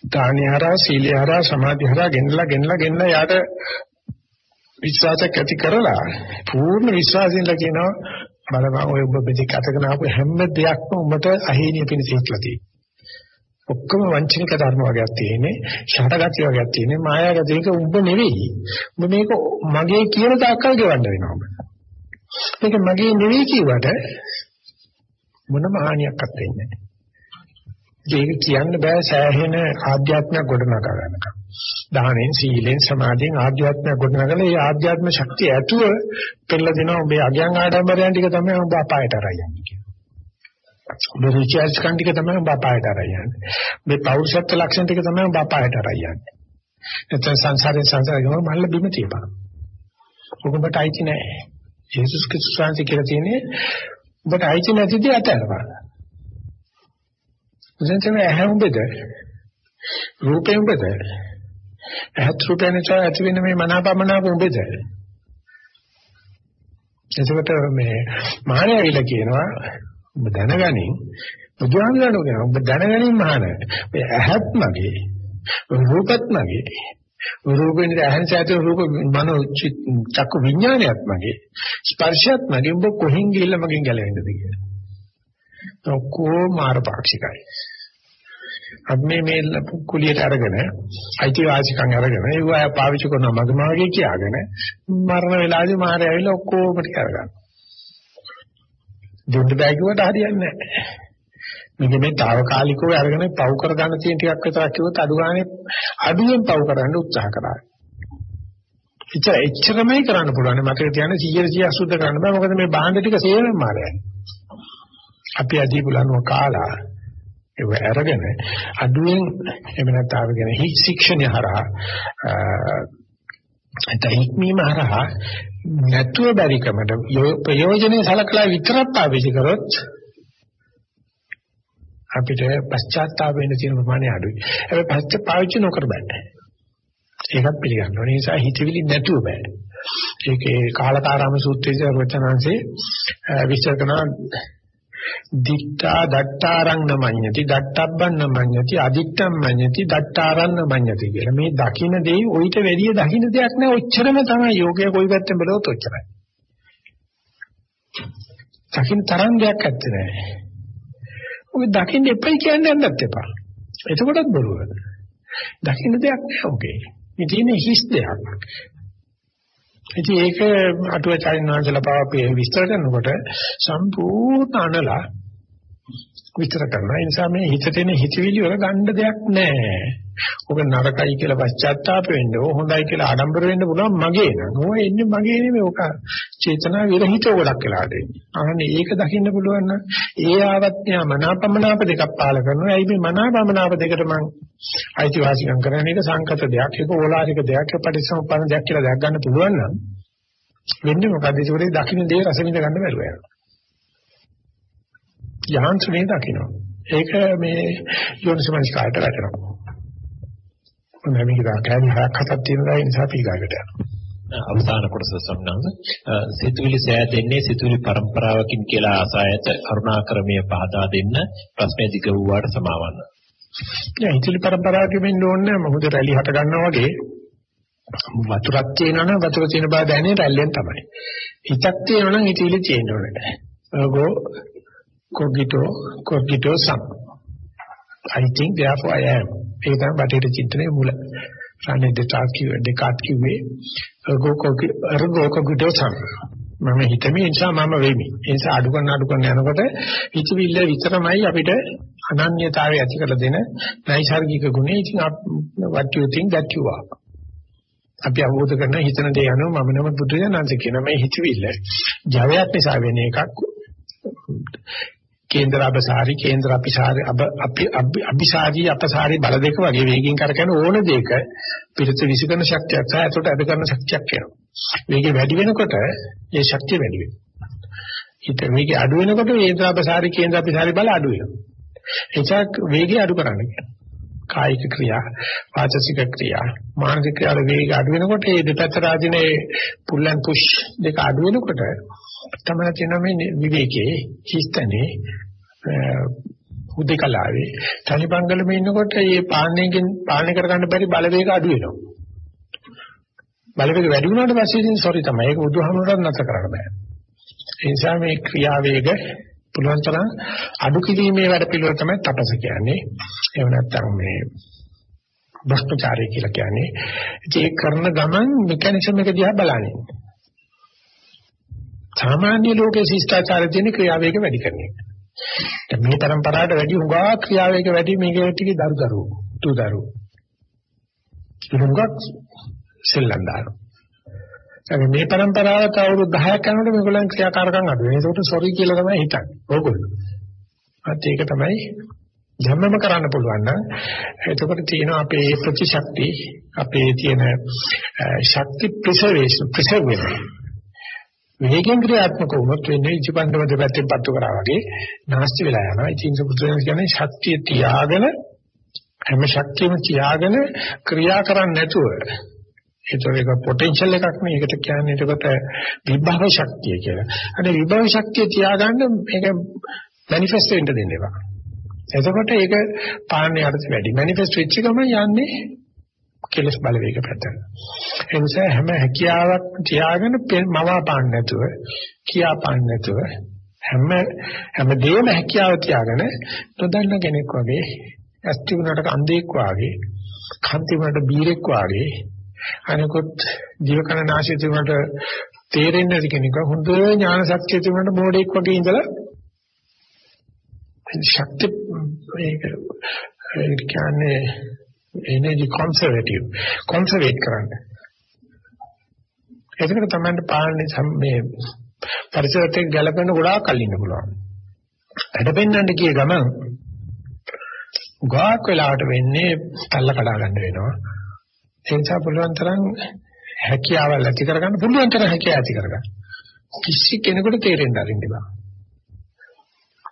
[SPEAKER 1] දානිහරා සීලිහරා සමාධිහරා ගෙන්නලා ගෙන්නලා ගෙන්නලා යාට විශ්වාසයක් ඇති කරලා පූර්ණ විශ්වාසයෙන්ලා කියනවා බලපන් ඔය ඔබ පිටික අතකන ආපු හැම දෙයක්ම උඹට අහේනිය පිණිස ඉట్లా තියෙනවා. ඔක්කොම වංචනික ධර්ම වර්ගයක් තියෙන්නේ, ෂටගති වර්ගයක් තියෙන්නේ, මායාගතියක උඹ නෙවෙයි. උඹ මේක මගේ කියන තාක්කල් ගෙවන්න වෙනවා උඹට. මේක මගේ නෙවෙයි කිව්වට මොනම හානියක්වත් වෙන්නේ නැහැ. ඒක කියන්න බෑ සෑහෙන ආධ්‍යාත්මයක් ගොඩනගා ගන්නකම්. දානෙන් සීලෙන් සමාධියෙන් ආධ්‍යාත්මයක් ගොඩනගලා ඒ ආධ්‍යාත්ම ශක්තිය ඇතුව පෙළ දෙනවා ඔබේ අගයන් ආඩම්බරයන් ටික තමයි ඔබ අපායට අරයන්නේ කියන්නේ. ඔබ රිචාර්ජ් කන් ටික තමයි ඔබ අපායට අරයන්නේ. මේ පෞරුෂත්ව ලක්ෂණ ටික තමයි ඔබ අපායට අරයන්නේ. නැත්නම් සංසාරේ සංසාරේ මල්ල බිම තියපන්. ඔබට අයිති නෑ. යේසුස් ක්‍රිස්තුස් වහන්සේ කියලා තියෙන්නේ ඔබට අයිති නැතිදී අතහැරපන්. උසන්තම ඇහැ උඹද? රූපේ උඹද? ඇහත් රූපේ නිසා ඇති වෙන මේ මනාපමනාප උඹද? එතකොට මේ මහානයවිල කියනවා ඔබ දැනගනින්. බුදුහාමුදුරනේ කියනවා ඔබ දැනගනින් මහාන. ඔය ඇහත් මගේ රූපත් මගේ. රූපෙන් ඇහෙන් සැත රූප මනෝ චක්කු විඥානයත් මගේ. ස්පර්ශයත් මගේ. ඔබ කොහෙන් ගිහිල්ලා මගෙන් ගැලවෙන්නද කියලා. ඔක්කොම මාරපාක්ෂිකයි. අපි මේ මේ කුලියට අරගෙන අයිතිවාසිකම් අරගෙන ඒව අය පාවිච්චි කරනවා මග මාගේ කියාගෙන මරණ වෙලාවේදී මාරය ඇවිල්ලා ඔක්කොම ටික අරගන්න. දුන්න බෑ කිව්වට හරියන්නේ නැහැ. මේක මේ తాවකාලිකව අරගෙන පව් කර ගන්න තියෙන ටිකක් විතරක් කිව්වොත් අඩු ගානේ අඩුවෙන් පව් කරන්න උත්සාහ කරා. එච්චර එච්චරමයි කරන්න පුළුවන්. මතක තියාගන්න 100 100 අසුද්ධ කරන්න බෑ. මොකද මේ බාහඳ ටික සේවම මාරයයි. අපි අදී බුලනුව කාලා ඒව අරගෙන අඩුවෙන් එහෙම නැත්නම් කියන හික් ශික්ෂණය හරහා අතහික්මීම හරහා නැතුව බැරිකමට ප්‍රයෝජනේ සලකලා විතරක් පාවිච්චි කරොත් අපිට පශ්චාත්තාප වෙන්න තියෙන ප්‍රමාණය අඩුයි. හැබැයි පශ්ච පාවිච්චි නොකර බෑ. ඒකත් පිළිගන්න ඕනේ. ඒ නිසා හිතවිලි නැතුව බෑ. ඒකේ කාලකාරාම සූත්‍රයේ රචනාංශේ විස්තර කරනවා දිත්තා දට්ටාරං නමඤ්ඤති දට්ටබ්බන් නමඤ්ඤති අදිත්තම් මඤ්ඤති දට්ටාරං නමඤ්ඤති කියලා. මේ දකින්න දේ ඔయిత වැඩිය දකින්න දෙයක් නෑ. ඔච්චරම තමයි යෝගය කොයි පැත්තෙන් බලවත් ඔච්චරයි. දකින්න තරම් දෙයක් ඇත්තේ නෑ. ඔය දකින්න එපයි කියන්නේ නැන්නත් එපා. එතකොටත් බොරුව. දකින්න දෙයක් නෑ ඔකේ. මේ තියෙන හිස් දෙයක්. ඉතින් ඒක අටුවචාරින් වහන්සේලා පාපේ විස්තර කරනකොට සම්පූර්ණ අනලා විස්තර කරනවා. ඒ නිසා මේ හිතට එන හිතවිලි වල ගන්න දෙයක් නැහැ. ඔක නරකයි කියලා පශ්චාත්තාප වෙන්න ඕ හොඳයි කියලා ආඩම්බර වෙන්න පුළුවන් මගේ නං. ඕක එන්නේ මගේ නෙමෙයි ඕක චේතනා විරහිත ගොඩක් වෙලා දෙන්නේ. අනේ ඒක දකින්න පුළුවන් නම් ඒ ආවත්‍ය මනාපමනාප දෙකක් පාල කරනවා. ඇයි මේ මනාපමනාප දෙකට මං අයිතිවාසිකම් කරන්නේ? ඒක සංකත දෙයක්, ඒක ඕලාරික දෙයක්, ඒක පටිච්චසමුප්පන්න දෙයක් කියලා දැක් ගන්න පුළුවන් නම් වෙන්නේ මොකද? ඒකෝරේ දකින්න දේ රස විඳ ගන්න බැරුව යනවා. යාන්ත්‍රණය දකිනවා. ඒක මේ යෝනිසමනස් කායට වැටෙනවා. මම මේක දැක්කම හරක් හතක් තියෙනවා ඒ නිසා පීගාකට යනවා.
[SPEAKER 2] අවසාන කොටස සම්නංග සිතුවිලි සෑදෙන්නේ සිතුවිලි પરම්පරාවකින් කියලා ආසා ඇත කරුණාකරමයේ පහදා දෙන්න ප්‍රශ්නේ දිග වූාට සමාවන්න.
[SPEAKER 1] දැන් සිතුවිලි પરම්පරාවකින් වෙන්න ඕනේ මොකද රැලි හට ගන්නවා වගේ වතුරක් තියෙනවනම් වතුර තියෙන බව දැනෙන්නේ රැල්ලෙන් තමයි. හිතක් තියෙනවනම් හිතවිලි තියෙනවනේ. ඔයගොල්ලෝ ඔගෝ cogito cogito sum I think therefore I am. ඒක තමයි බටේට චින්තනයේ මුල. රණේ දෙකාත් කිව්වේ දෙකාත් කිව්වේ ergo ergo cogito sum මම හිතමි ඒ නිසා මම වෙමි. ඒ නිසා අඩු කරන අඩු කරන යනකොට හිතවිල්ල විතරමයි අපිට අනන්‍යතාවය ඇති කරලා දෙන නයිසાર્ගික ගුණය. ඉතින් what you think that you are. අපි අවබෝධ කරන හිතන දේ අනුව මම නම බුදුරජාණන්සේ කියන මේ හිතවිල්ල ජවයක් නිසා වෙන එකක්. කේන්ද්‍ර අපසාරි කේන්ද්‍ර අපිසාරි අපි අபிසාරි අපසාරි බල දෙක වගේ වේගින් කරකැන ඕන දෙයක පිළිත විසිකරන ශක්තියක් සහ ඒකට අද කරන ශක්තියක් වෙනවා. වේගය වැඩි වෙනකොට ඒ ශක්තිය වැඩි වෙනවා. හිත වේගය අඩු වෙනකොට කේන්ද්‍ර අපසාරි කේන්ද්‍ර අපිසාරි බල අඩු වෙනවා. එචක් වේගය අඩු කරන්න කියනවා. කායික ක්‍රියා වාචසික ක්‍රියා මානසික ක්‍රියා වේගය අඩු වෙනකොට මේ දෙපැත්තට ආදිනේ පුල් ඇන් පුෂ් දෙක අඩු වෙනකොට තමයි තියෙන මේ විවේකයේ හිස්තනේ උදේකලාවේ තනිපංගලෙම ඉන්නකොට මේ පාණයෙන් පාණය කරගන්න බැරි බලවේග අඩු වෙනවා. බලවේග වැඩි වුණාට පස්සේ ඉතින් සෝරි තමයි ඒක බුදුහාමුදුරන් නැතර කරන්න බෑ. ඒ නිසා මේ ක්‍රියාවේග පුළුවන් තරම් අඩු කිරීමේ වැඩ පිළිවෙල තමයි තපස කියන්නේ. එහෙම නැත්නම් මේ භ්‍රෂ්ටචාරය කියලා කියන්නේ. ඒක කරන ගමන් මෙකැනිසම් එක දිහා බලන්නේ. සාමාන්‍ය ලෝකයේ ශිෂ්ටාචාරය තියෙන ක්‍රියාවේග වැඩි කරන එක. දැන් මේ પરම්පරාවට වැඩි හුඟා ක්‍රියාවේග වැඩි මේකේ ටිකේ දරු දරු තු දරු. හුඟක් සෙල්ලම් දානවා. දැන් මේ પરම්පරාවට අවුරුදු 10ක් යනකොට මේගොල්ලන් ක්‍රියාකාරකම් අඩු වෙනවා. ඒකට සෝරි කියලා තමයි හිතන්නේ. ඕගොල්ලෝ. අත් ඒක තමයි ධර්මම කරන්න පුළුවන් නම් එතකොට තියෙන අපේ ප්‍රතිශක්ති අපේ තියෙන ශක්ති ප්‍රිසර්වේෂන් ප්‍රිසර්වේෂන් වේගෙන් ක්‍රියාත්මක වුණොත් වෙන්නේ ඉතිපන්දම දෙපැත්තෙන් පත්තු කරා වගේ නැස්ති වෙලා යනවා. ඉතින් සුබුදුරන් කියන්නේ ශක්තිය තියාගෙන හැම ශක්තියම තියාගෙන ක්‍රියා කරන්නේ නැතුව ඒක පොටෙන්ෂල් එකක් නේ. ඒකට කියන්නේ එතකොට විභව ශක්තිය කියලා. අනේ විභව ශක්තිය තියාගන්න මේක මැනිෆෙස්ට් වෙන්න දෙන්න එපා. එතකොට ඒක පාන්නේ අර්ථ වැඩි. මැනිෆෙස්ට් වෙච්ච ගමන් යන්නේ කෙලස් බලවේග පැත්තට. ඒ නිසා හැම හැකියාවක් තියාගෙන මවා පාන්න නැතුව, කියා පාන්න නැතුව හැම හැම දෙයක්ම හැකියාව තියාගෙන නොදන්න කෙනෙක් වගේ, ඇස්ති වුණාට අන්ධෙක් වගේ, කන්ති වුණාට බීරෙක් වගේ, අනිකුත් ජීවකන නාශය තිබුණාට තේරෙන්නේ නැති කෙනෙක් හොඳ ඥාන ශක්තිය තිබුණාට මොඩෙක් වගේ ඉඳලා ශක්ති ඒක කියන්නේ එනර්ජි කන්සර්වේටිව් කන්සර්වේට් කරන්න. ඒකට තමයි පාලනේ මේ පරිසරයට ගැලපෙන්න ගොඩාක් කල් ඉන්න පුළුවන්. වැඩ පෙන්වන්න කිය ගමන් ගාක් වෙලාවට වෙන්නේ තල්ල කඩා ගන්න වෙනවා. ඒ නිසා පුළුවන් තරම් හැකියාවල් ඇති කරගන්න පුළුවන් තරම් හැකියාව ඇති කරගන්න. කිසි කෙනෙකුට තේරෙන්න අරින්න බෑ.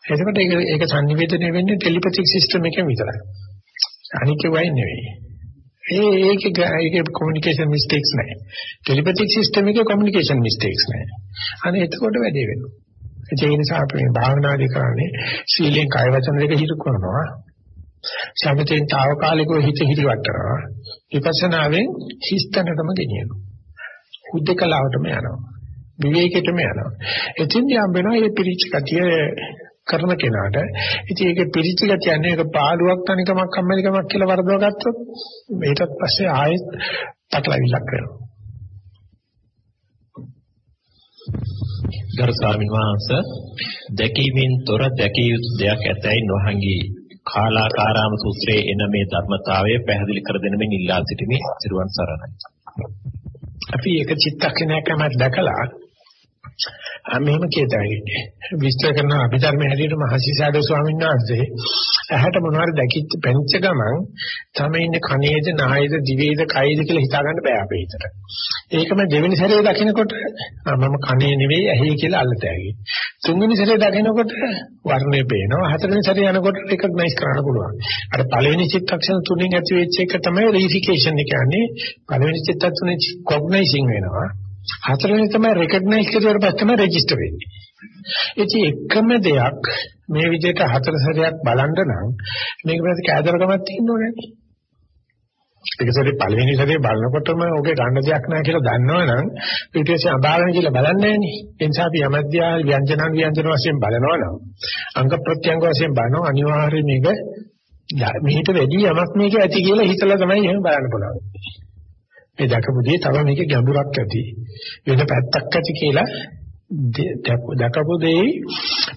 [SPEAKER 1] එතකොට ඒක ඒක sannivedanaya වෙන්නේ ටෙලිපැතික් සිස්ටම් එකෙන් විතරයි. අනික වෙයි නෙවෙයි. ඒ ඒකේ ඒකේ කොමියුනිකේෂන් මිස්ටේක්ස් නැහැ. ටෙලිපැතික් සිස්ටම් එකේ කොමියුනිකේෂන් මිස්ටේක්ස් නැහැ. අනේ එතකොට වැඩේ වෙනවා. ඒ නිසා අපි මේ භාවනාදී කරන්නේ සීලෙන් කය වචන දෙක හිතු කරනවා. සමතෙන් తాවකාලිකව හිත හිරිවට්ටනවා. විපස්සනාවෙන් හිස්තැනටම ගෙනියනවා. හුද්දකලාවටම යනවා. විවේකයටම යනවා. එතින්දී හම්බ වෙනවා මේ පිරිච්ච කතිය කරන කෙනාට ඉතින් ඒක පිරිච්ච ගතිය යන්නේ ඒක පාළුවක් තනිකමක් අම්මලිකමක් කියලා වරදව ගත්තොත් ඊටත් පස්සේ ආයෙත් පටලවිලක් වෙනවා.
[SPEAKER 2] ගරු ස්වාමීන් වහන්සේ දැකීමෙන් තොර දැකිය යුතු දෙයක් ඇතැයි නොහඟී කාලාකාරාම සූත්‍රයේ එන මේ ධර්මතාවය පැහැදිලි කර දෙන මෙන් ඉල්ලා සිටිමි සිරුවන් සරණයි.
[SPEAKER 1] අපි එක චිත්තක්ෂණයක්ම දැකලා මෙහෙම කියතයි විස්තර කරන අභිධර්ම හැටියට මහසිසාරද ස්වාමීන් වහන්සේ ඇහැට මොනවාරි දැකිච්ච පෙන්ච්ච ගමන් තමයි ඉන්නේ කනේද නායේද දිවේද කයේද කියලා හිතාගන්න බෑ අපේ හිතට. ඒකම දෙවෙනි සැරේ දකිනකොට මම කනේ නෙවෙයි ඇහි කියලා අල්ලතෑගි. තුන්වෙනි සැරේ දකිනකොට වර්ණය පේනවා. හතරවෙනි සැරේ යනකොට රෙකග්නයිස් කරන්න පුළුවන්. අර පළවෙනි චිත්තක්ෂණ තුنين ඇති වෙච්ච එක තමයි රීෆිකේෂන් කියන්නේ. පළවෙනි චිත්තක්ෂණේ කොග්නයිසින් වෙනවා. හතරවෙනි තමයි රෙකග්නයිස් කරුවාට පස්සේ තමයි රෙජිස්ටර් වෙන්නේ. ඉතින් එකම දෙයක් මේ විදිහට හතර සැරයක් බලන්න නම් මේක පිළිබඳ කෑදරකමක් තියෙන්න ඕනේ. ඒක සැරේ පළවෙනි සැරේ බලනකොටම ඔගේ ගන්න දෙයක් නැහැ කියලා දන්නවනම් ඊට පස්සේ අභාවන කියලා බලන්නේ නැහනේ. ඒ නිසා අපි යමද්‍යා ව්‍යංජනන් ව්‍යංජන වශයෙන් බලනවනම් අංග ප්‍රත්‍යංග වශයෙන් බලනවා අනිවාර්යයෙන් මේක මේකට වැඩි යමක් මේක ඇති කියලා හිතලා තමයි එහෙම බලන්න පුළුවන්. මේ දැකපු දේ තව මේක ගැඹුරක් ඇති. වෙන පැත්තක් ඇති කියලා දැකපු දේ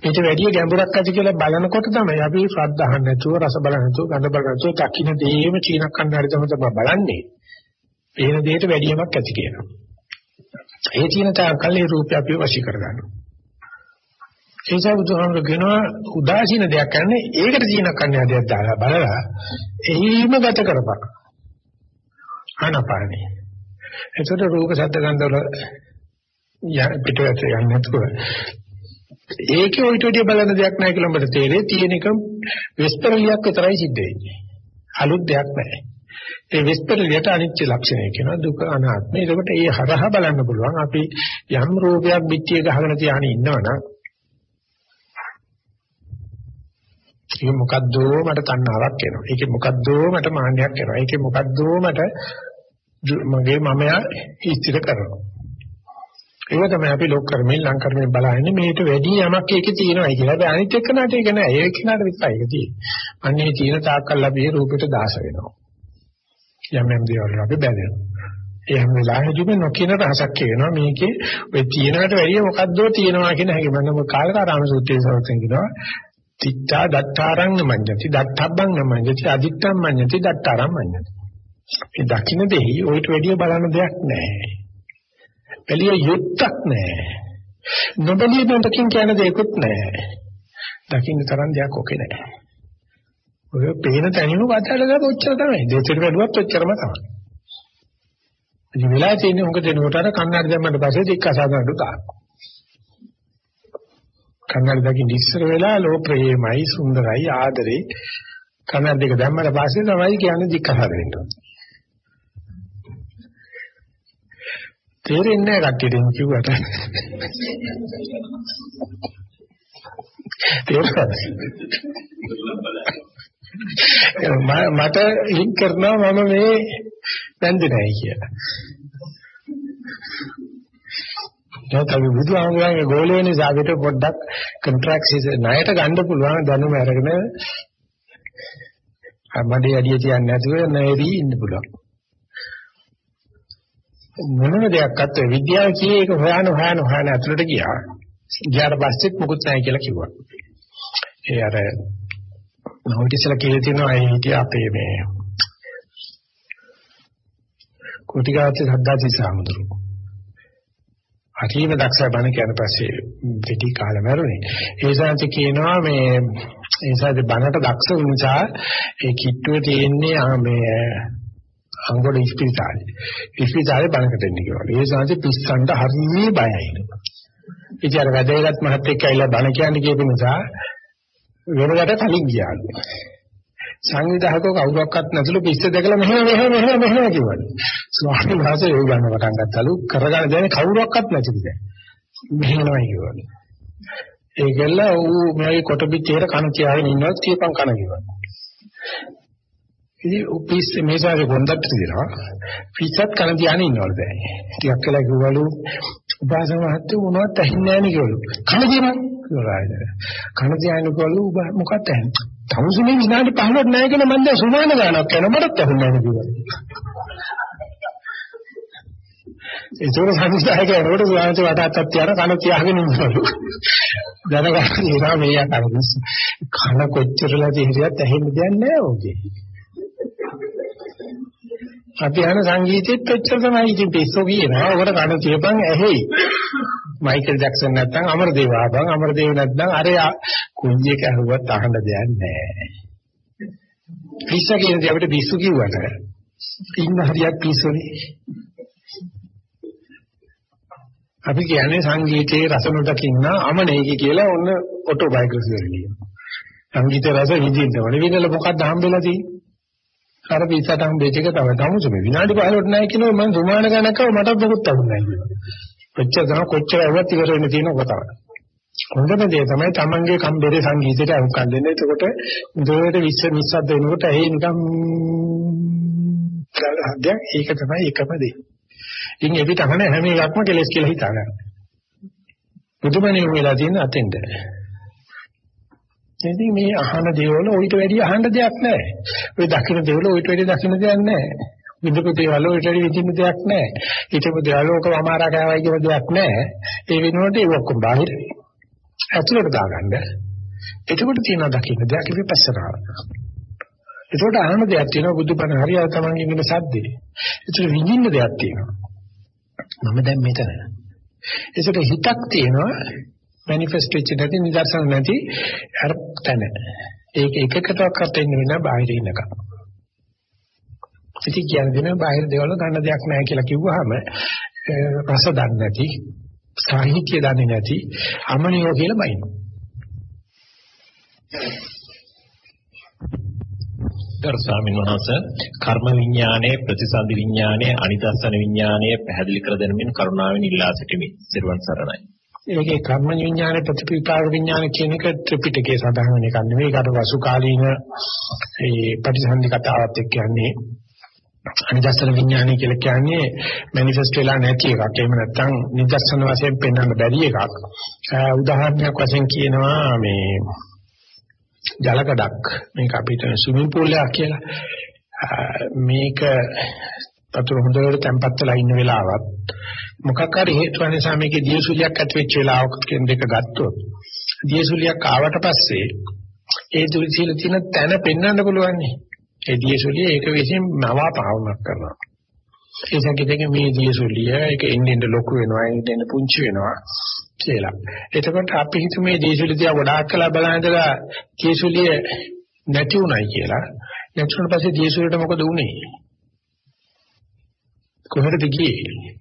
[SPEAKER 1] මේක වැඩි ගැඹුරක් ඇති කියලා බලනකොට තමයි අපි ශ්‍රද්ධාහන් නැතුව රස බලන්න නැතුව ගඳ බලන්න නැතුව දකින්න දේම චීන කන්නාරි තමයි බලන්නේ. පේන දෙයට වැඩි යමක් ඇති කියනවා. ඒ චීන තාකල්ලේ රූපය අපි වශී කරගන්නවා. ඒ නිසා බුදුහාමුදුරු කියනවා උදාසීන දෙයක් කරන්නේ ඒකට චීන කන්නාරියක් දාලා බලලා එහිම ගත කරපන්. ආනපානේ. එතකොට රූප ශබ්ද ගන්ධ වල පිටවට යන්නේ නැතුව ඒකේ ඔයිට වැඩි බලන දෙයක් නැහැ කියලා ඔබට තේරෙයි තියෙන එක විස්තරලියක් විතරයි සිද්ධ වෙන්නේ. අලුත් දෙයක් නැහැ. ඒ විස්තරලියට අනිත්‍ය ලක්ෂණය කියනවා දුක අනාත්මය. ඒකට ඒ හරහා බලන්න පුළුවන් අපි යම් රූපයක් පිටිය ගහගෙන තියාගෙන ඉන්නවනම් ඒක මොකද්දෝ මට තණ්හාවක් එනවා. ඒකේ මොකද්දෝ මට මාන්නයක් එනවා. ඒකේ මොකද්දෝ මට මගේ මමයා ඉස්තිර කරනවා. ඒක තමයි අපි ලෝක කර්මෙන් ලං කර්මෙන් බලන්නේ මේකට වැඩි යමක් ඒකේ තියෙනවායි කියලා. හැබැයි අනිත් එක්කනට ඒක නෑ. ඒ එක්කනට විතරයි ඒක තියෙන්නේ. අන්නේ තියෙන තාක්කල් අපි රූපෙට දාස වෙනවා. යම් යම් දේවල් අපි බැඳෙනවා. ඒ හැම වෙලාවෙදිම නොකියන රහසක් කියනවා මේකේ ඔය තියෙනකට වැඩිය මොකද්දෝ තියෙනවා කියන හැඟීම. මම කාලකාරාම සූත්‍රයේ සවතෙන් කියනවා තිත්තා දත්තාරං නමඤ්ඤති දත්තබ්බං නමඤ්ඤති අදිත්තං මඤ්ඤති දත්තාරං මඤ්ඤති. මේ දකින්න දෙහි ඔයිට වැඩිය බලන්න දෙයක් නැහැ. එළිය යුක්තක් නැහැ. නොබලිය බඳකින් කියන දෙයක්වත් නැහැ. දකින්න තරම් දෙයක් ඔකේ නැහැ. ඔය පේන තැනිනු වටාලලා ඔච්චර තමයි. දෙතර වැළුවත් ඔච්චරම තමයි. ඉතින් වෙලා තියෙන්නේ උඟ දෙනකොට අර කන්නඩි දැම්මට පස්සේ දික් අසාදනට දානවා. කන්නඩි දකින්න ඉස්සර වෙලා ලෝ ප්‍රේමයි සුන්දරයි ආදරේ කන්නඩි දෙක දැම්මට පස්සේ තමයි කියන්නේ දික් අසාද වෙන්න ඕනේ. තේරෙන්නේ නැහැ කට්ටියට එහෙම කිව්වට. තේරුණාද? මට ලින්ක් කරනවා මම මේ වැන්දේ නැහැ කියලා. දැන් අපි බුදුහාමුදුරන්ගේ ගෝලයේ නිසා අපිට පොඩ්ඩක් කොන්ට්‍රැක්ට්ස් ණයට ගන්න පුළුවන් දැනුම අරගෙන මඩේ අඩිය තියන්නේ නැතුව නැරී ඉන්න පුළුවන්. මොනම දෙයක්වත් විද්‍යාව කියේ ඒක හොයන හොයන හොයන ඇතුළට ගියා. ගියාට පස්සෙත් මොකුත් නැහැ කියලා කිව්වා. ඒ අර මම ඉතිසලා කියලා තියෙනවා ඒ හිටිය අපේ මේ කොටිගාච්ච සද්දාචි සාමුදුරු. අකීම දක්ෂ බණ කියන පස්සේ පිටි කාලේ මරුනේ. ඒ සාන්ති කියනවා මේ ඒ සාන්ති බණට දක්ෂ වුණ නිසා ඒ කිට්ටුවේ තියෙන්නේ මේ අංගොඩ ඉස්පිරිතාලේ. ඉස්පිරිතාලේ බලකට එන්න කිව්වා. ඒ සාංශ පිස්සන්ට හරිය බයයි. ඉතින් අර වැදගත් මහත් එක්ක ඇවිල්ලා බණ කියන්නේ කියපු නිසා වෙනකට කලින් ගියාලු. සංවිධායකව කවුරක්වත් නැතුළු පිස්ස දැකලා මෙහෙම මෙහෙම මෙහෙම මෙහෙම කිව්වලු. ස්වාමීන් වහන්සේ යෝග ගන්න පටන් ගත්තලු කරගන්න දැන කවුරක්වත් නැතිද. මෙහෙමයි කිව්වලු. ඒකෙල්ල ඌ මේ කොට පිටියේ කන තියාගෙන ඉන්නවා තියපන් කන කිව්වා. ඉතින් උපිස් මේසාවේ ගොන්දක් තියෙනවා. පිස්සත් කන ධානය ඉන්නවලු දැන්. ටිකක් වෙලා කිව්වලු උපාසක මහත්තයෝ මොනවත් ඇහින්නේ නැහැ නේ කිව්වලු. කන දිනන කිව්වලාද. කන ධානය කිව්වලු මොකක්ද ඇහෙන්නේ? තමුසුනේ විනාඩි 15ක් නැහැ කියන මම දැන් සුමාන ගානක් යන මටත් ඇහුන්නේ නැහැ කිව්වලු. ඒතර සංස්ථායක යනකොට සුවාංශ වටාත්තත් යන කන තියාගෙන ඉන්නවලු. දැනගන්න ඉනවා මේ යකරදිස්. කන කොච්චරලා තියෙහියත් ඇහෙන්න දෙයක් නැහැ ඕකේ. අපි අහන සංගීතෙත් ඔච්චර තමයි ඉතින් පිස්සෝ කියනවා. ඔකට කන තියපන් ඇහෙයි. මයිකල් ජැක්සන් නැත්නම් අමරදේව ආපන් අමරදේව නැත්නම් අර කුංජේ කහුවත් අහන්න දෙයක් නැහැ. පිස්ස කියන්නේ අපිට පිස්සු කිව්වට ඉන්න හරියක් පිස්සුනේ. අපි කියන්නේ සංගීතයේ රස නොදකින්න අමනේකි කියලා ඔන්න ඔටෝබයෝග්‍රැෆි වල ලියනවා. සංගීතයේ රස විඳින්න ඕනේ. විඳලා මොකක්ද හම්බෙලා තියෙන්නේ? අර පිටසට හම්බෙච්ච එක තමයි තමුසු මේ විනාඩි 15ට නැහැ කියනවා මම සුමාන ගණකව මටත් මොකුත් අහුන්නේ නැහැ කියනවා. කොච්චර තමයි කොච්චර අවුවත් ඉවර වෙන්න තියෙන ඔක තමයි. හොඳම දේ තමයි තමන්ගේ කම්බරේ සංගීතයට අහුම්කම් දෙන්න. එතකොට උදේට විශ්ව නිස්සද්ද වෙනකොට ඇහි නිකම් හදයක් ඒක තමයි එකම දේ. ඉතින් ඒ පිට අහන හැම එකක්ම කෙලස් කියලා හිතා ගන්න. බුදුමනේ වෙලා තියෙන අතෙන්ද. ඉතින් මේ අහන දේවල් ඔయిత වැඩි අහන්න දෙයක් නැහැ. ඔය දකින්න දේවල් ඔయిత වැඩි දකින්න දෙයක් නැහැ. විඳපු දේවල් ඔయిత වැඩි විඳින්න දෙයක් නැහැ. හිතපු දේවල් ඔකම අමාරා ගාවයි කියලා දෙයක් නැහැ. ඒ වෙනුවට ඒක ඔක්කොම බාහිර ඇතුළට දාගන්න. එතකොට තියෙනවා දකින්න දෙයක් විපස්සනාව. එතකොට අහන දෙයක් තියෙනවා බුදුපණ හරියට තමන්ගේ ඉන්න සද්දේ. ඒතර විඳින්න දෙයක් තියෙනවා. මම දැන් මෙතන. ඒසට හිතක් තියෙනවා මැනිෆෙස්ට් වෙච්ච නැති නිදර්ශන නැති අර තැන. ඒක එකකටවත් වෙන්න වෙන බාහිර ඉන්නකම්. ඉතින් කියන්නේ බාහිර දේවල් ගන්න දෙයක් නැහැ කියලා කිව්වහම රස දන්නේ නැති සාහිත්‍ය දන්නේ නැති අමනියෝ කියලා බයිනවා.
[SPEAKER 2] ගරු ස්වාමීන් වහන්සේ කර්ම විඥානයේ ප්‍රතිසන්දි විඥානයේ අනිදස්සන විඥානයේ පැහැදිලි කර දෙනමින් කරුණාවෙන් ඉල්ලා සිටිමි. සිරුවන් සරණයි.
[SPEAKER 1] ඒකේ කර්ම විඥානයේ ප්‍රතිපීපාක විඥාන කියන එක ත්‍රිපිටකයේ සඳහන් වෙන එකක් නෙවෙයි. ඒකට වසු කාලීන ඒ ප්‍රතිසන්දි කතාවත් එක්ක කියන්නේ අනිදස්සන විඥානය කියලා කියන්නේ මැනිෆෙස්ට් වෙලා නැති එකක්. එහෙම නැත්නම් නිදර්ශන වශයෙන් පෙන්වන්න බැරි එකක්. උදාහරණයක් වශයෙන් කියනවා මේ ජලකඩක් මේක අපිට ස්විමින් පූල් එකක් කියලා මේක වතුර හොඳට තැම්පත් වෙලා ඉන්න වෙලාවත් මොකක් හරි හේතුව නිසා මේකේ දියසුලියක් ඇති වෙච්ච වෙලාවක කියන දෙක ගත්තොත් දියසුලියක් ආවට පස්සේ ඒ දුරිසිල තියෙන තැන පෙන්වන්න පුළුවන් ඒ දියසුලිය ඒක විසින් මවා පාවුනක් කරනවා ඒ සංකේතයෙන් මේ දියසුලිය ඒක එන්න ලොකු වෙනවා එන්න පුංචි වෙනවා කියලා. එතකොට අපි හිතමු මේ දේශුලිය දිහා ගොඩාක් කළා බලන ඉඳලා දේශුලිය නැති උනායි කියලා. නැතුණට පස්සේ දේශුලියට මොකද උනේ? කොහෙටද ගියේ?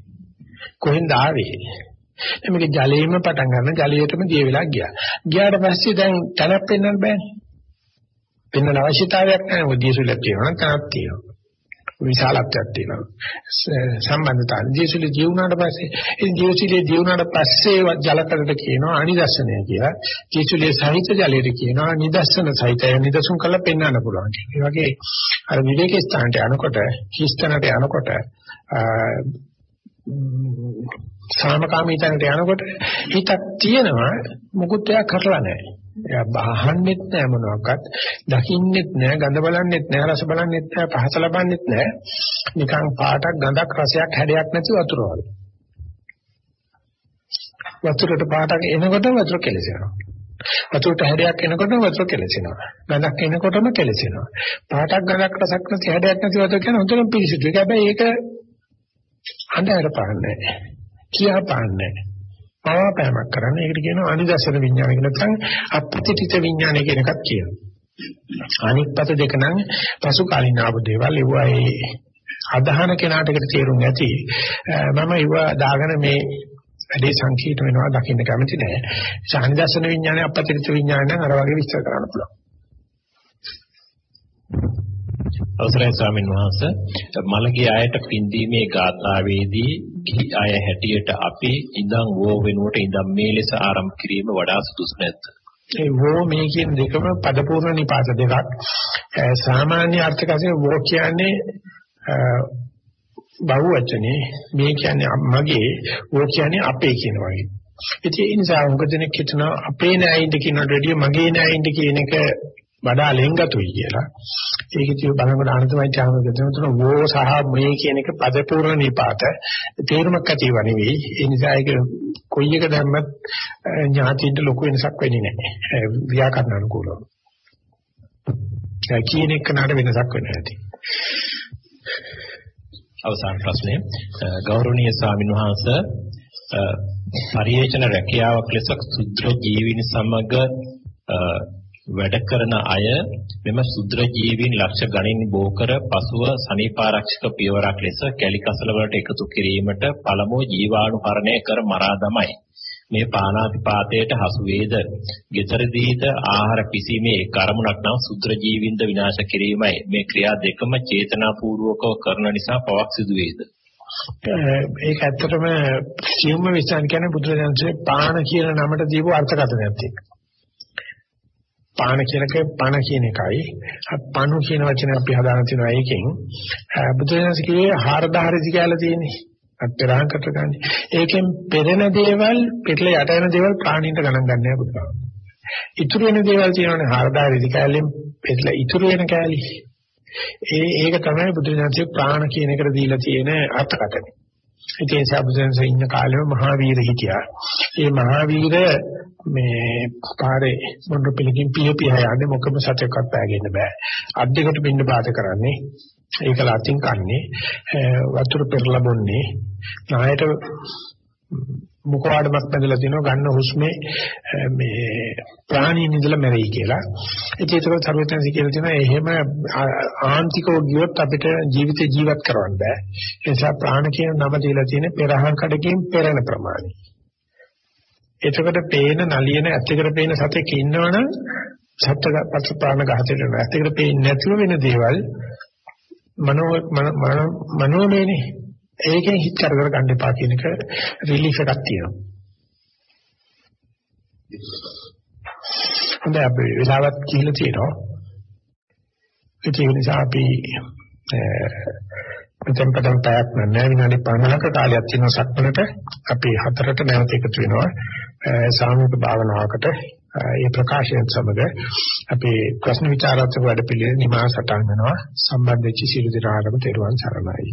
[SPEAKER 1] කොහෙන්ද ආවේ? මේක ජලයෙන්ම පටන් ගන්න ජලයටම දිය වෙලා ගියා. ගියාට පස්සේ දැන් තනක් පෙන්වන්න බෑනේ. පෙන්වන්න අවශ්‍යතාවයක් නැහැ. ඔය දේශුලියක් තියෙනවා නම් තනක් තියෙනවා. විශාලත්වයක් තියෙනවා සම්බන්ධතාව ජීවිතේ ජීවුණාට පස්සේ ඒ ජීවිතේ ජීවුණාට පස්සේ ජලකඩට කියනවා අනිදර්ශනය කියලා ජීවිතේ සහිත ජලයට කියනවා නිදර්ශන සහිතය නිදර්ශන කරලා පෙන්වන්න පුළුවන් ඒ වගේ අර විවේක ස්ථානට යනකොට හිස්තැනට යනකොට සාමකාමී තැනට යනකොට හිතක් තියෙනවා මුකුත් එයා කරලා නැහැ. එයා බහහන්නෙත් නෑ මොනවාක්වත් දකින්නෙත් නෑ ගඳ බලන්නෙත් නෑ රස බලන්නෙත් නෑ පහස ලබන්නෙත් නෑ නිකන් පාටක් ගඳක් රසයක් හැඩයක් නැති වතුර වගේ. වතුරට පාටක් එනකොට වතුර කෙලසෙනවා. වතුරට හැඩයක් එනකොට වතුර කෙලසෙනවා. ගඳක් එනකොටම කෙලසෙනවා. පාටක් ගඳක් රසක් නැති හැඩයක් නැති වතුර කියන හොඳටම පිරිසිදුයි හැබැයි ඒක අඳුර පාන්නේ කියා පාන්නේ පවාපෑමක් කරන්න. ඒකට කියනවා අනිදර්ශන විඥාන කියලා. නැත්නම් අපපතිත විඥානය කියන එකක් කියනවා. අනිත් පත දෙක නම් පසු කාලින ආපු දේවල් ඒවා ඒ අදහන කෙනාට ඒකට තේරුම් ඇති. මම ඒවා දාගෙන මේ වැඩි සංකීර්ණ වෙනවා දකින්න කැමති නෑ. ඒ අනිදර්ශන විඥානය අපපතිත විඥානය නම් අර වගේ විස්තර කරන්න පුළුවන්.
[SPEAKER 2] අවසරයි ස්වාමීන් වහන්සේ මලගේ ආයත පින්දීමේ ගාථාවේදී ගිහි අය හැටියට අපි ඉඳන් වෝ වෙනුවට ඉඳන් මේ ලෙස ආරම්භ කිරීම වඩා සුදුසු නැද්ද?
[SPEAKER 1] ඒ වෝ මේ කියන දෙකම පදපූර්ණ නිපාත දෙකක්. සාමාන්‍ය අර්ථක වශයෙන් වෝ කියන්නේ බහුවචනේ මේ කියන්නේ මගේ වෝ කියන්නේ අපේ කියන වගේ. ඉතින් ඒ නිසා උග දෙනෙක් හිතනවා අපේ නෑයින්ද කියනට වැඩිය මගේ නෑයින්ද කියන එක වඩා ලෙන්ගතුයි කියලා. ඒක කිව්ව බලනකොට ආනන්දමයි චාමකදෙන තුන වෝ සහ මේ කියන එක පදපූර්ණ නිපාත තේරුමක් ඇතිව නෙවෙයි. ඒ නිසා ඒක කොයි එක දැම්මත් ඥාතියින්ට ලොකු වෙනසක් වෙන්නේ නැහැ. ව්‍යාකරණ අනුකූලව. ඒ කියන එක නඩ වෙනසක් වෙන්නේ නැති.
[SPEAKER 2] අවසාන ප්‍රශ්නය ගෞරවනීය ස්වාමීන් වහන්සේ පරිේශන රැකියාවක් ලෙස සුද්ධ ජීවිනි සමග වැඩ කරන අය මෙම සුද්ධ ජීවීන් ලක්ෂ ගණන් බෝ කර පසුව සනීපාරක්ෂක පියවරක් ලෙස කැලිකසල වලට එකතු කිරීමට පළමුව ජීවාණුහරණය කර මරා දමයි. මේ පානාතිපාතයට හසු වේද. geතරදීද ආහාර පිසීමේ කර්මුණක් නම් සුද්ධ ජීවින්ද විනාශ කිරීමයි. මේ ක්‍රියා දෙකම චේතනාපූර්වකව කරන නිසා පවක් සිදු වේද.
[SPEAKER 1] ඒක ඇත්තටම සියුම්ම විස්තර කියන්නේ බුදුරජාණන්සේ පාන කියන නමට දීපු අර්ථකථනයක් තියෙනවා. පාන කියනක පණ කියන එකයි පණු කියන වචනේ අපි හදාගෙන තිනවා ඒකෙන් බුදුරජාණන් කිව්වේ හාරදාහරදි කියලා තියෙන්නේ අත්තරාංකට ගන්න. ඒකෙන් පෙරෙන දේවල් පිටල යට යන දේවල් ප්‍රාණීන්ට ගණන් ගන්න නෑ බුදුහාම. ඉතුරු වෙන දේවල් තියෙනවානේ හරදා රෙදි කැලෙන් පෙරලා ඉතුරු වෙන කැලි. ඒ ඒක තමයි බුදුරජාණන්සේ ප්‍රාණ කියන එකට දීලා තියෙන අර්ථකථනය. ඒ නිසා බුදුරජාණන්සේ ඉන්න කාලෙම මහාවීර හිටියා. ඒ මහාවීර මේ පාරේ මොන්ඩ පිළිකින් පිය පිය යන්නේ මොකම සත්‍යයක්වත් පෑගෙන්න බෑ. අත් දෙකට බින්න බාත කරන්නේ. ඒක ලතින් කන්නේ වතුර පෙරලා බොන්නේ. නායට මුඛවාඩමක් බඳලා තිනවා ගන්න හුස්මේ මේ ප්‍රාණීන් ඉඳලා මැරෙයි කියලා. ඒක ඒක සර්වඥාන්සේ කියලා තියෙනවා එහෙම ආන්තිකව ගියොත් අපිට ජීවිතේ ජීවත් කරවන්න බෑ. ඒ නිසා ප්‍රාණ කියන නම දීලා තියෙන පෙරහන් කඩකින් පෙරෙන ප්‍රමාණය. එතකොට පේන නලියන ඇත්තකට පේන සතෙක් ඉන්නවනම් සත්‍ය පස්ස ප්‍රාණ ඝාතයට යනවා. ඇත්තකට පේන්නේ නැතුව වෙන දේවල් මනෝ මනෝමයනේ ඒකෙන් හිත කරදර ගන්න එපා කියන එක රිලීෆ් එකක් තියෙනවා. හොඳයි අපි වෙලාවත් කියලා තියෙනවා. ඒක නිසා අපි මෙතෙන් පටන් පැයක් නෑ විනාඩි 50ක කාලයක් තියෙනවා සක්මනට. අපි හතරට නැවත එකතු වෙනවා. සාමූහික භාවනාවකට ඒ ප්‍රකාශයෙන් සමග අපේ ප්‍රශ්න විචාරාත්මක වැඩ පිළිවෙල නිමා සටහන් වෙනවා. සම්බන්ධ වෙච්ච සියලු දෙනාටම තෙරුවන් සරණයි.